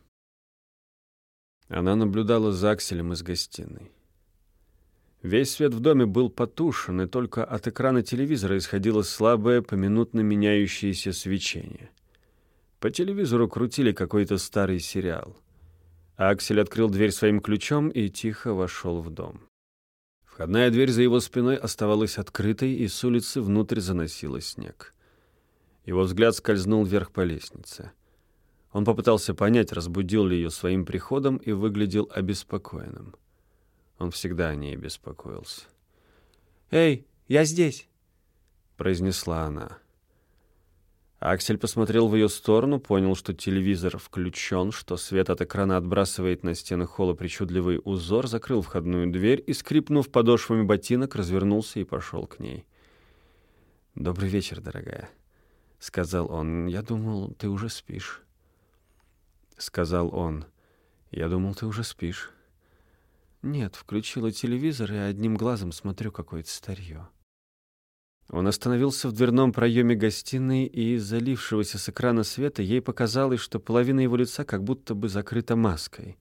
Она наблюдала за Акселем из гостиной. Весь свет в доме был потушен, и только от экрана телевизора исходило слабое, поминутно меняющееся свечение. По телевизору крутили какой-то старый сериал. Аксель открыл дверь своим ключом и тихо вошел в дом. Входная дверь за его спиной оставалась открытой, и с улицы внутрь заносило снег. Его взгляд скользнул вверх по лестнице. Он попытался понять, разбудил ли ее своим приходом, и выглядел обеспокоенным. Он всегда о ней беспокоился. «Эй, я здесь!» — произнесла она. Аксель посмотрел в ее сторону, понял, что телевизор включен, что свет от экрана отбрасывает на стены холла причудливый узор, закрыл входную дверь и, скрипнув подошвами ботинок, развернулся и пошел к ней. «Добрый вечер, дорогая», — сказал он. «Я думал, ты уже спишь». Сказал он. «Я думал, ты уже спишь». «Нет, включила телевизор и одним глазом смотрю какое-то старье». Он остановился в дверном проеме гостиной, и из залившегося с экрана света ей показалось, что половина его лица как будто бы закрыта маской.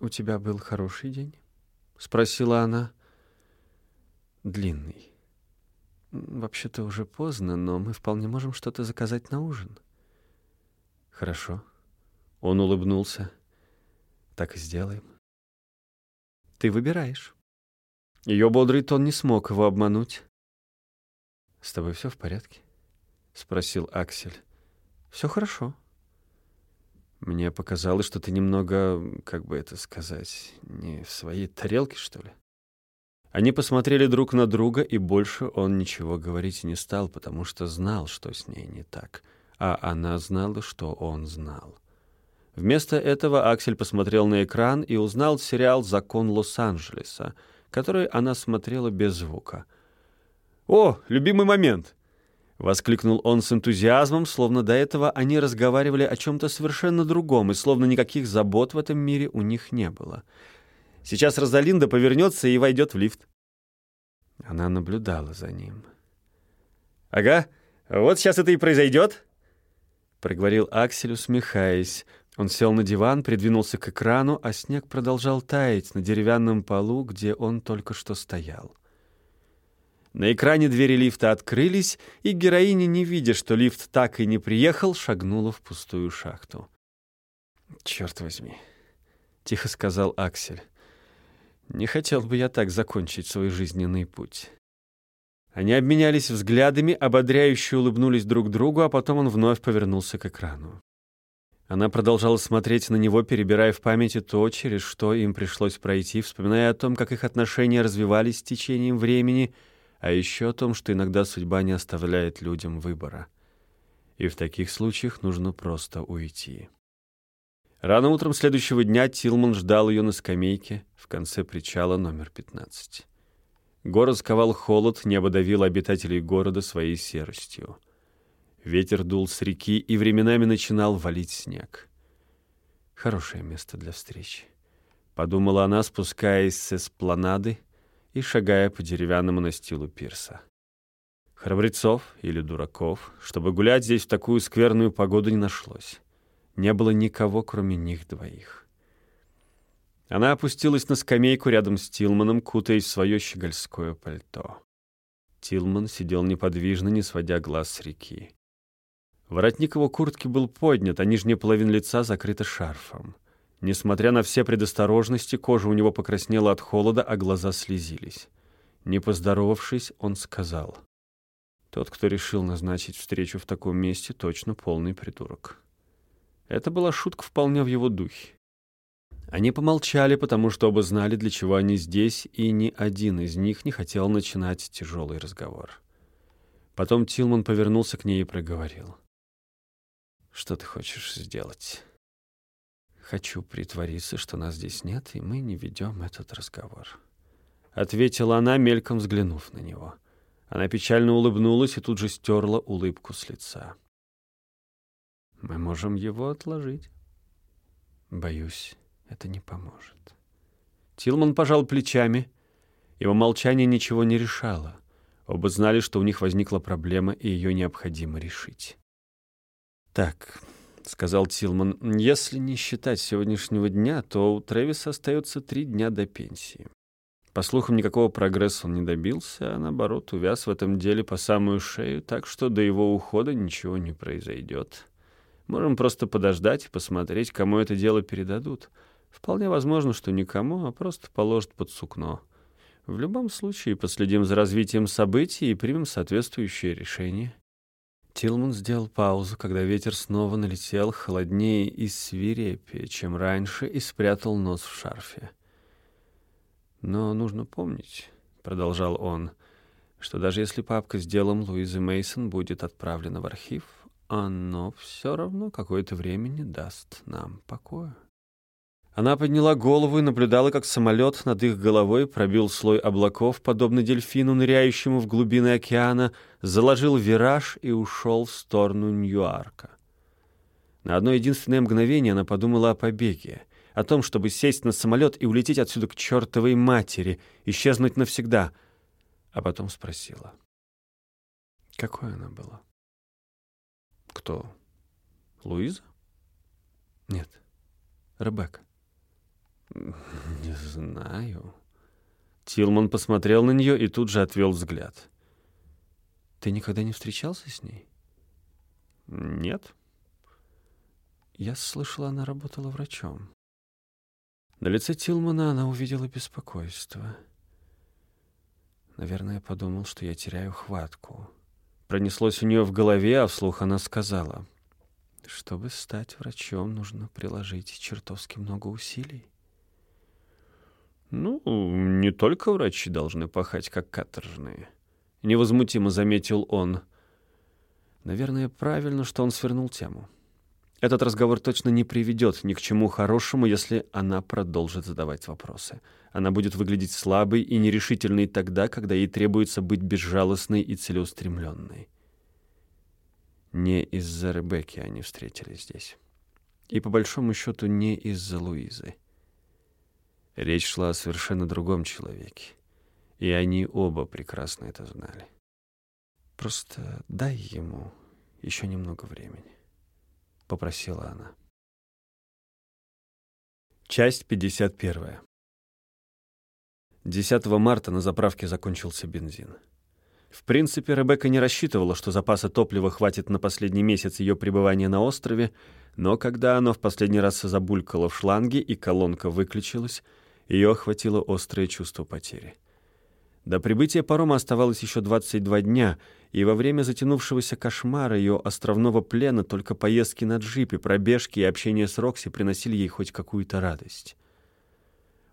«У тебя был хороший день?» — спросила она. «Длинный. Вообще-то уже поздно, но мы вполне можем что-то заказать на ужин». «Хорошо». Он улыбнулся. «Так и сделаем». «Ты выбираешь». Ее бодрый тон не смог его обмануть. «С тобой все в порядке?» — спросил Аксель. «Все хорошо». «Мне показалось, что ты немного, как бы это сказать, не в своей тарелке, что ли?» Они посмотрели друг на друга, и больше он ничего говорить не стал, потому что знал, что с ней не так, а она знала, что он знал. Вместо этого Аксель посмотрел на экран и узнал сериал «Закон Лос-Анджелеса», который она смотрела без звука — «О, любимый момент!» — воскликнул он с энтузиазмом, словно до этого они разговаривали о чем-то совершенно другом, и словно никаких забот в этом мире у них не было. «Сейчас Розалинда повернется и войдет в лифт». Она наблюдала за ним. «Ага, вот сейчас это и произойдет», — проговорил Аксель, усмехаясь. Он сел на диван, придвинулся к экрану, а снег продолжал таять на деревянном полу, где он только что стоял. На экране двери лифта открылись, и героиня, не видя, что лифт так и не приехал, шагнула в пустую шахту. «Черт возьми», — тихо сказал Аксель. «Не хотел бы я так закончить свой жизненный путь». Они обменялись взглядами, ободряюще улыбнулись друг другу, а потом он вновь повернулся к экрану. Она продолжала смотреть на него, перебирая в памяти то, через что им пришлось пройти, вспоминая о том, как их отношения развивались с течением времени — а еще о том, что иногда судьба не оставляет людям выбора. И в таких случаях нужно просто уйти. Рано утром следующего дня Тилман ждал ее на скамейке в конце причала номер 15. Город сковал холод, небо давило обитателей города своей серостью. Ветер дул с реки, и временами начинал валить снег. Хорошее место для встречи. Подумала она, спускаясь с эспланады и шагая по деревянному настилу пирса. Храбрецов или дураков, чтобы гулять здесь в такую скверную погоду, не нашлось. Не было никого, кроме них двоих. Она опустилась на скамейку рядом с Тилманом, кутаясь в свое щегольское пальто. Тилман сидел неподвижно, не сводя глаз с реки. Воротник его куртки был поднят, а нижняя половина лица закрыта шарфом. Несмотря на все предосторожности, кожа у него покраснела от холода, а глаза слезились. Не поздоровавшись, он сказал. Тот, кто решил назначить встречу в таком месте, точно полный придурок. Это была шутка вполне в его духе. Они помолчали, потому что оба знали, для чего они здесь, и ни один из них не хотел начинать тяжелый разговор. Потом Тилман повернулся к ней и проговорил. «Что ты хочешь сделать?» Хочу притвориться, что нас здесь нет, и мы не ведем этот разговор. Ответила она, мельком взглянув на него. Она печально улыбнулась и тут же стерла улыбку с лица. Мы можем его отложить. Боюсь, это не поможет. Тилман пожал плечами. Его молчание ничего не решало. Оба знали, что у них возникла проблема, и ее необходимо решить. Так, — сказал Тилман. «Если не считать сегодняшнего дня, то у Трэвиса остается три дня до пенсии. По слухам, никакого прогресса он не добился, а наоборот, увяз в этом деле по самую шею, так что до его ухода ничего не произойдет. Можем просто подождать и посмотреть, кому это дело передадут. Вполне возможно, что никому, а просто положат под сукно. В любом случае, последим за развитием событий и примем соответствующее решение. Тилман сделал паузу, когда ветер снова налетел холоднее и свирепее, чем раньше, и спрятал нос в шарфе. «Но нужно помнить», — продолжал он, — «что даже если папка с делом Луизы Мейсон будет отправлена в архив, оно все равно какое-то время не даст нам покоя». Она подняла голову и наблюдала, как самолет над их головой пробил слой облаков, подобно дельфину, ныряющему в глубины океана, заложил вираж и ушел в сторону Ньюарка. На одно единственное мгновение она подумала о побеге, о том, чтобы сесть на самолет и улететь отсюда к чертовой матери, исчезнуть навсегда. А потом спросила. Какой она была? Кто? Луиза? Нет, Ребекка. «Не знаю». Тилман посмотрел на нее и тут же отвел взгляд. «Ты никогда не встречался с ней?» «Нет». Я слышала, она работала врачом. На лице Тилмана она увидела беспокойство. Наверное, подумал, что я теряю хватку. Пронеслось у нее в голове, а вслух она сказала, «Чтобы стать врачом, нужно приложить чертовски много усилий». «Ну, не только врачи должны пахать, как каторжные», — невозмутимо заметил он. Наверное, правильно, что он свернул тему. Этот разговор точно не приведет ни к чему хорошему, если она продолжит задавать вопросы. Она будет выглядеть слабой и нерешительной тогда, когда ей требуется быть безжалостной и целеустремленной. Не из-за Ребекки они встретились здесь. И, по большому счету, не из-за Луизы. Речь шла о совершенно другом человеке. И они оба прекрасно это знали. «Просто дай ему еще немного времени», — попросила она. Часть 51. 10 марта на заправке закончился бензин. В принципе, Ребекка не рассчитывала, что запаса топлива хватит на последний месяц ее пребывания на острове, но когда оно в последний раз забулькало в шланге и колонка выключилась, ее охватило острое чувство потери. До прибытия парома оставалось еще 22 дня, и во время затянувшегося кошмара ее островного плена только поездки на джипе, пробежки и общение с Рокси приносили ей хоть какую-то радость.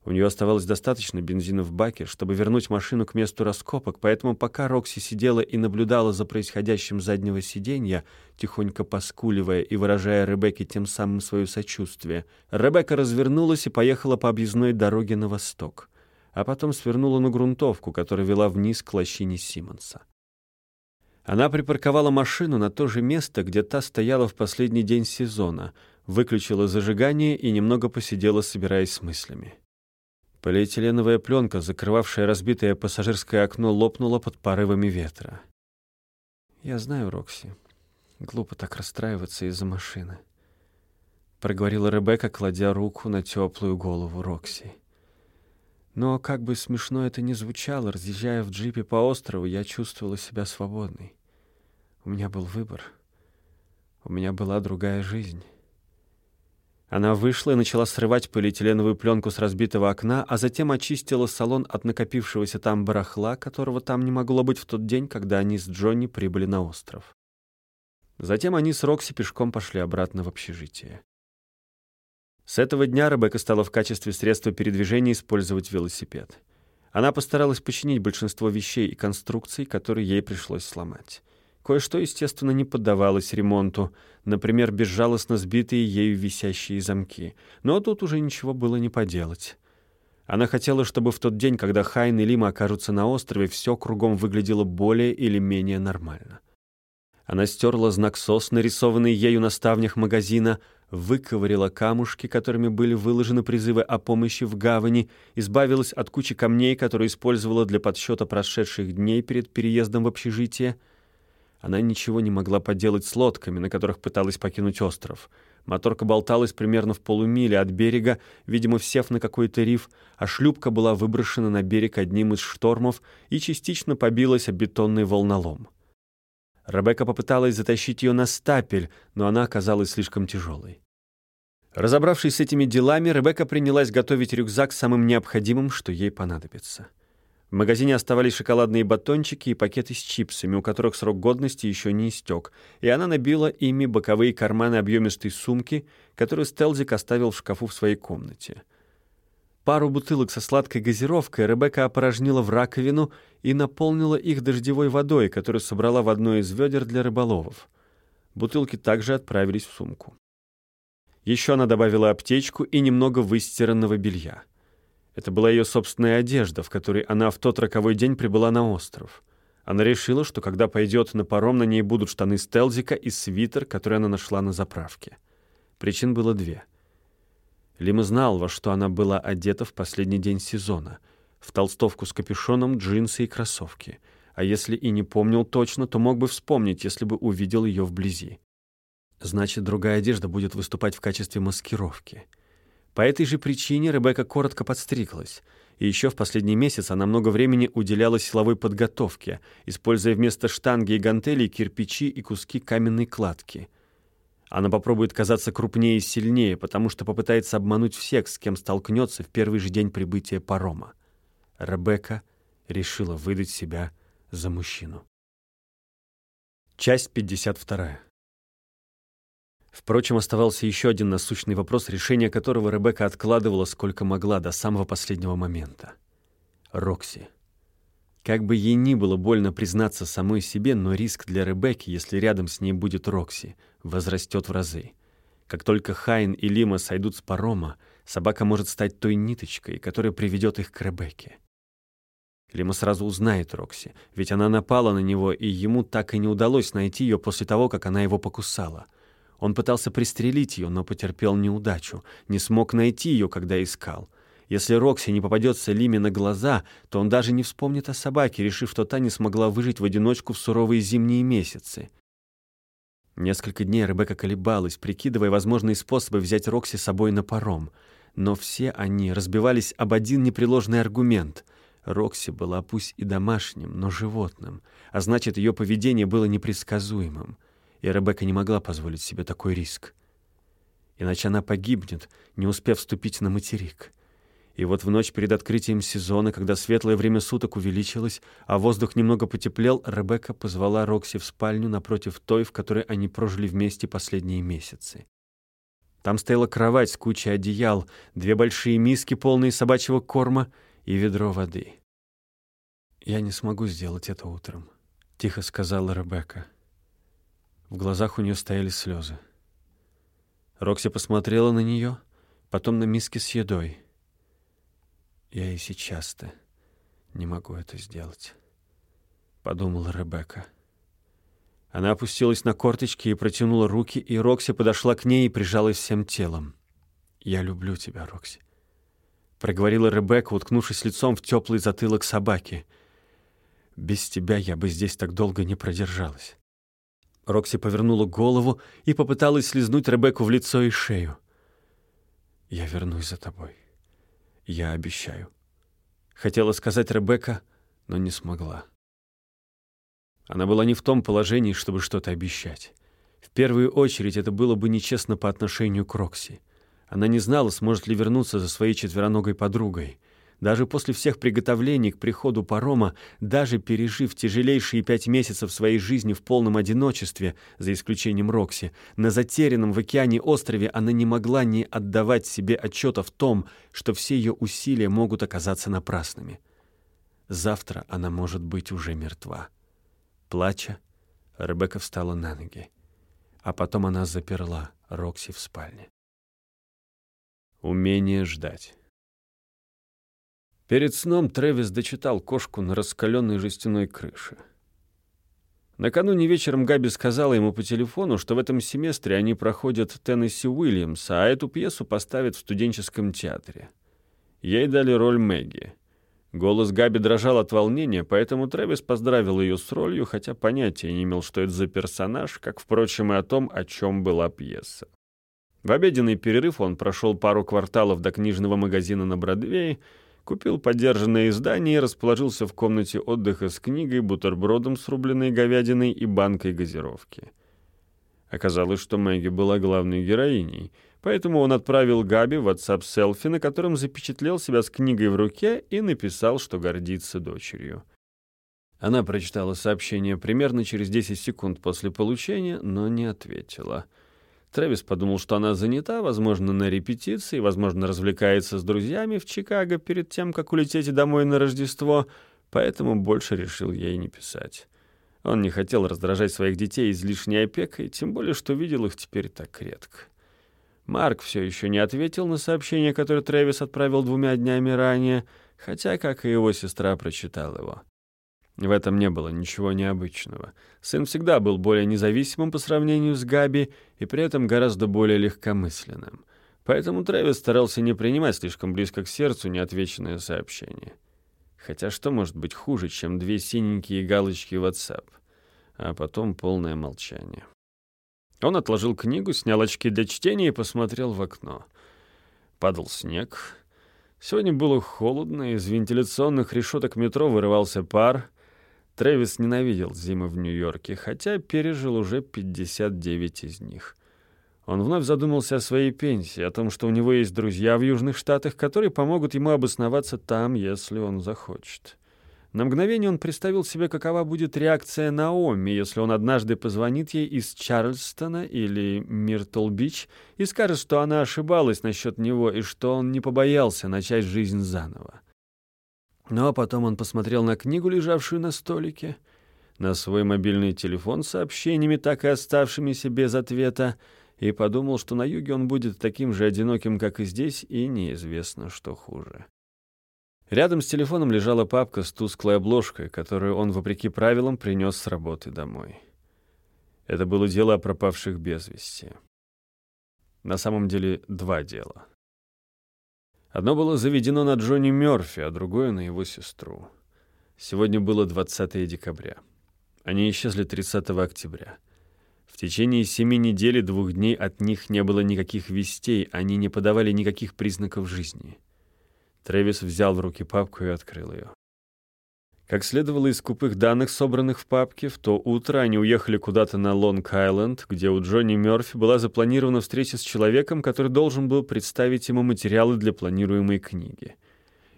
У нее оставалось достаточно бензина в баке, чтобы вернуть машину к месту раскопок, поэтому пока Рокси сидела и наблюдала за происходящим с заднего сиденья, тихонько поскуливая и выражая Ребекке тем самым свое сочувствие, Ребекка развернулась и поехала по объездной дороге на восток, а потом свернула на грунтовку, которая вела вниз к лощине Симмонса. Она припарковала машину на то же место, где та стояла в последний день сезона, выключила зажигание и немного посидела, собираясь с мыслями. Полиэтиленовая пленка, закрывавшая разбитое пассажирское окно, лопнула под порывами ветра. «Я знаю, Рокси. Глупо так расстраиваться из-за машины», — проговорила Ребекка, кладя руку на теплую голову Рокси. Но, как бы смешно это ни звучало, разъезжая в джипе по острову, я чувствовала себя свободной. У меня был выбор. У меня была другая жизнь. Она вышла и начала срывать полиэтиленовую пленку с разбитого окна, а затем очистила салон от накопившегося там барахла, которого там не могло быть в тот день, когда они с Джонни прибыли на остров. Затем они с Рокси пешком пошли обратно в общежитие. С этого дня Ребекка стала в качестве средства передвижения использовать велосипед. Она постаралась починить большинство вещей и конструкций, которые ей пришлось сломать. Кое-что, естественно, не поддавалось ремонту, например, безжалостно сбитые ею висящие замки. Но тут уже ничего было не поделать. Она хотела, чтобы в тот день, когда Хайн и Лима окажутся на острове, все кругом выглядело более или менее нормально. Она стерла знак СОС, нарисованный ею на ставнях магазина, выковырила камушки, которыми были выложены призывы о помощи в гавани, избавилась от кучи камней, которые использовала для подсчета прошедших дней перед переездом в общежитие — она ничего не могла поделать с лодками, на которых пыталась покинуть остров. Моторка болталась примерно в полумиле от берега, видимо, сев на какой-то риф, а шлюпка была выброшена на берег одним из штормов и частично побилась о бетонный волнолом. Ребекка попыталась затащить ее на стапель, но она оказалась слишком тяжелой. Разобравшись с этими делами, Ребекка принялась готовить рюкзак самым необходимым, что ей понадобится — В магазине оставались шоколадные батончики и пакеты с чипсами, у которых срок годности еще не истек, и она набила ими боковые карманы объемистой сумки, которую Стелзик оставил в шкафу в своей комнате. Пару бутылок со сладкой газировкой Ребекка опорожнила в раковину и наполнила их дождевой водой, которую собрала в одно из ведер для рыболовов. Бутылки также отправились в сумку. Еще она добавила аптечку и немного выстиранного белья. Это была ее собственная одежда, в которой она в тот роковой день прибыла на остров. Она решила, что когда пойдет на паром, на ней будут штаны Стелзика и свитер, который она нашла на заправке. Причин было две. Лима знал, во что она была одета в последний день сезона. В толстовку с капюшоном, джинсы и кроссовки. А если и не помнил точно, то мог бы вспомнить, если бы увидел ее вблизи. Значит, другая одежда будет выступать в качестве маскировки — по этой же причине Ребекка коротко подстриглась. И еще в последний месяц она много времени уделяла силовой подготовке, используя вместо штанги и гантелей кирпичи и куски каменной кладки. Она попробует казаться крупнее и сильнее, потому что попытается обмануть всех, с кем столкнется в первый же день прибытия парома. Ребекка решила выдать себя за мужчину. Часть 52. Впрочем, оставался еще один насущный вопрос, решение которого Ребекка откладывала сколько могла до самого последнего момента. Рокси. Как бы ей ни было больно признаться самой себе, но риск для Ребекки, если рядом с ней будет Рокси, возрастет в разы. Как только Хайн и Лима сойдут с парома, собака может стать той ниточкой, которая приведет их к Ребекке. Лима сразу узнает Рокси, ведь она напала на него, и ему так и не удалось найти ее после того, как она его покусала — он пытался пристрелить ее, но потерпел неудачу, не смог найти ее, когда искал. Если Рокси не попадется Лиме на глаза, то он даже не вспомнит о собаке, решив, что та не смогла выжить в одиночку в суровые зимние месяцы. Несколько дней Ребекка колебалась, прикидывая возможные способы взять Рокси с собой на паром. Но все они разбивались об один непреложный аргумент. Рокси была пусть и домашним, но животным, а значит, ее поведение было непредсказуемым и Ребекка не могла позволить себе такой риск. Иначе она погибнет, не успев вступить на материк. И вот в ночь перед открытием сезона, когда светлое время суток увеличилось, а воздух немного потеплел, Ребекка позвала Рокси в спальню напротив той, в которой они прожили вместе последние месяцы. Там стояла кровать с кучей одеял, две большие миски, полные собачьего корма, и ведро воды. «Я не смогу сделать это утром», — тихо сказала Ребекка. В глазах у нее стояли слезы. Рокси посмотрела на нее, потом на миски с едой. «Я и сейчас-то не могу это сделать», — подумала Ребекка. Она опустилась на корточки и протянула руки, и Рокси подошла к ней и прижалась всем телом. «Я люблю тебя, Рокси», — проговорила Ребекка, уткнувшись лицом в теплый затылок собаки. «Без тебя я бы здесь так долго не продержалась». Рокси повернула голову и попыталась слезнуть Ребекку в лицо и шею. «Я вернусь за тобой. Я обещаю». Хотела сказать Ребекка, но не смогла. Она была не в том положении, чтобы что-то обещать. В первую очередь это было бы нечестно по отношению к Рокси. Она не знала, сможет ли вернуться за своей четвероногой подругой — даже после всех приготовлений к приходу парома, даже пережив тяжелейшие пять месяцев своей жизни в полном одиночестве, за исключением Рокси, на затерянном в океане острове она не могла не отдавать себе отчета в том, что все ее усилия могут оказаться напрасными. Завтра она может быть уже мертва. Плача, Ребекка встала на ноги. А потом она заперла Рокси в спальне. Умение ждать. Перед сном Трэвис дочитал кошку на раскаленной жестяной крыше. Накануне вечером Габи сказала ему по телефону, что в этом семестре они проходят Теннесси Уильямса, а эту пьесу поставят в студенческом театре. Ей дали роль Мэгги. Голос Габи дрожал от волнения, поэтому Трэвис поздравил ее с ролью, хотя понятия не имел, что это за персонаж, как, впрочем, и о том, о чем была пьеса. В обеденный перерыв он прошел пару кварталов до книжного магазина на Бродвее, купил подержанное издание и расположился в комнате отдыха с книгой, бутербродом с рубленой говядиной и банкой газировки. Оказалось, что Мэгги была главной героиней, поэтому он отправил Габи в WhatsApp селфи, на котором запечатлел себя с книгой в руке и написал, что гордится дочерью. Она прочитала сообщение примерно через 10 секунд после получения, но не ответила. Трэвис подумал, что она занята, возможно, на репетиции, возможно, развлекается с друзьями в Чикаго перед тем, как улететь домой на Рождество, поэтому больше решил ей не писать. Он не хотел раздражать своих детей излишней опекой, тем более, что видел их теперь так редко. Марк все еще не ответил на сообщение, которое Трэвис отправил двумя днями ранее, хотя, как и его сестра, прочитал его. В этом не было ничего необычного. Сын всегда был более независимым по сравнению с Габи и при этом гораздо более легкомысленным. Поэтому Трэвис старался не принимать слишком близко к сердцу неотвеченное сообщение. Хотя что может быть хуже, чем две синенькие галочки в WhatsApp? А потом полное молчание. Он отложил книгу, снял очки для чтения и посмотрел в окно. Падал снег. Сегодня было холодно, из вентиляционных решеток метро вырывался пар — Трэвис ненавидел зимы в Нью-Йорке, хотя пережил уже 59 из них. Он вновь задумался о своей пенсии, о том, что у него есть друзья в Южных Штатах, которые помогут ему обосноваться там, если он захочет. На мгновение он представил себе, какова будет реакция Наоми, если он однажды позвонит ей из Чарльстона или Миртл-Бич и скажет, что она ошибалась насчет него и что он не побоялся начать жизнь заново. Но потом он посмотрел на книгу, лежавшую на столике, на свой мобильный телефон с сообщениями, так и оставшимися без ответа, и подумал, что на юге он будет таким же одиноким, как и здесь, и неизвестно, что хуже. Рядом с телефоном лежала папка с тусклой обложкой, которую он, вопреки правилам, принес с работы домой. Это было дело о пропавших без вести. На самом деле, два дела. Одно было заведено на Джонни Мёрфи, а другое — на его сестру. Сегодня было 20 декабря. Они исчезли 30 октября. В течение семи недель и двух дней от них не было никаких вестей, они не подавали никаких признаков жизни. Трэвис взял в руки папку и открыл ее. Как следовало из скупых данных, собранных в папке, в то утро они уехали куда-то на Лонг-Айленд, где у Джонни Мёрфи была запланирована встреча с человеком, который должен был представить ему материалы для планируемой книги.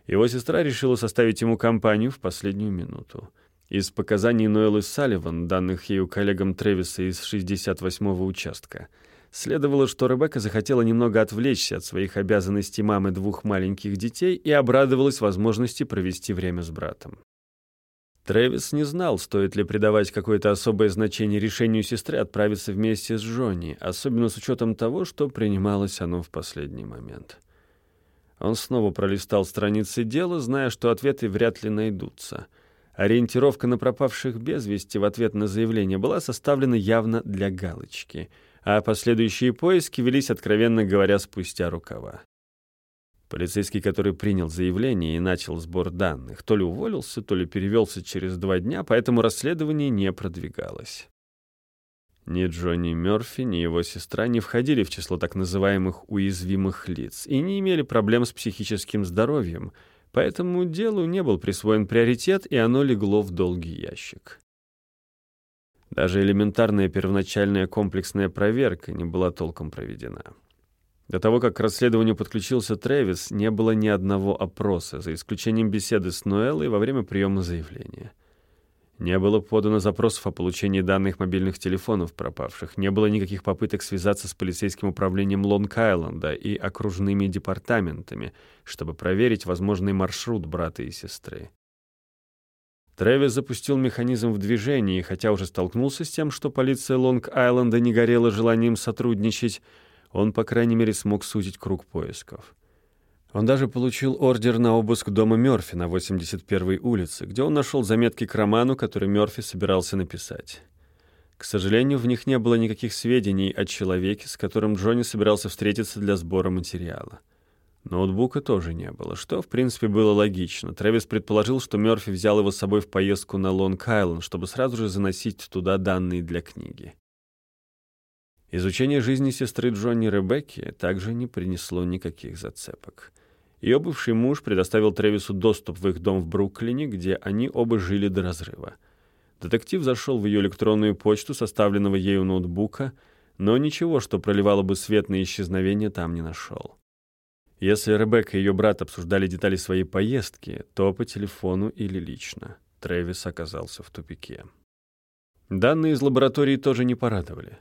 Его сестра решила составить ему компанию в последнюю минуту. Из показаний Ноэллы Салливан, данных ею коллегам Тревиса из 68-го участка, следовало, что Ребекка захотела немного отвлечься от своих обязанностей мамы двух маленьких детей и обрадовалась возможности провести время с братом. Трэвис не знал, стоит ли придавать какое-то особое значение решению сестры отправиться вместе с Джонни, особенно с учетом того, что принималось оно в последний момент. Он снова пролистал страницы дела, зная, что ответы вряд ли найдутся. Ориентировка на пропавших без вести в ответ на заявление была составлена явно для галочки, а последующие поиски велись, откровенно говоря, спустя рукава. Полицейский, который принял заявление и начал сбор данных, то ли уволился, то ли перевелся через два дня, поэтому расследование не продвигалось. Ни Джонни Мёрфи, ни его сестра не входили в число так называемых уязвимых лиц и не имели проблем с психическим здоровьем, поэтому делу не был присвоен приоритет, и оно легло в долгий ящик. Даже элементарная первоначальная комплексная проверка не была толком проведена. До того, как к расследованию подключился Трэвис, не было ни одного опроса, за исключением беседы с Ноэллой во время приема заявления. Не было подано запросов о получении данных мобильных телефонов пропавших, не было никаких попыток связаться с полицейским управлением Лонг-Айленда и окружными департаментами, чтобы проверить возможный маршрут брата и сестры. Трэвис запустил механизм в движение, и хотя уже столкнулся с тем, что полиция Лонг-Айленда не горела желанием сотрудничать, он, по крайней мере, смог сузить круг поисков. Он даже получил ордер на обыск дома Мёрфи на 81-й улице, где он нашел заметки к роману, который Мёрфи собирался написать. К сожалению, в них не было никаких сведений о человеке, с которым Джонни собирался встретиться для сбора материала. Ноутбука тоже не было, что, в принципе, было логично. Трэвис предположил, что Мёрфи взял его с собой в поездку на Лонг-Айленд, чтобы сразу же заносить туда данные для книги. Изучение жизни сестры Джонни Ребекки также не принесло никаких зацепок. Ее бывший муж предоставил Тревису доступ в их дом в Бруклине, где они оба жили до разрыва. Детектив зашел в ее электронную почту, составленного ею ноутбука, но ничего, что проливало бы свет на исчезновение, там не нашел. Если Ребекка и ее брат обсуждали детали своей поездки, то по телефону или лично. Трэвис оказался в тупике. Данные из лаборатории тоже не порадовали.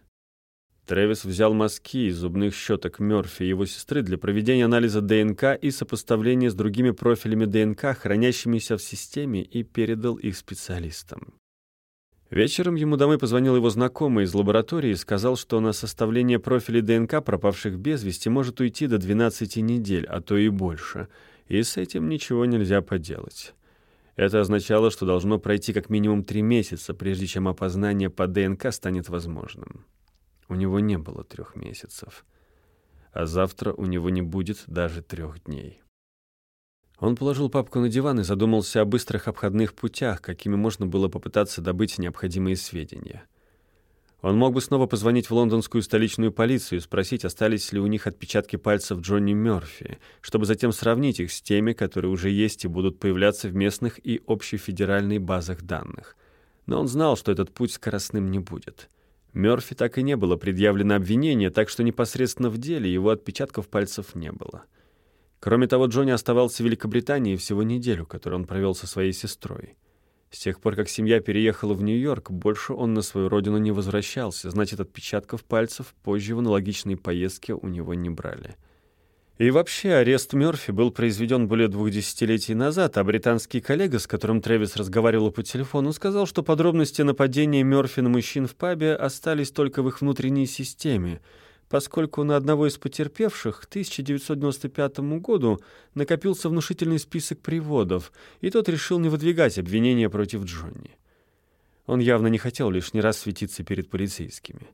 Трэвис взял мазки из зубных щеток Мёрфи и его сестры для проведения анализа ДНК и сопоставления с другими профилями ДНК, хранящимися в системе, и передал их специалистам. Вечером ему домой позвонил его знакомый из лаборатории и сказал, что на составление профилей ДНК пропавших без вести может уйти до 12 недель, а то и больше, и с этим ничего нельзя поделать. Это означало, что должно пройти как минимум три месяца, прежде чем опознание по ДНК станет возможным. У него не было трех месяцев, а завтра у него не будет даже трех дней. Он положил папку на диван и задумался о быстрых обходных путях, какими можно было попытаться добыть необходимые сведения. Он мог бы снова позвонить в лондонскую столичную полицию и спросить, остались ли у них отпечатки пальцев Джонни Мёрфи, чтобы затем сравнить их с теми, которые уже есть и будут появляться в местных и общефедеральной базах данных. Но он знал, что этот путь скоростным не будет. Мёрфи так и не было предъявлено обвинение, так что непосредственно в деле его отпечатков пальцев не было. Кроме того, Джонни оставался в Великобритании всего неделю, которую он провел со своей сестрой. С тех пор, как семья переехала в Нью-Йорк, больше он на свою родину не возвращался, значит, отпечатков пальцев позже в аналогичные поездки у него не брали. И вообще, арест Мёрфи был произведен более двух десятилетий назад, а британский коллега, с которым Трэвис разговаривал по телефону, сказал, что подробности нападения Мёрфи на мужчин в пабе остались только в их внутренней системе — поскольку на одного из потерпевших к 1995 году накопился внушительный список приводов, и тот решил не выдвигать обвинения против Джонни. Он явно не хотел лишний раз светиться перед полицейскими.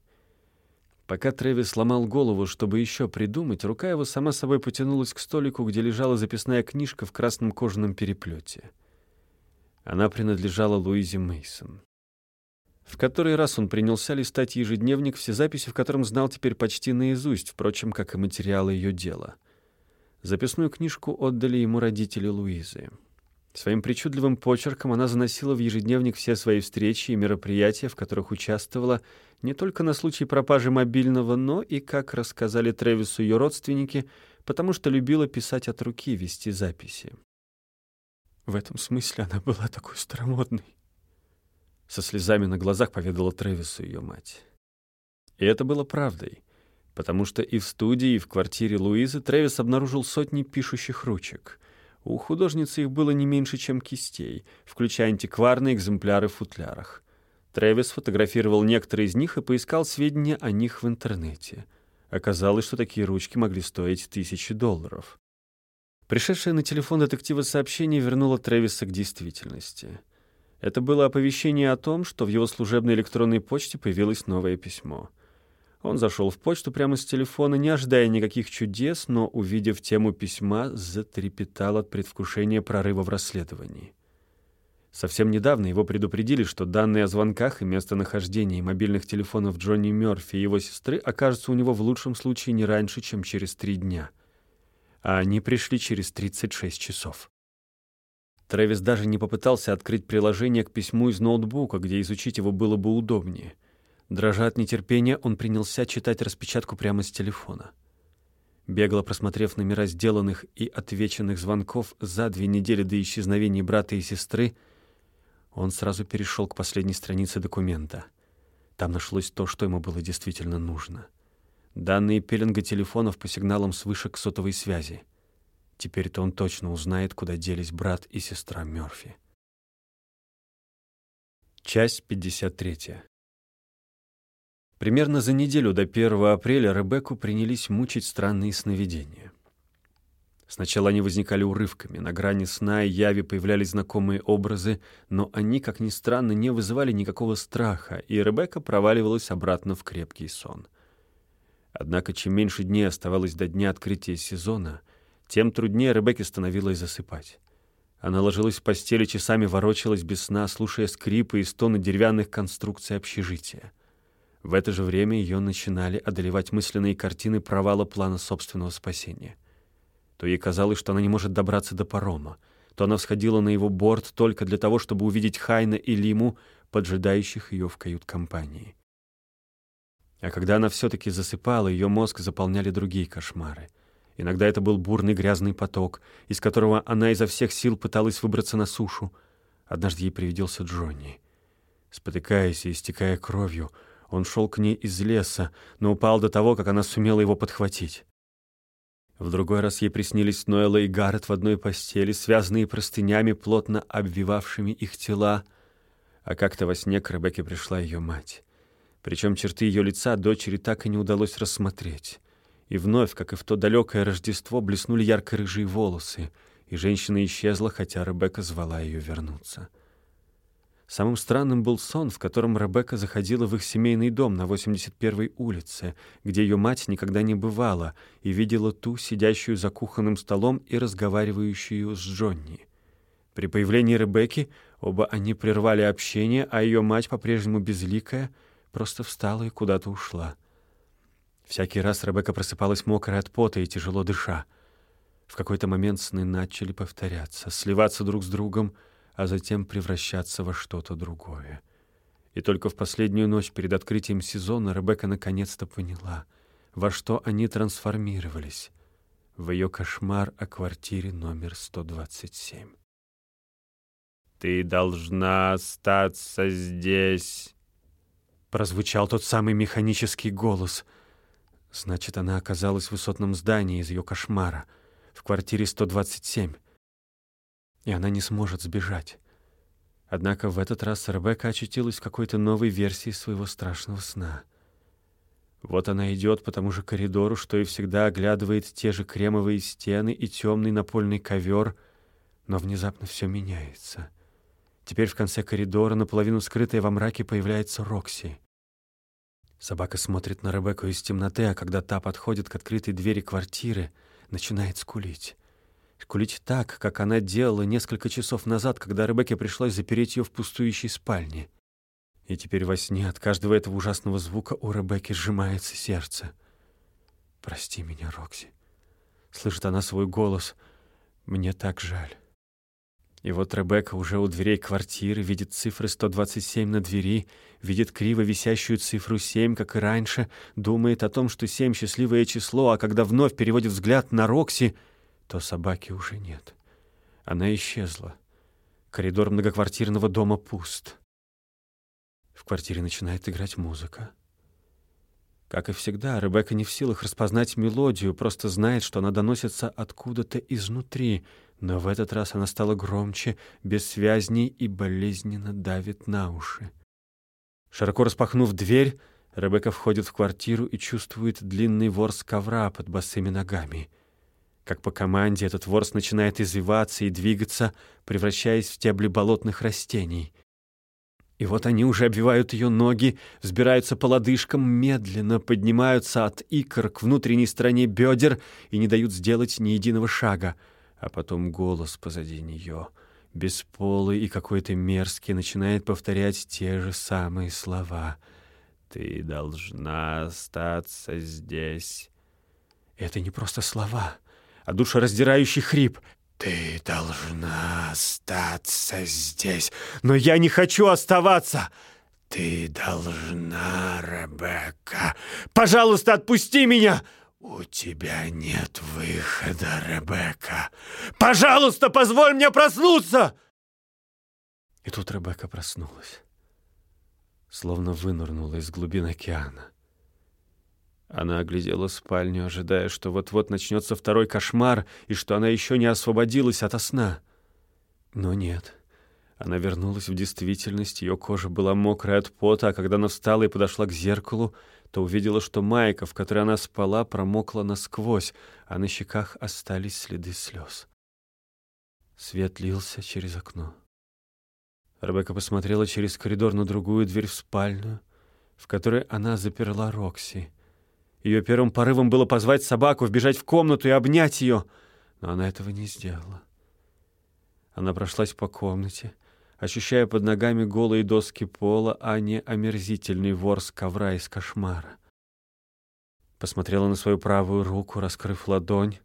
Пока Трэвис сломал голову, чтобы еще придумать, рука его сама собой потянулась к столику, где лежала записная книжка в красном кожаном переплете. Она принадлежала Луизе Мейсон. В который раз он принялся листать ежедневник, все записи в котором знал теперь почти наизусть, впрочем, как и материалы ее дела. Записную книжку отдали ему родители Луизы. Своим причудливым почерком она заносила в ежедневник все свои встречи и мероприятия, в которых участвовала не только на случай пропажи мобильного, но и, как рассказали Трэвису ее родственники, потому что любила писать от руки, вести записи. В этом смысле она была такой старомодной. Со слезами на глазах поведала Трэвису ее мать. И это было правдой, потому что и в студии, и в квартире Луизы Трэвис обнаружил сотни пишущих ручек. У художницы их было не меньше, чем кистей, включая антикварные экземпляры в футлярах. Трэвис фотографировал некоторые из них и поискал сведения о них в интернете. Оказалось, что такие ручки могли стоить тысячи долларов. Пришедшее на телефон детектива сообщение вернуло Трэвиса к действительности — это было оповещение о том, что в его служебной электронной почте появилось новое письмо. Он зашел в почту прямо с телефона, не ожидая никаких чудес, но, увидев тему письма, затрепетал от предвкушения прорыва в расследовании. Совсем недавно его предупредили, что данные о звонках и местонахождении мобильных телефонов Джонни Мёрфи и его сестры окажутся у него в лучшем случае не раньше, чем через три дня. А они пришли через 36 часов. Трэвис даже не попытался открыть приложение к письму из ноутбука, где изучить его было бы удобнее. Дрожа от нетерпения, он принялся читать распечатку прямо с телефона. Бегло просмотрев номера сделанных и отвеченных звонков за две недели до исчезновения брата и сестры, он сразу перешел к последней странице документа. Там нашлось то, что ему было действительно нужно. Данные пеленга телефонов по сигналам с вышек сотовой связи — Теперь-то он точно узнает, куда делись брат и сестра Мёрфи. Часть 53. Примерно за неделю до 1 апреля Ребекку принялись мучить странные сновидения. Сначала они возникали урывками, на грани сна и яви появлялись знакомые образы, но они, как ни странно, не вызывали никакого страха, и Ребекка проваливалась обратно в крепкий сон. Однако чем меньше дней оставалось до дня открытия сезона — тем труднее Ребекке становилось засыпать. Она ложилась в постели, часами ворочалась без сна, слушая скрипы и стоны деревянных конструкций общежития. В это же время ее начинали одолевать мысленные картины провала плана собственного спасения. То ей казалось, что она не может добраться до парома, то она всходила на его борт только для того, чтобы увидеть Хайна и Лиму, поджидающих ее в кают-компании. А когда она все-таки засыпала, ее мозг заполняли другие кошмары. Иногда это был бурный грязный поток, из которого она изо всех сил пыталась выбраться на сушу. Однажды ей привиделся Джонни. Спотыкаясь и истекая кровью, он шел к ней из леса, но упал до того, как она сумела его подхватить. В другой раз ей приснились Ноэла и Гаррет в одной постели, связанные простынями, плотно обвивавшими их тела. А как-то во сне к Ребекке пришла ее мать. Причем черты ее лица дочери так и не удалось рассмотреть. И вновь, как и в то далекое Рождество, блеснули ярко-рыжие волосы, и женщина исчезла, хотя Ребекка звала ее вернуться. Самым странным был сон, в котором Ребекка заходила в их семейный дом на 81-й улице, где ее мать никогда не бывала, и видела ту, сидящую за кухонным столом и разговаривающую с Джонни. При появлении Ребекки оба они прервали общение, а ее мать, по-прежнему безликая, просто встала и куда-то ушла. Всякий раз Ребекка просыпалась мокрая от пота и тяжело дыша. В какой-то момент сны начали повторяться, сливаться друг с другом, а затем превращаться во что-то другое. И только в последнюю ночь перед открытием сезона Ребекка наконец-то поняла, во что они трансформировались. В ее кошмар о квартире номер 127. «Ты должна остаться здесь», — прозвучал тот самый механический голос — Значит, она оказалась в высотном здании из ее кошмара, в квартире 127. И она не сможет сбежать. Однако в этот раз Ребекка очутилась в какой-то новой версии своего страшного сна. Вот она идет по тому же коридору, что и всегда оглядывает те же кремовые стены и темный напольный ковер, но внезапно все меняется. Теперь в конце коридора, наполовину скрытая во мраке, появляется Рокси. Собака смотрит на Ребекку из темноты, а когда та подходит к открытой двери квартиры, начинает скулить. Скулить так, как она делала несколько часов назад, когда Ребекке пришлось запереть ее в пустующей спальне. И теперь во сне от каждого этого ужасного звука у Ребекки сжимается сердце. «Прости меня, Рокси». Слышит она свой голос. «Мне так жаль». И вот Ребекка уже у дверей квартиры видит цифры 127 на двери, видит криво висящую цифру 7, как и раньше, думает о том, что 7 — счастливое число, а когда вновь переводит взгляд на Рокси, то собаки уже нет. Она исчезла. Коридор многоквартирного дома пуст. В квартире начинает играть музыка. Как и всегда, Ребекка не в силах распознать мелодию, просто знает, что она доносится откуда-то изнутри — но в этот раз она стала громче, бессвязней и болезненно давит на уши. Широко распахнув дверь, Ребекка входит в квартиру и чувствует длинный ворс ковра под босыми ногами. Как по команде этот ворс начинает извиваться и двигаться, превращаясь в стебли болотных растений. И вот они уже обвивают ее ноги, взбираются по лодыжкам, медленно поднимаются от икр к внутренней стороне бедер и не дают сделать ни единого шага — а потом голос позади нее, бесполый и какой-то мерзкий, начинает повторять те же самые слова. «Ты должна остаться здесь». Это не просто слова, а душераздирающий хрип. «Ты должна остаться здесь, но я не хочу оставаться!» «Ты должна, Ребекка! Пожалуйста, отпусти меня!» «У тебя нет выхода, Ребекка! Пожалуйста, позволь мне проснуться!» И тут Ребекка проснулась, словно вынырнула из глубин океана. Она оглядела спальню, ожидая, что вот-вот начнется второй кошмар и что она еще не освободилась ото сна. Но нет. Она вернулась в действительность, ее кожа была мокрая от пота, а когда она встала и подошла к зеркалу, то увидела, что майка, в которой она спала, промокла насквозь, а на щеках остались следы слез. Свет лился через окно. Ребекка посмотрела через коридор на другую дверь в спальню, в которой она заперла Рокси. Ее первым порывом было позвать собаку, вбежать в комнату и обнять ее, но она этого не сделала. Она прошлась по комнате, ощущая под ногами голые доски пола, а не омерзительный ворс ковра из кошмара. Посмотрела на свою правую руку, раскрыв ладонь.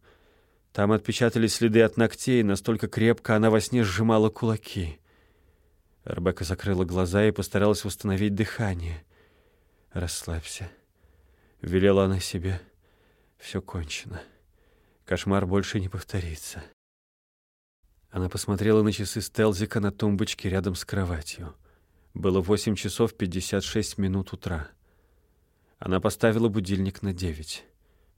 Там отпечатались следы от ногтей, настолько крепко она во сне сжимала кулаки. Ребекка закрыла глаза и постаралась восстановить дыхание. «Расслабься. Велела она себе. Все кончено. Кошмар больше не повторится. Она посмотрела на часы Стелзика на тумбочке рядом с кроватью. Было 8 часов 56 минут утра. Она поставила будильник на 9.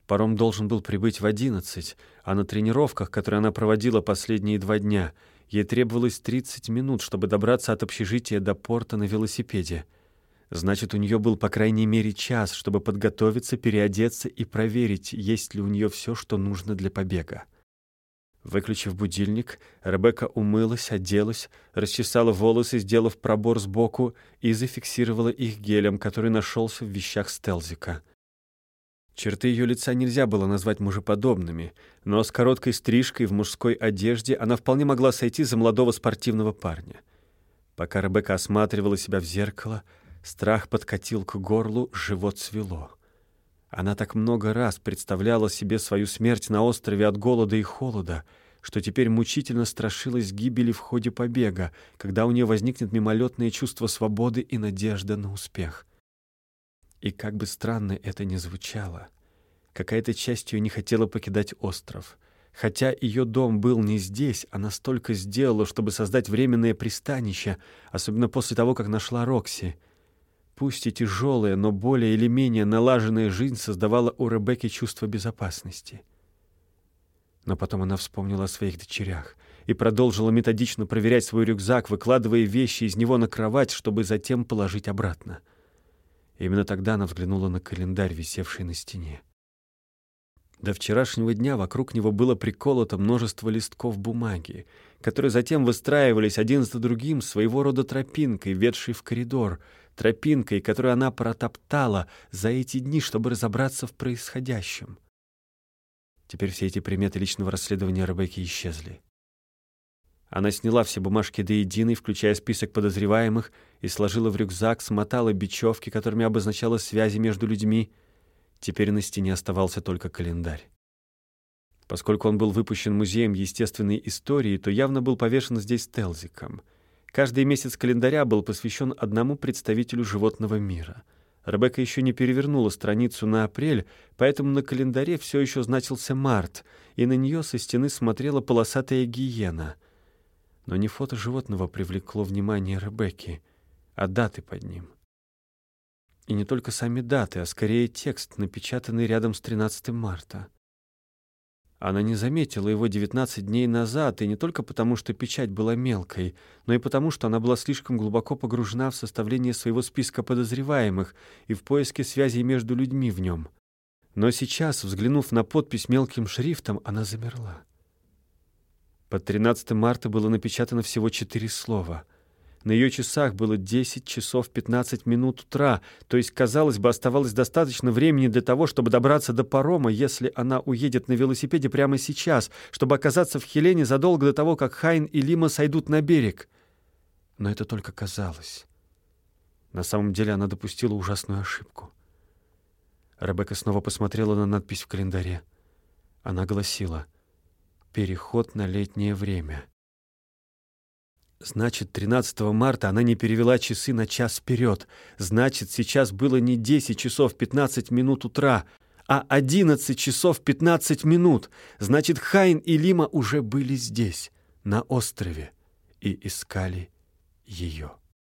Паром должен был прибыть в 11, а на тренировках, которые она проводила последние два дня, ей требовалось 30 минут, чтобы добраться от общежития до порта на велосипеде. Значит, у нее был по крайней мере час, чтобы подготовиться, переодеться и проверить, есть ли у нее все, что нужно для побега. Выключив будильник, Ребекка умылась, оделась, расчесала волосы, сделав пробор сбоку, и зафиксировала их гелем, который нашелся в вещах Стелзика. Черты ее лица нельзя было назвать мужеподобными, но с короткой стрижкой в мужской одежде она вполне могла сойти за молодого спортивного парня. Пока Ребекка осматривала себя в зеркало, страх подкатил к горлу, живот свело. Она так много раз представляла себе свою смерть на острове от голода и холода, что теперь мучительно страшилась гибели в ходе побега, когда у нее возникнет мимолетное чувство свободы и надежда на успех. И как бы странно это ни звучало, какая-то часть ее не хотела покидать остров. Хотя ее дом был не здесь, она столько сделала, чтобы создать временное пристанище, особенно после того, как нашла Рокси — Пусть и тяжелая, но более или менее налаженная жизнь создавала у Ребекки чувство безопасности. Но потом она вспомнила о своих дочерях и продолжила методично проверять свой рюкзак, выкладывая вещи из него на кровать, чтобы затем положить обратно. Именно тогда она взглянула на календарь, висевший на стене. До вчерашнего дня вокруг него было приколото множество листков бумаги, которые затем выстраивались один за другим своего рода тропинкой, ведшей в коридор — тропинкой, которую она протоптала за эти дни, чтобы разобраться в происходящем. Теперь все эти приметы личного расследования Ребекки исчезли. Она сняла все бумажки до единой, включая список подозреваемых, и сложила в рюкзак, смотала бечевки, которыми обозначала связи между людьми. Теперь на стене оставался только календарь. Поскольку он был выпущен Музеем естественной истории, то явно был повешен здесь Телзиком — Каждый месяц календаря был посвящен одному представителю животного мира. Ребекка еще не перевернула страницу на апрель, поэтому на календаре все еще значился март, и на нее со стены смотрела полосатая гиена. Но не фото животного привлекло внимание Ребекки, а даты под ним. И не только сами даты, а скорее текст, напечатанный рядом с 13 марта. Она не заметила его 19 дней назад, и не только потому, что печать была мелкой, но и потому, что она была слишком глубоко погружена в составление своего списка подозреваемых и в поиске связей между людьми в нем. Но сейчас, взглянув на подпись мелким шрифтом, она замерла. Под 13 марта было напечатано всего четыре слова — на ее часах было 10 часов 15 минут утра, то есть, казалось бы, оставалось достаточно времени для того, чтобы добраться до парома, если она уедет на велосипеде прямо сейчас, чтобы оказаться в Хелене задолго до того, как Хайн и Лима сойдут на берег. Но это только казалось. На самом деле она допустила ужасную ошибку. Ребекка снова посмотрела на надпись в календаре. Она гласила «Переход на летнее время». Значит, 13 марта она не перевела часы на час вперед. Значит, сейчас было не 10 часов 15 минут утра, а 11 часов 15 минут. Значит, Хайн и Лима уже были здесь, на острове, и искали ее.